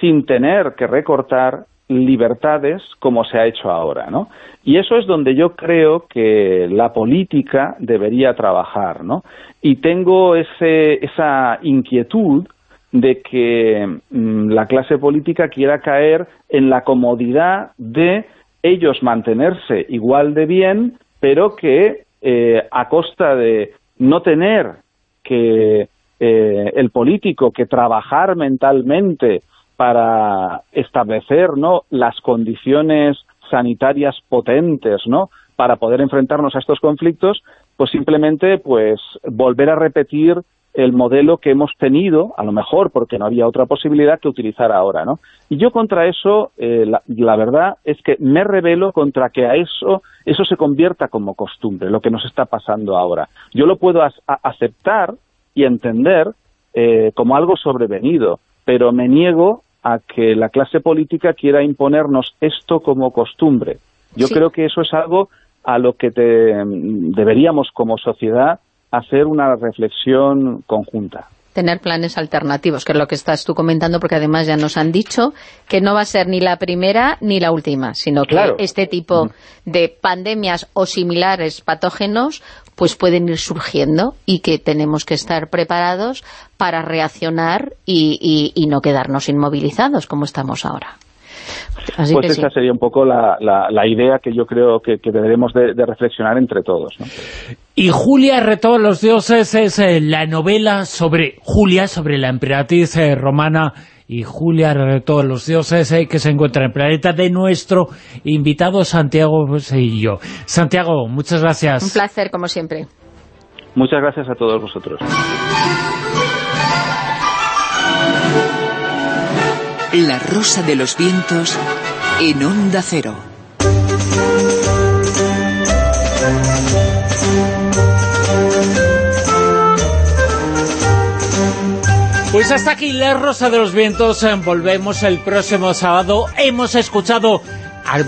sin tener que recortar libertades como se ha hecho ahora, ¿no? Y eso es donde yo creo que la política debería trabajar, ¿no? Y tengo ese, esa inquietud de que mm, la clase política quiera caer en la comodidad de ellos mantenerse igual de bien, pero que eh, a costa de no tener que eh, el político que trabajar mentalmente para establecer ¿no? las condiciones sanitarias potentes ¿no? para poder enfrentarnos a estos conflictos, pues simplemente pues volver a repetir el modelo que hemos tenido, a lo mejor porque no había otra posibilidad que utilizar ahora, ¿no? Y yo contra eso, eh, la, verdad es que me revelo contra que a eso, eso se convierta como costumbre, lo que nos está pasando ahora. Yo lo puedo aceptar y entender eh, como algo sobrevenido, pero me niego a que la clase política quiera imponernos esto como costumbre. Yo creo que eso es algo a lo que deberíamos como sociedad hacer una reflexión conjunta. Tener planes alternativos, que es lo que estás tú comentando, porque además ya nos han dicho que no va a ser ni la primera ni la última, sino que este tipo de pandemias o similares patógenos pues pueden ir surgiendo y que tenemos que estar preparados para reaccionar y, y no quedarnos inmovilizados como estamos ahora pues esa sería un poco la, la, idea que yo creo que, que deberemos de, reflexionar entre todos. Y Julia retó a los dioses es eh, la novela sobre Julia, sobre la emperatriz eh, romana y Julia retó a los dioses eh, que se encuentra en el planeta de nuestro invitado Santiago y yo. Santiago, muchas gracias. Un placer, como siempre. Muchas gracias a todos vosotros. La rosa de los vientos en onda cero. Pues hasta aquí la Rosa de los Vientos. Volvemos el próximo sábado. Hemos escuchado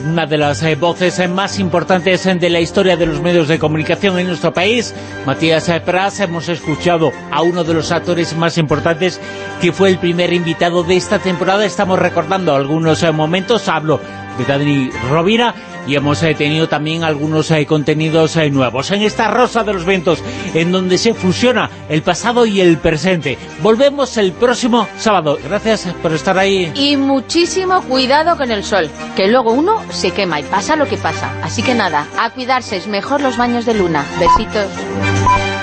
una de las eh, voces eh, más importantes eh, de la historia de los medios de comunicación en nuestro país, Matías Pras. Hemos escuchado a uno de los actores más importantes que fue el primer invitado de esta temporada. Estamos recordando algunos momentos. Hablo de Dani Rovira y hemos eh, tenido también algunos eh, contenidos eh, nuevos en esta Rosa de los Vientos, en donde se fusiona el pasado y el presente. Volvemos el próximo sábado. Gracias por estar ahí. Y muchísimo cuidado con el sol, que luego uno se quema y pasa lo que pasa. Así que nada, a cuidarse, es mejor los baños de luna. Besitos.